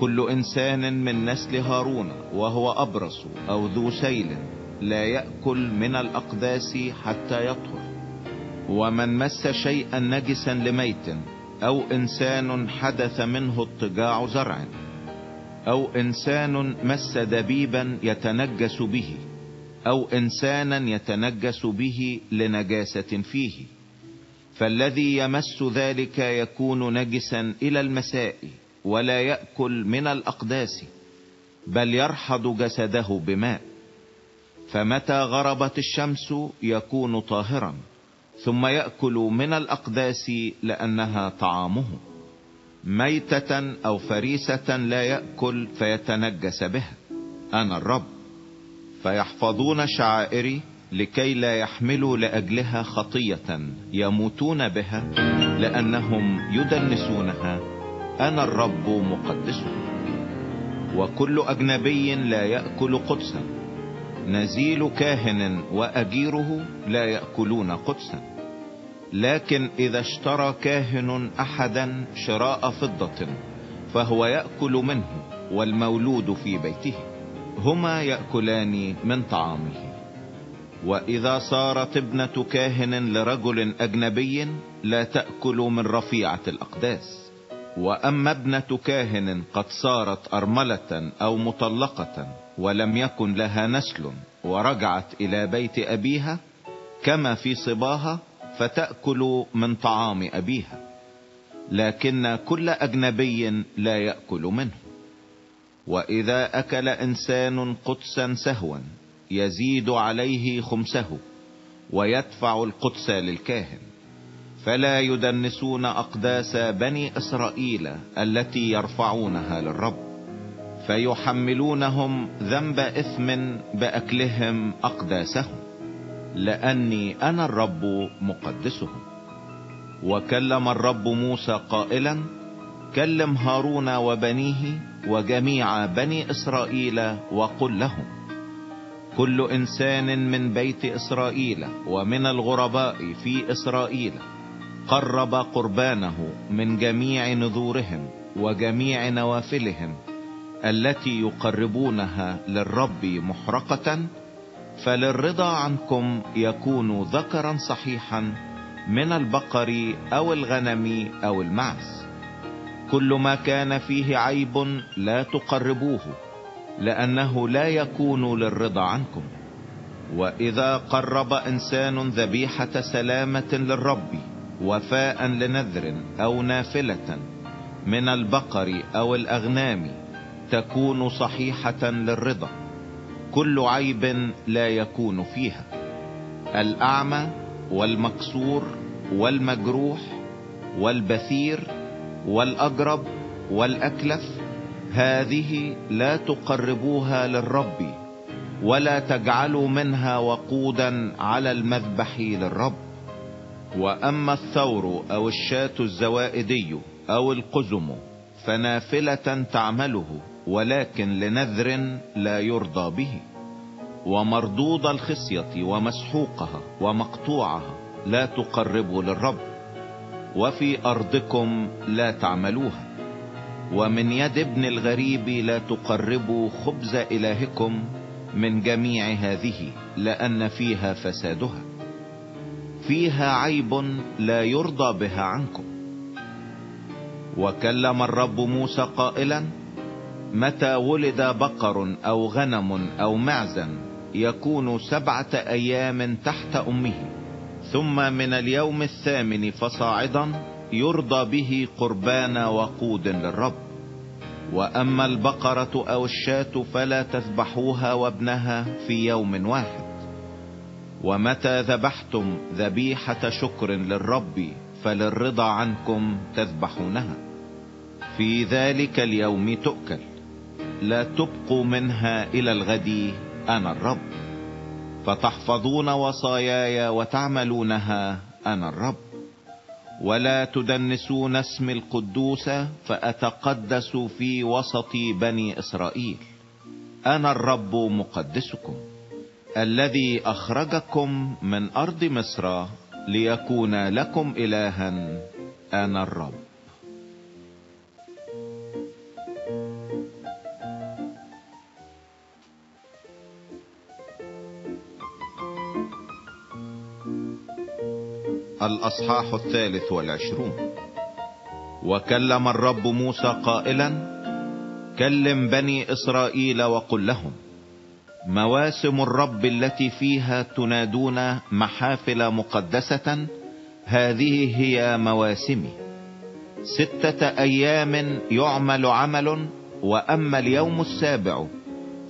كل إنسان من نسل هارون وهو أبرص أو ذو سيل لا يأكل من الأقداس حتى يطهر. ومن مس شيئا نجسا لميت أو إنسان حدث منه اضطجاع زرع أو إنسان مس دبيبا يتنجس به أو إنسانا يتنجس به لنجاسة فيه. فالذي يمس ذلك يكون نجسا إلى المساء ولا يأكل من الأقداس بل يرحض جسده بماء. فمتى غربت الشمس يكون طاهرا ثم يأكل من الأقداس لأنها طعامه. ميتة أو فريسة لا يأكل فيتنجس بها أنا الرب. فيحفظون شعائري لكي لا يحملوا لأجلها خطية يموتون بها لأنهم يدنسونها. أنا الرب مقدسهم وكل أجنبي لا يأكل قدسا. نزيل كاهن وأجيره لا يأكلون قدسا. لكن إذا اشترى كاهن أحدا شراء فضة فهو يأكل منه والمولود في بيته. هما يأكلان من طعامه. وإذا صارت ابنة كاهن لرجل أجنبي لا تأكل من رفيعة الأقداس. وأما ابنة كاهن قد صارت أرملة أو مطلقة ولم يكن لها نسل ورجعت إلى بيت أبيها كما في صباها فتأكل من طعام أبيها. لكن كل أجنبي لا يأكل منه. واذا اكل انسان قدسا سهوا يزيد عليه خمسه ويدفع القدس للكاهن. فلا يدنسون اقداس بني اسرائيل التي يرفعونها للرب. فيحملونهم ذنب اثم باكلهم اقداسهم لاني أنا الرب مقدسهم. وكلم الرب موسى قائلا كلم هارون وبنيه وجميع بني إسرائيل وقل لهم كل إنسان من بيت إسرائيل ومن الغرباء في إسرائيل قرب قربانه من جميع نذورهم وجميع نوافلهم التي يقربونها للرب محرقة فللرضا عنكم يكون ذكرا صحيحا من البقر أو الغنم أو المعز. كل ما كان فيه عيب لا تقربوه لأنه لا يكون للرضا عنكم. وإذا قرب إنسان ذبيحة سلامة للرب وفاء لنذر أو نافلة من البقر أو الأغنام تكون صحيحة للرضا. كل عيب لا يكون فيها. الأعمى والمكسور والمجروح والبثير والاجرب والأكلف هذه لا تقربوها للرب ولا تجعلوا منها وقودا على المذبح للرب. وأما الثور أو الشاة الزوائدي أو القزم فنافلة تعمله ولكن لنذر لا يرضى به. ومردود الخصية ومسحوقها ومقطوعها لا تقربوا للرب. وفي أرضكم لا تعملوها ومن يد ابن الغريب لا تقربوا خبز إلهكم من جميع هذه لأن فيها فسادها. فيها عيب لا يرضى بها عنكم. وكلم الرب موسى قائلا متى ولد بقر أو غنم أو معزا يكون سبعة أيام تحت أمه؟ ثم من اليوم الثامن فصاعدا يرضى به قربان وقود للرب. وأما البقرة أو الشاة فلا تذبحوها وابنها في يوم واحد. ومتى ذبحتم ذبيحة شكر للرب فللرضا عنكم تذبحونها. في ذلك اليوم تؤكل. لا تبقوا منها إلى الغد أنا الرب. فتحفظون وصاياي وتعملونها أنا الرب. ولا تدنسون اسم القدوس فأتقدس في وسط بني إسرائيل. أنا الرب مقدسكم الذي أخرجكم من أرض مصر ليكون لكم الها أنا الرب. الأصحاح الثالث والعشرون. وكلم الرب موسى قائلا كلم بني إسرائيل وقل لهم مواسم الرب التي فيها تنادون محافل مقدسة هذه هي مواسمي. ستة أيام يعمل عمل وأما اليوم السابع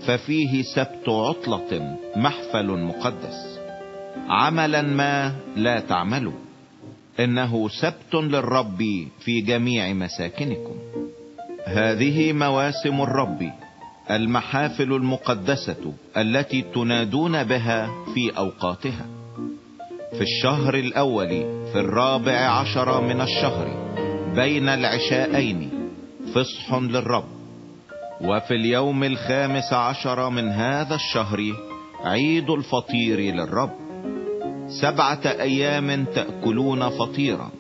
ففيه سبت عطلة محفل مقدس. عملا ما لا تعملوا. إنه سبت للرب في جميع مساكنكم. هذه مواسم الرب المحافل المقدسة التي تنادون بها في أوقاتها. في الشهر الأول في الرابع عشر من الشهر بين العشاءين فصح للرب. وفي اليوم الخامس عشر من هذا الشهر عيد الفطير للرب. سبعة أيام تأكلون فطيرا.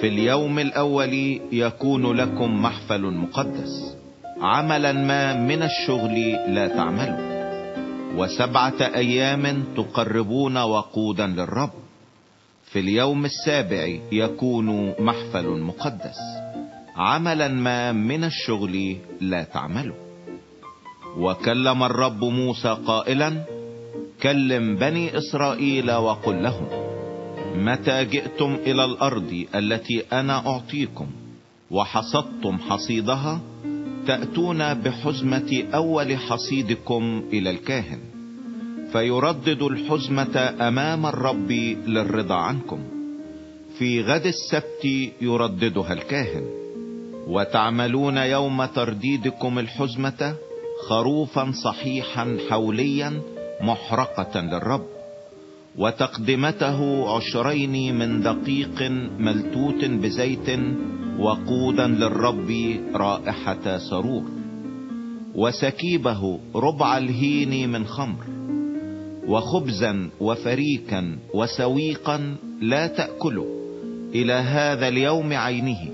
في اليوم الأول يكون لكم محفل مقدس. عملا ما من الشغل لا تعملوا. وسبعة أيام تقربون وقودا للرب. في اليوم السابع يكون محفل مقدس. عملا ما من الشغل لا تعملوا. وكلم الرب موسى قائلا كلم بني إسرائيل وقل لهم متى جئتم إلى الأرض التي أنا أعطيكم وحصدتم حصيدها؟ تأتون بحزمة أول حصيدكم إلى الكاهن فيردد الحزمة أمام الرب للرضا عنكم. في غد السبت يرددها الكاهن. وتعملون يوم ترديدكم الحزمة خروفا صحيحا حوليا محرقة للرب وتقدمته عشرين من دقيق ملتوت بزيت وقودا للرب رائحة سرور وسكيبه ربع الهين من خمر وخبزا وفريكا وسويقا لا تأكلوا إلى هذا اليوم عينه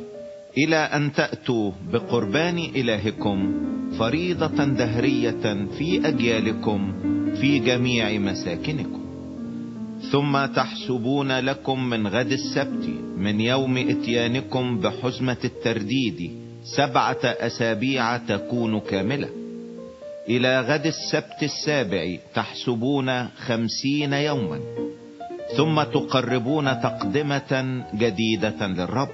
إلى أن تأتوا بقربان إلهكم فريضة دهرية في أجيالكم في جميع مساكنكم. ثم تحسبون لكم من غد السبت من يوم إتيانكم بحزمة الترديد سبعة أسابيع تكون كاملة. إلى غد السبت السابع تحسبون خمسين يوما. ثم تقربون تقدمة جديدة للرب.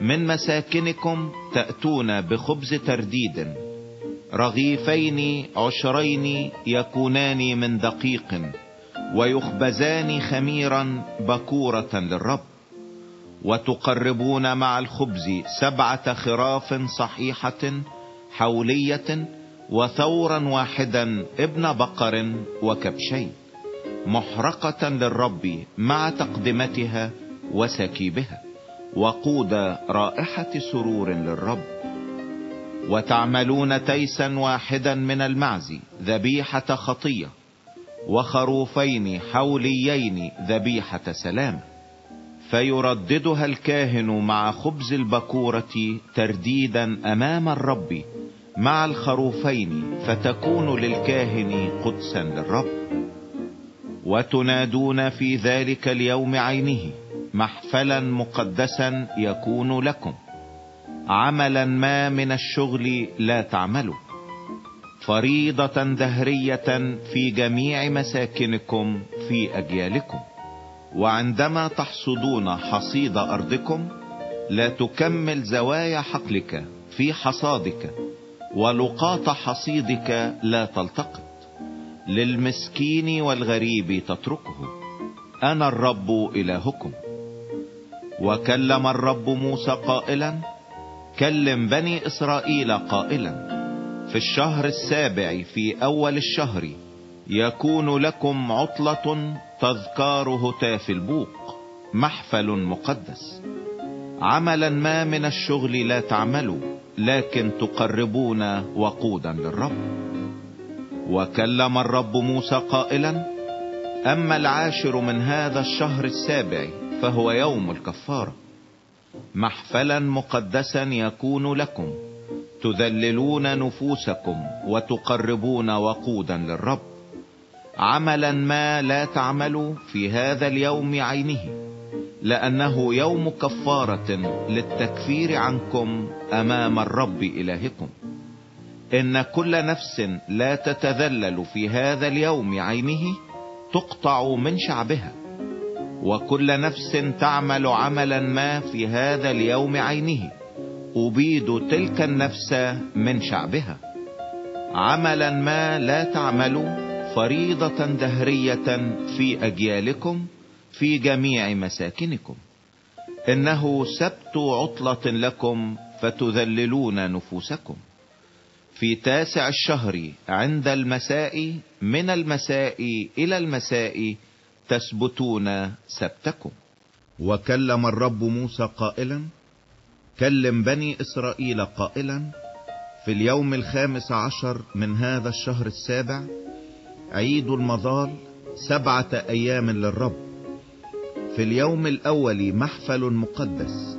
من مساكنكم تأتون بخبز ترديد رغيفين عشرين يكونان من دقيق ويخبزان خميرا بكورة للرب وتقربون مع الخبز سبعة خراف صحيحة حولية وثورا واحدا ابن بقر وكبشين محرقة للرب مع تقدمتها وسكيبها وقود رائحة سرور للرب. وتعملون تيسا واحدا من المعز ذبيحة خطية وخروفين حوليين ذبيحة سلام. فيرددها الكاهن مع خبز البكورة ترديدا أمام الرب مع الخروفين فتكون للكاهن قدسا للرب. وتنادون في ذلك اليوم عينه محفلا مقدسا يكون لكم. عملا ما من الشغل لا تعملوا. فريضة دهرية في جميع مساكنكم في أجيالكم. وعندما تحصدون حصيد أرضكم لا تكمل زوايا حقلك في حصادك ولقاط حصيدك لا تلتقط. للمسكين والغريب تتركه. أنا الرب إلهكم. وكلم الرب موسى قائلا كلم بني إسرائيل قائلا في الشهر السابع في أول الشهر يكون لكم عطلة تذكار هتاف البوق محفل مقدس. عملا ما من الشغل لا تعملوا لكن تقربون وقودا للرب. وكلم الرب موسى قائلا أما العاشر من هذا الشهر السابع فهو يوم الكفارة. محفلا مقدسا يكون لكم تذللون نفوسكم وتقربون وقودا للرب. عملا ما لا تعملوا في هذا اليوم عينه لأنه يوم كفارة للتكفير عنكم أمام الرب إلهكم. إن كل نفس لا تتذلل في هذا اليوم عينه تقطع من شعبها. وكل نفس تعمل عملا ما في هذا اليوم عينه. أبيد تلك النفس من شعبها. عملا ما لا تعملوا فريضة دهرية في أجيالكم في جميع مساكنكم. إنه سبت عطلة لكم فتذللون نفوسكم. في تاسع الشهر عند المساء من المساء إلى المساء تثبتون سبتكم. وكلم الرب موسى قائلا كلم بني إسرائيل قائلا في اليوم الخامس عشر من هذا الشهر السابع عيد المظال سبعة أيام للرب. في اليوم الأول محفل مقدس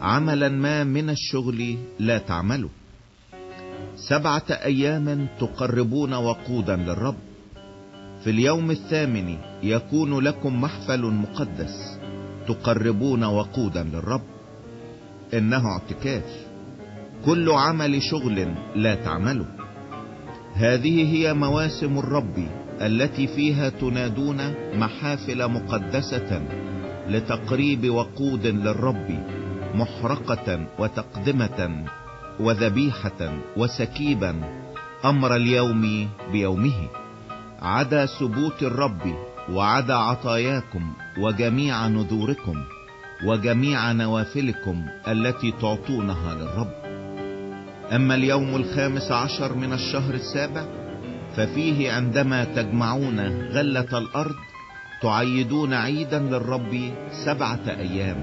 عملا ما من الشغل لا تعمله. سبعة أيام تقربون وقودا للرب. في اليوم الثامن يكون لكم محفل مقدس تقربون وقودا للرب. إنه اعتكاف. كل عمل شغل لا تعمله. هذه هي مواسم الرب التي فيها تنادون محافل مقدسة لتقريب وقود للرب محرقة وتقدمة وذبيحة وسكيبا أمر اليوم بيومه. عدا سبوت الرب وعدا عطاياكم وجميع نذوركم وجميع نوافلكم التي تعطونها للرب. أما اليوم الخامس عشر من الشهر السابع ففيه عندما تجمعون غلة الأرض تعيدون عيدا للرب سبعة أيام.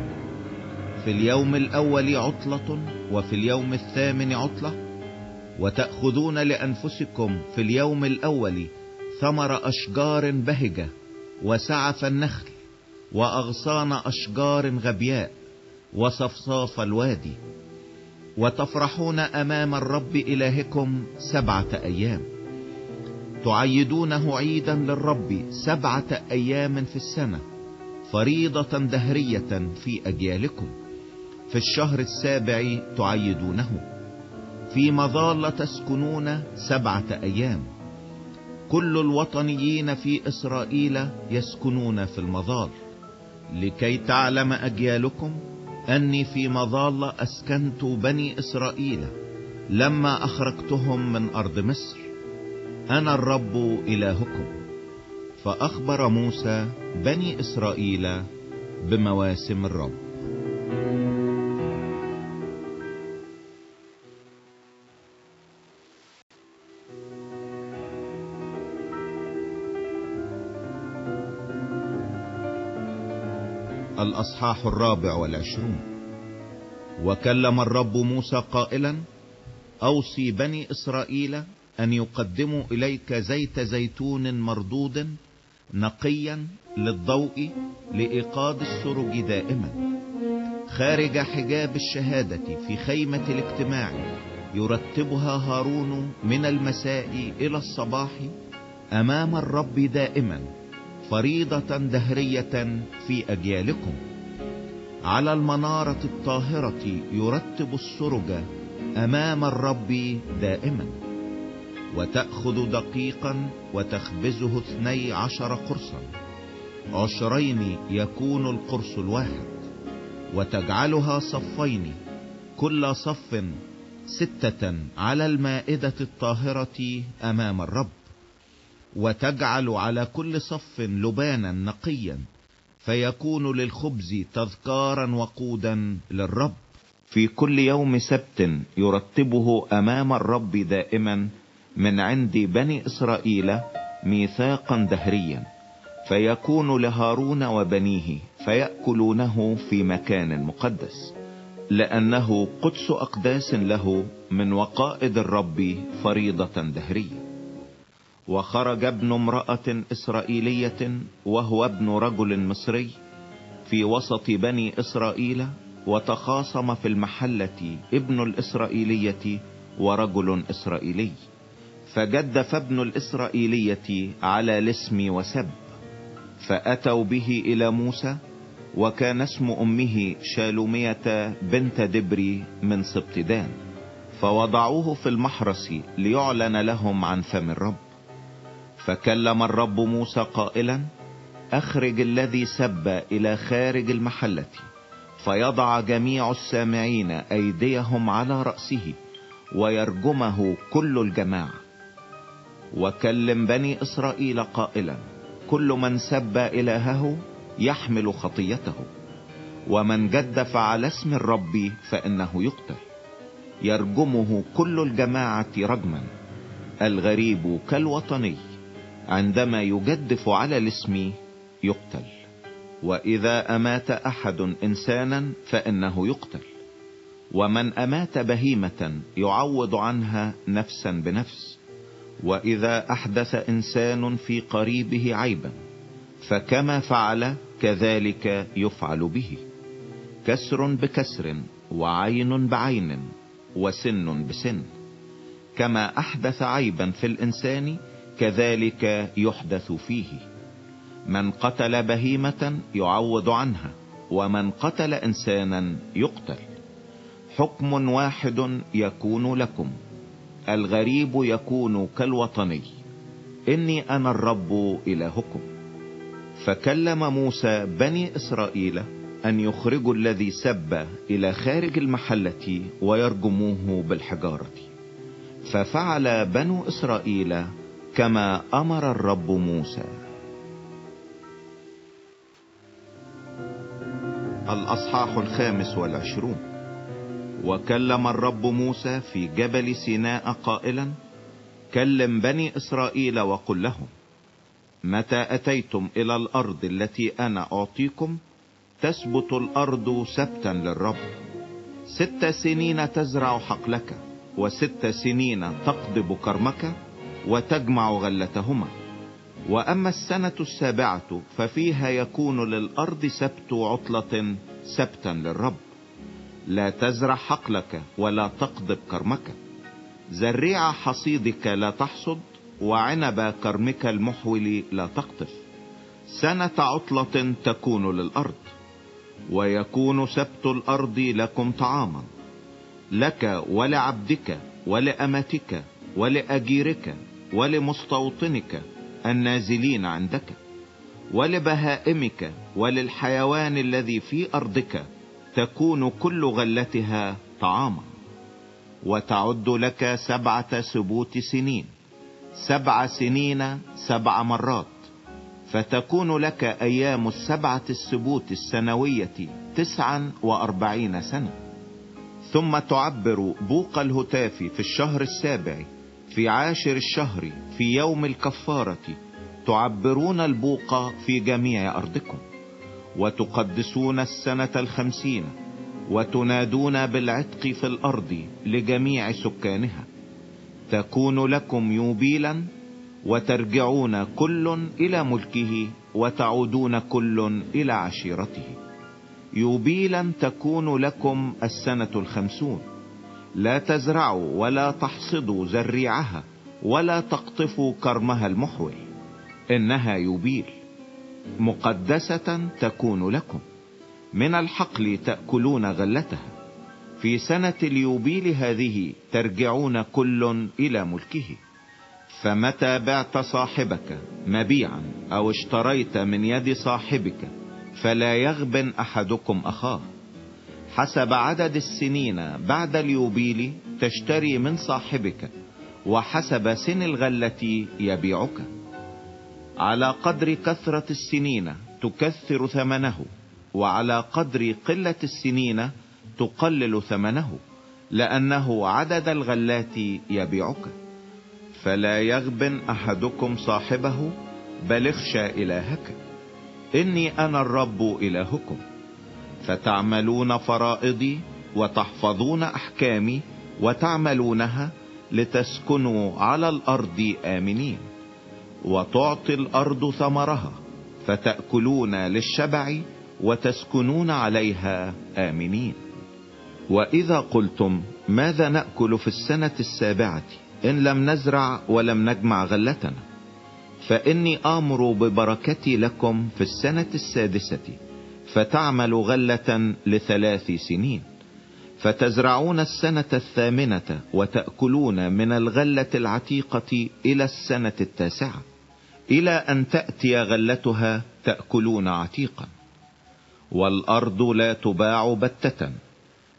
في اليوم الأول عطلة وفي اليوم الثامن عطلة وتأخذون لأنفسكم في اليوم الأول ثمر أشجار بهجة وسعف النخل وأغصان أشجار غبياء وصفصاف الوادي. وتفرحون أمام الرب إلهكم سبعة أيام. تعيدونه عيدا للرب سبعة أيام في السنة فريضة دهرية في أجيالكم. في الشهر السابع تعيدونه. في مظالة تسكنون سبعة أيام. كل الوطنيين في إسرائيل يسكنون في المظال. لكي تعلم أجيالكم أني في مظال أسكنت بني إسرائيل لما أخرجتهم من أرض مصر. أنا الرب إلهكم. فأخبر موسى بني إسرائيل بمواسم الرب. الأصحاح الرابع والعشرون. وكلم الرب موسى قائلا أوصي بني إسرائيل أن يقدموا إليك زيت زيتون مردود نقيا للضوء لإيقاد السرج دائما. خارج حجاب الشهادة في خيمة الاجتماع يرتبها هارون من المساء إلى الصباح أمام الرب دائما. فريضة دهرية في أجيالكم. على المنارة الطاهرة يرتب السرج أمام الرب دائما. وتأخذ دقيقا وتخبزه اثني عشر قرصا. عشرين يكون القرص الواحد. وتجعلها صفين كل صف ستة على المائدة الطاهرة أمام الرب. وتجعل على كل صف لبانا نقيا فيكون للخبز تذكارا وقودا للرب. في كل يوم سبت يرتبه أمام الرب دائما من عند بني إسرائيل ميثاقا دهريا. فيكون لهارون وبنيه فيأكلونه في مكان مقدس لأنه قدس أقداس له من وقائد الرب فريضة دهرية. وخرج ابن امرأة إسرائيلية وهو ابن رجل مصري في وسط بني إسرائيل وتخاصم في المحلة ابن الإسرائيلية ورجل إسرائيلي. فجدف ابن الإسرائيلية على الاسم وسب فأتوا به إلى موسى وكان اسم أمه شالومية بنت دبري من سبتدان فوضعوه في المحرس ليعلن لهم عن فم الرب. فكلم الرب موسى قائلا أخرج الذي سب إلى خارج المحلة فيضع جميع السامعين أيديهم على رأسه ويرجمه كل الجماعة. وكلم بني إسرائيل قائلا كل من سب إلهه يحمل خطيته ومن جدف على اسم الرب فإنه يقتل. يرجمه كل الجماعة رجما الغريب كالوطني. عندما يجدف على الاسم يقتل. وإذا أمات أحد إنسانا فإنه يقتل. ومن أمات بهيمة يعوض عنها نفسا بنفس. وإذا أحدث إنسان في قريبه عيبا فكما فعل كذلك يفعل به. كسر بكسر وعين بعين وسن بسن. كما أحدث عيبا في الإنسان كذلك يحدث فيه. من قتل بهيمة يعوض عنها ومن قتل إنسانا يقتل. حكم واحد يكون لكم الغريب يكون كالوطني. إني أنا الرب إلهكم. فكلم موسى بني إسرائيل أن يخرجوا الذي سب إلى خارج المحلة ويرجموه بالحجارة. ففعل بنو إسرائيل كما أمر الرب موسى. الأصحاح الخامس والعشرون. وكلم الرب موسى في جبل سيناء قائلا كلم بني إسرائيل وقل لهم متى أتيتم إلى الأرض التي أنا أعطيكم؟ تثبت الأرض سبتا للرب. ست سنين تزرع حقلك وست سنين تقضب كرمك وتجمع غلتهما. وأما السنة السابعة ففيها يكون للأرض سبت عطلة سبتا للرب. لا تزرع حقلك ولا تقضب كرمك. زريع حصيدك لا تحصد وعنب كرمك المحول لا تقطف. سنة عطلة تكون للأرض. ويكون سبت الأرض لكم طعاما. لك ولعبدك ولأمتك ولأجيرك ولمستوطنك النازلين عندك ولبهائمك وللحيوان الذي في أرضك تكون كل غلتها طعاما. وتعد لك سبعة سبوت سنين سبع سنين سبع مرات. فتكون لك أيام السبعة السبوت السنوية تسعا وأربعين سنة. ثم تعبر بوق الهتاف في الشهر السابع في عاشر الشهر في يوم الكفارة تعبرون البوق في جميع أرضكم وتقدسون السنة الخمسين وتنادون بالعتق في الأرض لجميع سكانها. تكون لكم يوبيلا وترجعون كل إلى ملكه وتعودون كل إلى عشيرته. يوبيلا تكون لكم السنة الخمسون. لا تزرعوا ولا تحصدوا زريعها ولا تقطفوا كرمها المحول إنها يوبيل مقدسة تكون لكم. من الحقل تأكلون غلتها. في سنة اليوبيل هذه ترجعون كل إلى ملكه. فمتى بعت صاحبك مبيعا أو اشتريت من يد صاحبك فلا يغبن أحدكم أخاه. حسب عدد السنين بعد اليوبيل تشتري من صاحبك وحسب سن الغلة يبيعك. على قدر كثرة السنين تكثر ثمنه وعلى قدر قلة السنين تقلل ثمنه لأنه عدد الغلات يبيعك. فلا يغبن أحدكم صاحبه بل اخشى إلهك. إني أنا الرب إلهكم. فتعملون فرائضي وتحفظون أحكامي وتعملونها لتسكنوا على الأرض آمنين. وتعطي الأرض ثمرها فتأكلون للشبع وتسكنون عليها آمنين. وإذا قلتم ماذا نأكل في السنة السابعة إن لم نزرع ولم نجمع غلتنا؟ فإني آمر ببركتي لكم في السنة السادسة فتعمل غلة لثلاث سنين. فتزرعون السنة الثامنة وتأكلون من الغلة العتيقة إلى السنة التاسعة. إلى أن تأتي غلتها تأكلون عتيقا. والأرض لا تباع بتة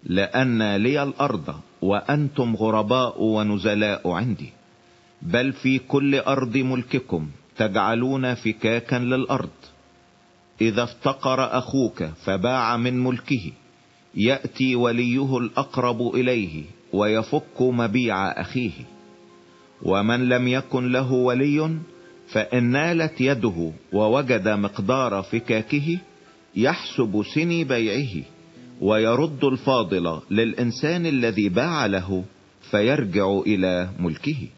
لأن لي الأرض وأنتم غرباء ونزلاء عندي. بل في كل أرض ملككم تجعلون فكاكا للأرض. إذا افتقر أخوك فباع من ملكه يأتي وليه الأقرب إليه ويفك مبيع أخيه. ومن لم يكن له ولي فإن نالت يده ووجد مقدار فكاكه يحسب سني بيعه ويرد الفاضل للإنسان الذي باع له فيرجع إلى ملكه.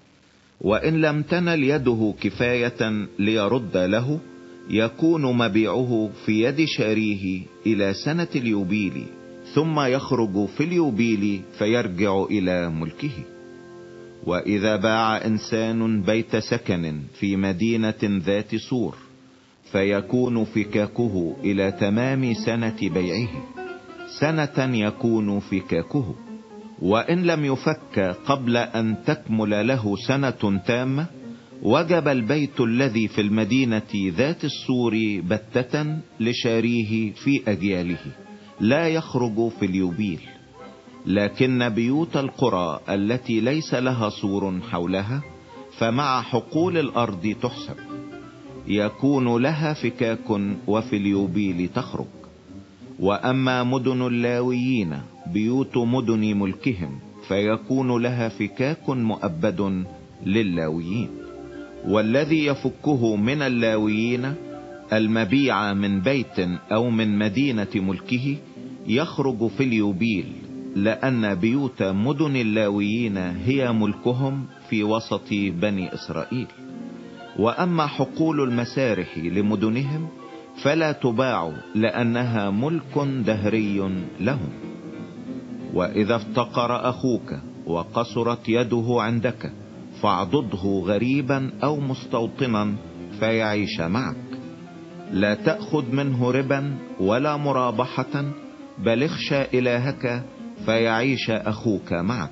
وإن لم تنل يده كفاية ليرد له يكون مبيعه في يد شاريه إلى سنة اليوبيل ثم يخرج في اليوبيل فيرجع إلى ملكه. وإذا باع إنسان بيت سكن في مدينة ذات سور فيكون فكاكه إلى تمام سنة بيعه. سنة يكون فكاكه. وإن لم يفك قبل أن تكمل له سنة تامة وجب البيت الذي في المدينة ذات السور بتة لشاريه في أجياله لا يخرج في اليوبيل. لكن بيوت القرى التي ليس لها سور حولها فمع حقول الأرض تحسب. يكون لها فكاك وفي اليوبيل تخرج. وأما مدن اللاويين بيوت مدن ملكهم فيكون لها فكاك مؤبد للاويين. والذي يفكه من اللاويين المبيع من بيت أو من مدينة ملكه يخرج في اليوبيل لأن بيوت مدن اللاويين هي ملكهم في وسط بني إسرائيل. وأما حقول المسارح لمدنهم فلا تباع لأنها ملك دهري لهم. وإذا افتقر أخوك وقصرت يده عندك فاعضده غريبا أو مستوطنا فيعيش معك. لا تأخذ منه ربا ولا مرابحة بل اخشى إلهك فيعيش أخوك معك.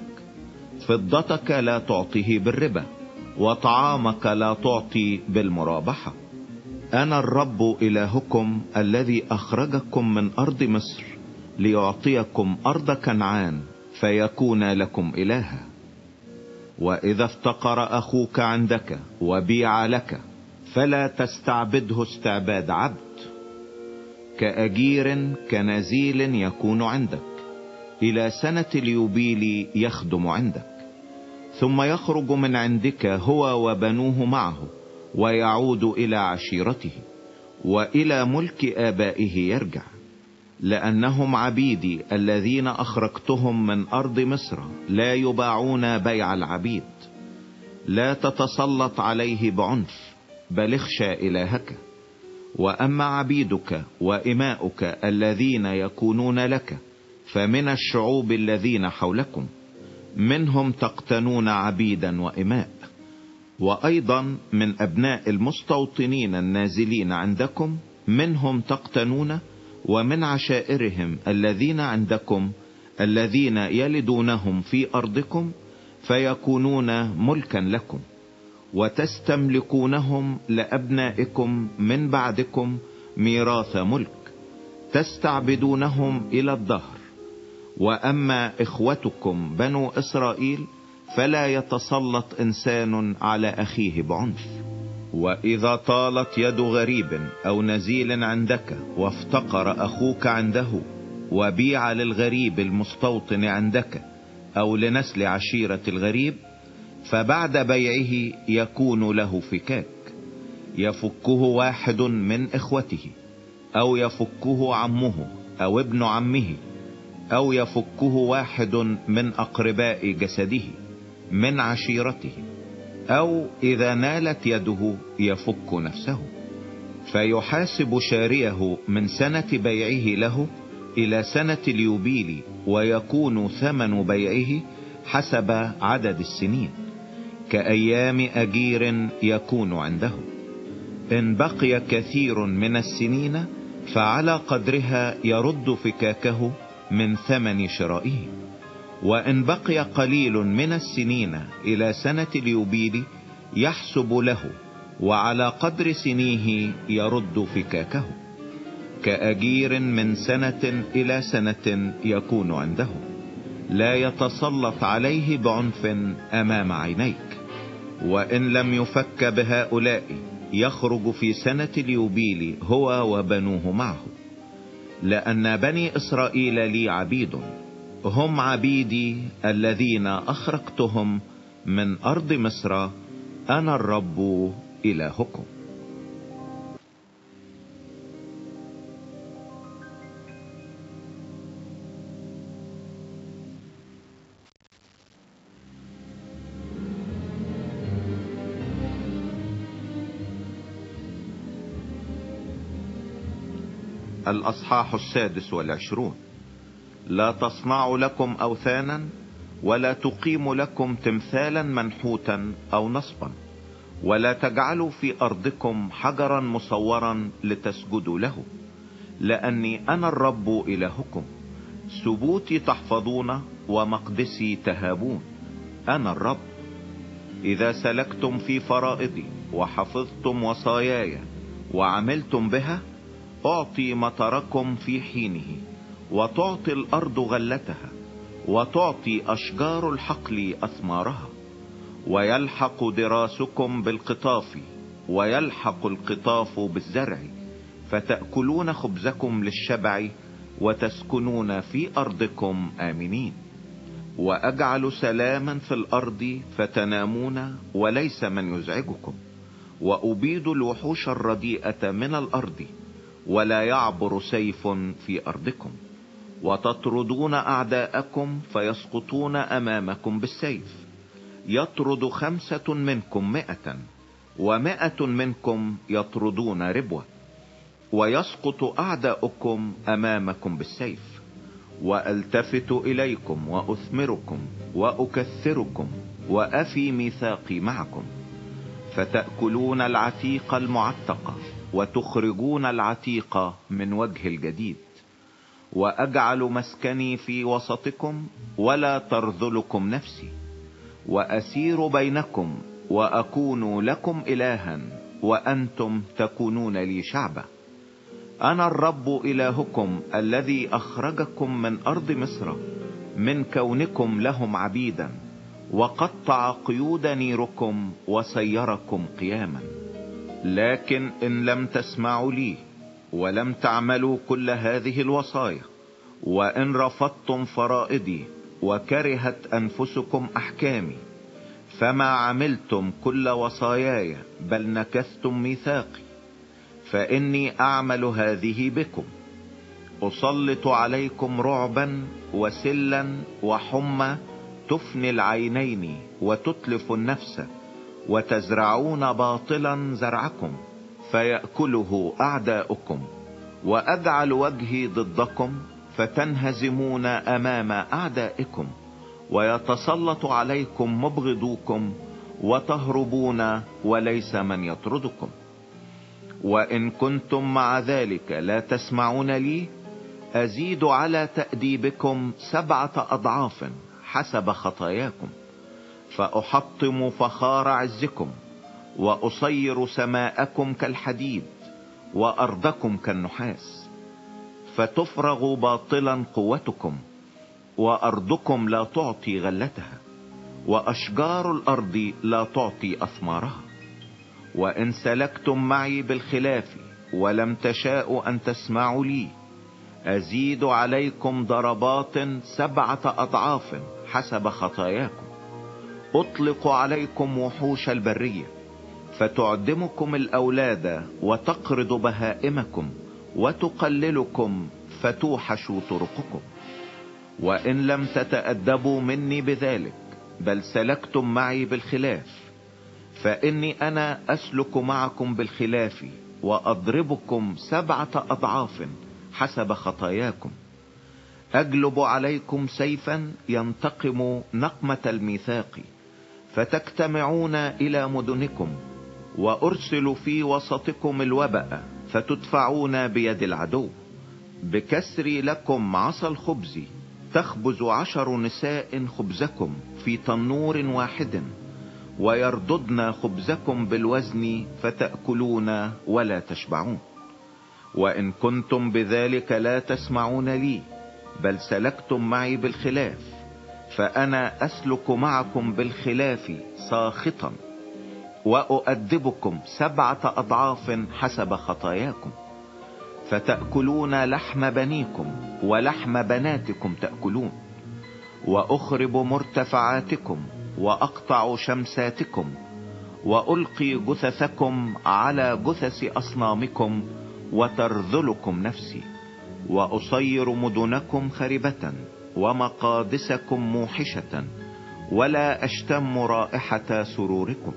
فضتك لا تعطيه بالربا وطعامك لا تعطي بالمرابحة. أنا الرب إلهكم الذي أخرجكم من أرض مصر ليعطيكم أرض كنعان فيكون لكم إلها. وإذا افتقر أخوك عندك وبيع لك فلا تستعبده استعباد عبد كأجير كنزيل يكون عندك إلى سنة اليوبيل يخدم عندك ثم يخرج من عندك هو وبنوه معه ويعود إلى عشيرته وإلى ملك آبائه يرجع. لأنهم عبيدي الذين أخرجتهم من أرض مصر. لا يباعون بيع العبيد. لا تتسلط عليه بعنف بل اخشى إلهك. وأما عبيدك وإماؤك الذين يكونون لك فمن الشعوب الذين حولكم. منهم تقتنون عبيدا وإماء. وأيضا من أبناء المستوطنين النازلين عندكم منهم تقتنون ومن عشائرهم الذين عندكم الذين يلدونهم في أرضكم فيكونون ملكا لكم وتستملكونهم لأبنائكم من بعدكم ميراث ملك تستعبدونهم إلى الدهر. وأما إخوتكم بنو إسرائيل فلا يتسلط إنسان على أخيه بعنف. وإذا طالت يد غريب أو نزيل عندك وافتقر أخوك عنده وبيع للغريب المستوطن عندك أو لنسل عشيرة الغريب فبعد بيعه يكون له فكاك. يفكه واحد من إخوته أو يفكه عمه أو ابن عمه أو يفكه واحد من أقرباء جسده من عشيرته. أو إذا نالت يده يفك نفسه. فيحاسب شاريه من سنة بيعه له إلى سنة اليوبيل ويكون ثمن بيعه حسب عدد السنين كأيام أجير يكون عنده. إن بقي كثير من السنين فعلى قدرها يرد فكاكه من ثمن شرائه. وإن بقي قليل من السنين إلى سنة اليوبيل يحسب له وعلى قدر سنيه يرد فكاكه. كأجير من سنة إلى سنة يكون عنده. لا يتسلط عليه بعنف أمام عينيك. وإن لم يفك بهؤلاء يخرج في سنة اليوبيل هو وبنوه معه. لأن بني إسرائيل لي عبيد. هم عبيدي الذين اخرجتهم من أرض مصر. أنا الرب إلهكم. الأصحاح السادس والعشرون. لا تصنعوا لكم أوثانا ولا تقيموا لكم تمثالا منحوتا أو نصبا ولا تجعلوا في أرضكم حجرا مصورا لتسجدوا له لأني أنا الرب إلهكم سبوتي تحفظون ومقدسي تهابون أنا الرب. إذا سلكتم في فرائضي وحفظتم وصاياي وعملتم بها أعطي مطركم في حينه. وتعطي الأرض غلتها وتعطي أشجار الحقل أثمارها. ويلحق دراسكم بالقطاف ويلحق القطاف بالزرع. فتأكلون خبزكم للشبع وتسكنون في أرضكم آمنين. وأجعل سلاما في الأرض فتنامون وليس من يزعجكم. وأبيد الوحوش الرديئة من الأرض ولا يعبر سيف في أرضكم. وتطردون أعداءكم فيسقطون أمامكم بالسيف. يطرد خمسة منكم مئة ومئة منكم يطردون ربوة. ويسقط أعداؤكم أمامكم بالسيف. وألتفت إليكم وأثمركم وأكثركم وأفي ميثاقي معكم. فتأكلون العتيق المعتق وتخرجون العتيق من وجه الجديد. وأجعل مسكني في وسطكم ولا ترذلكم نفسي وأسير بينكم وأكون لكم إلها وأنتم تكونون لي شعبا. أنا الرب إلهكم الذي أخرجكم من أرض مصر من كونكم لهم عبيدا وقطع قيود نيركم وسيركم قياما. لكن إن لم تسمعوا لي ولم تعملوا كل هذه الوصايا وإن رفضتم فرائدي وكرهت أنفسكم أحكامي فما عملتم كل وصاياي بل نكثتم ميثاقي فإني أعمل هذه بكم. أسلط عليكم رعبا وسلا وحمى تفني العينين وتتلف النفس وتزرعون باطلا زرعكم. فيأكله أعداؤكم واجعل وجهي ضدكم فتنهزمون أمام أعدائكم ويتسلط عليكم مبغضوكم وتهربون وليس من يطردكم. وإن كنتم مع ذلك لا تسمعون لي أزيد على تأديبكم سبعة أضعاف حسب خطاياكم فأحطم فخار عزكم وأصير سماءكم كالحديد وأرضكم كالنحاس فتفرغ باطلا قوتكم وأرضكم لا تعطي غلتها وأشجار الأرض لا تعطي أثمارها. وإن سلكتم معي بالخلاف ولم تشاءوا أن تسمعوا لي أزيد عليكم ضربات سبعة أضعاف حسب خطاياكم. أطلق عليكم وحوش البرية. فتعدمكم الأولاد وتقرض بهائمكم وتقللكم فتوحش طرقكم. وإن لم تتأدبوا مني بذلك بل سلكتم معي بالخلاف. فإني أنا أسلك معكم بالخلاف وأضربكم سبعة أضعاف حسب خطاياكم. أجلب عليكم سيفا ينتقم نقمة الميثاق فتجتمعون إلى مدنكم وارسل في وسطكم الوبأ فتدفعون بيد العدو. بكسر لكم عصا الخبز تخبز عشر نساء خبزكم في تنور واحد ويرددن خبزكم بالوزن فتأكلون ولا تشبعون. وإن كنتم بذلك لا تسمعون لي بل سلكتم معي بالخلاف فأنا أسلك معكم بالخلاف ساخطا. وأؤدبكم سبعة أضعاف حسب خطاياكم. فتأكلون لحم بنيكم ولحم بناتكم تأكلون. وأخرب مرتفعاتكم وأقطع شمساتكم وألقي جثثكم على جثث أصنامكم وترذلكم نفسي. وأصير مدنكم خربة ومقادسكم موحشة ولا أشتم رائحة سروركم.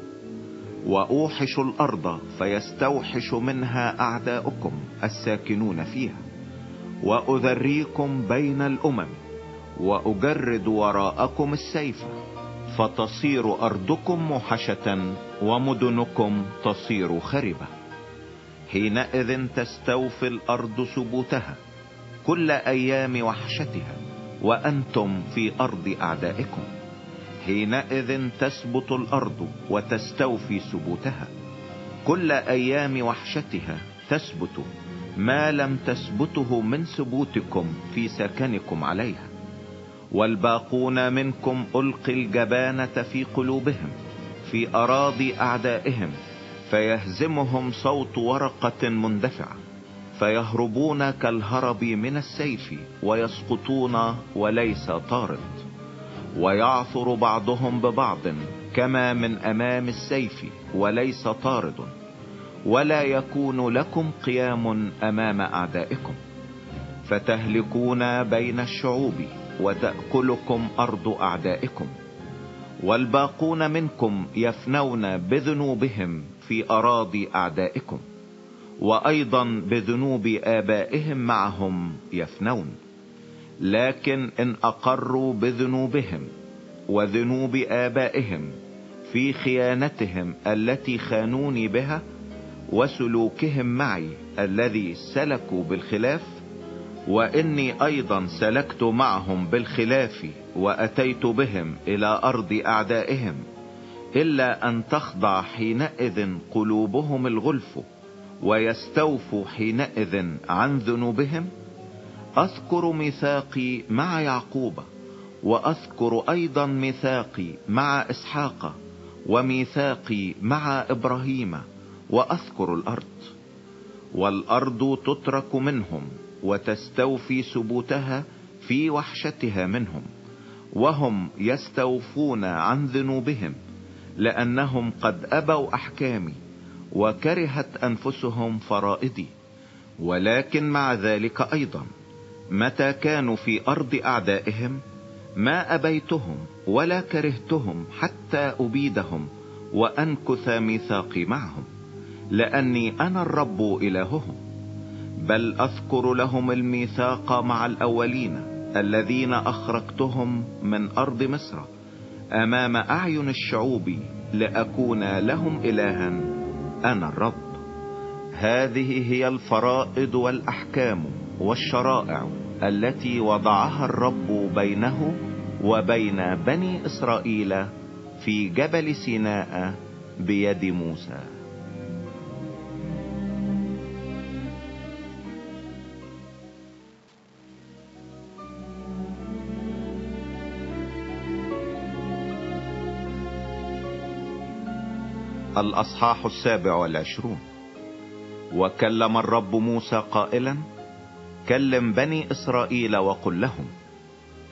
وأوحش الأرض فيستوحش منها أعداؤكم الساكنون فيها. وأذريكم بين الأمم وأجرد وراءكم السيف فتصير أرضكم موحشة ومدنكم تصير خربة. حينئذ تستوفي الأرض سبوتها كل أيام وحشتها وأنتم في أرض أعدائكم. حينئذ تثبت الأرض وتستوفي ثبوتها كل أيام وحشتها تثبت ما لم تثبته من ثبوتكم في سكنكم عليها. والباقون منكم ألقي الجبانة في قلوبهم في أراضي أعدائهم فيهزمهم صوت ورقة مندفعة فيهربون كالهرب من السيف ويسقطون وليس طارد. ويعثر بعضهم ببعض كما من أمام السيف وليس طارد ولا يكون لكم قيام أمام أعدائكم. فتهلكون بين الشعوب وتأكلكم أرض أعدائكم والباقون منكم يفنون بذنوبهم في أراضي أعدائكم وأيضا بذنوب آبائهم معهم يفنون. لكن إن أقروا بذنوبهم وذنوب آبائهم في خيانتهم التي خانوني بها وسلوكهم معي الذي سلكوا بالخلاف وإني أيضا سلكت معهم بالخلاف وأتيت بهم إلى أرض أعدائهم إلا أن تخضع حينئذ قلوبهم الغلف ويستوفوا حينئذ عن ذنوبهم. أذكر ميثاقي مع يعقوب وأذكر أيضا ميثاقي مع إسحاق وميثاقي مع إبراهيم وأذكر الأرض. والأرض تترك منهم وتستوفي ثبوتها في وحشتها منهم وهم يستوفون عن ذنوبهم لأنهم قد أبوا أحكامي وكرهت أنفسهم فرائدي ولكن مع ذلك أيضا. متى كانوا في أرض أعدائهم؟ ما أبيتهم ولا كرهتهم حتى أبيدهم وأنكث ميثاقي معهم لأني أنا الرب إلههم. بل أذكر لهم الميثاق مع الأولين الذين أخرجتهم من أرض مصر أمام أعين الشعوب لأكون لهم الها أنا الرب. هذه هي الفرائض والأحكام. والشرائع التي وضعها الرب بينه وبين بني إسرائيل في جبل سيناء بيد موسى. الأصحاح السابع والعشرون. وكلم الرب موسى قائلا كلم بني إسرائيل وقل لهم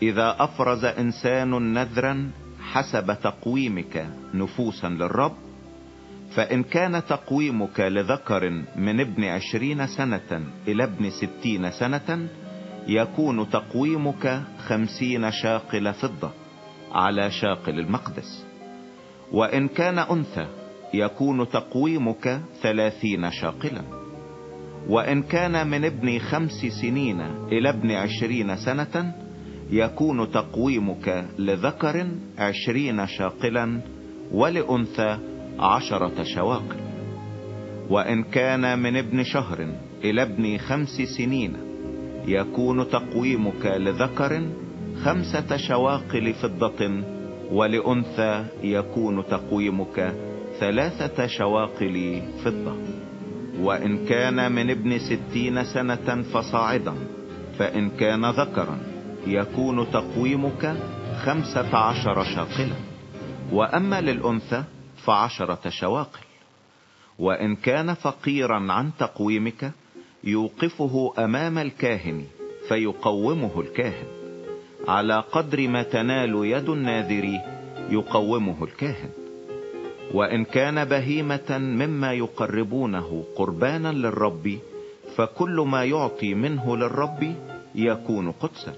إذا أفرز إنسان نذرا حسب تقويمك نفوسا للرب فإن كان تقويمك لذكر من ابن عشرين سنة إلى ابن ستين سنة يكون تقويمك خمسين شاقل فضة على شاقل المقدس. وإن كان أنثى يكون تقويمك ثلاثين شاقلا. وإن كان من ابن خمس سنين إلى ابن عشرين سنة يكون تقويمك لذكر عشرين شاقلا ولأنثى عشرة شواقل. وإن كان من ابن شهر إلى ابن خمس سنين يكون تقويمك لذكر خمسة شواقل فضة ولأنثى يكون تقويمك ثلاثة شواقل فضة. وإن كان من ابن ستين سنة فصاعدا فإن كان ذكرا يكون تقويمك خمسة عشر شاقلا. وأما للأنثى فعشرة شواقل. وإن كان فقيرا عن تقويمك يوقفه أمام الكاهن فيقومه الكاهن. على قدر ما تنال يد الناذر يقومه الكاهن. وإن كان بهيمة مما يقربونه قربانا للرب فكل ما يعطي منه للرب يكون قدسا.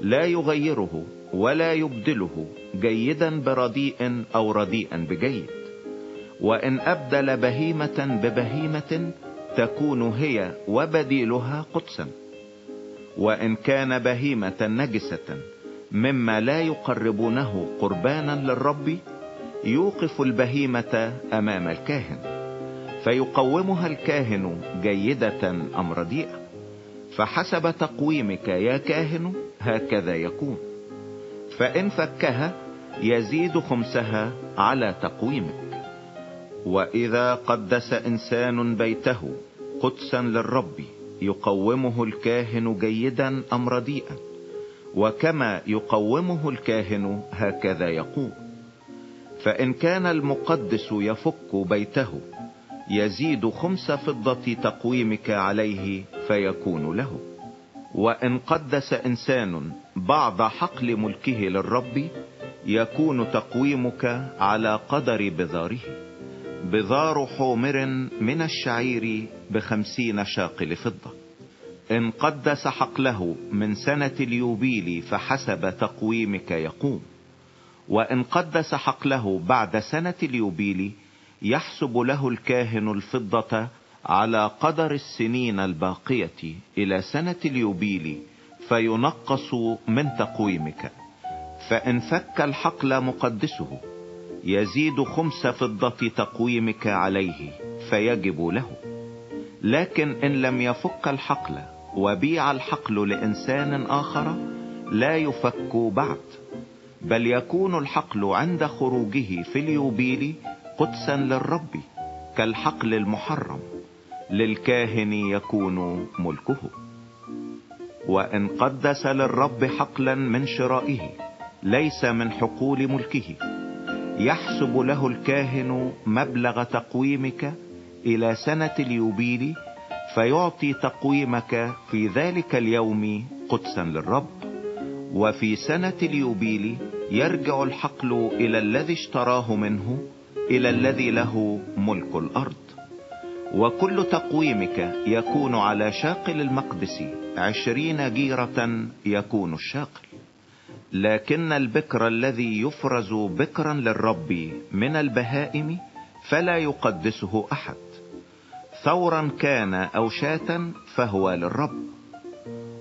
لا يغيره ولا يبدله جيدا برديء أو رديئا بجيد. وإن أبدل بهيمة ببهيمة تكون هي وبديلها قدسا. وإن كان بهيمة نجسة مما لا يقربونه قربانا للرب يوقف البهيمة أمام الكاهن فيقومها الكاهن جيدة أم رديئة فحسب تقويمك يا كاهن هكذا يكون فإن فكها يزيد خمسها على تقويمك. وإذا قدس إنسان بيته قدسا للرب يقومه الكاهن جيدا أم رديئا وكما يقومه الكاهن هكذا يقوم فإن كان المقدس يفك بيته يزيد خمس فضة تقويمك عليه فيكون له. وإن قدس إنسان بعض حقل ملكه للرب يكون تقويمك على قدر بذاره. بذار حومر من الشعير بخمسين شاقل فضة. إن قدس حقله من سنة اليوبيل فحسب تقويمك يقوم. وإن قدس حقله بعد سنة اليوبيل يحسب له الكاهن الفضة على قدر السنين الباقية إلى سنة اليوبيل فينقص من تقويمك. فإن فك الحقل مقدسه يزيد خمس فضة تقويمك عليه فيجب له. لكن إن لم يفك الحقل وبيع الحقل لإنسان آخر لا يفك بعد. بل يكون الحقل عند خروجه في اليوبيل قدسا للرب كالحقل المحرم للكاهن يكون ملكه. وإن قدس للرب حقلا من شرائه ليس من حقول ملكه. يحسب له الكاهن مبلغ تقويمك إلى سنة اليوبيل فيعطي تقويمك في ذلك اليوم قدسا للرب. وفي سنة اليوبيل يرجع الحقل إلى الذي اشتراه منه إلى الذي له ملك الأرض. وكل تقويمك يكون على شاقل المقدس عشرين جيرة يكون الشاقل. لكن البكر الذي يفرز بكرا للرب من البهائم فلا يقدسه أحد. ثورا كان أو شاة فهو للرب.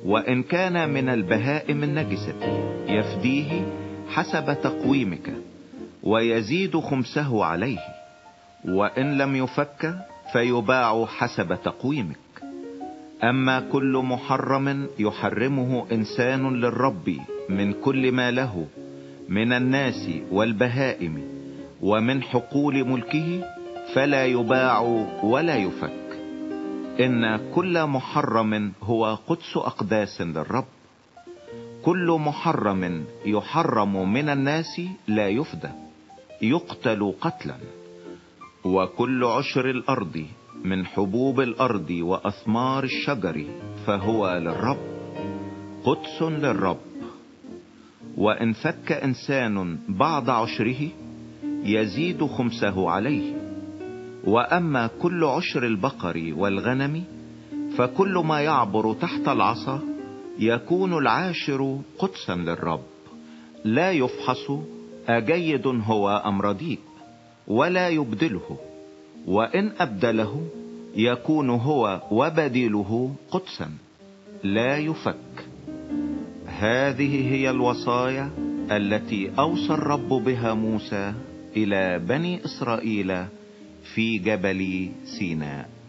وإن كان من البهائم النجسة يفديه حسب تقويمك ويزيد خمسه عليه. وإن لم يفك فيباع حسب تقويمك. أما كل محرم يحرمه إنسان للرب من كل ما له من الناس والبهائم ومن حقول ملكه فلا يباع ولا يفك. إن كل محرم هو قدس أقداس للرب. كل محرم يحرم من الناس لا يفدى يقتل قتلا. وكل عشر الأرض من حبوب الأرض وأثمار الشجر فهو للرب قدس للرب. وإن فك إنسان بعض عشره يزيد خمسه عليه. وأما كل عشر البقر والغنم فكل ما يعبر تحت العصا يكون العاشر قدسا للرب. لا يفحص أجيد هو أم رديء ولا يبدله. وإن أبدله يكون هو وبديله قدسا لا يفك. هذه هي الوصايا التي أوصى الرب بها موسى إلى بني إسرائيل في جبل سيناء.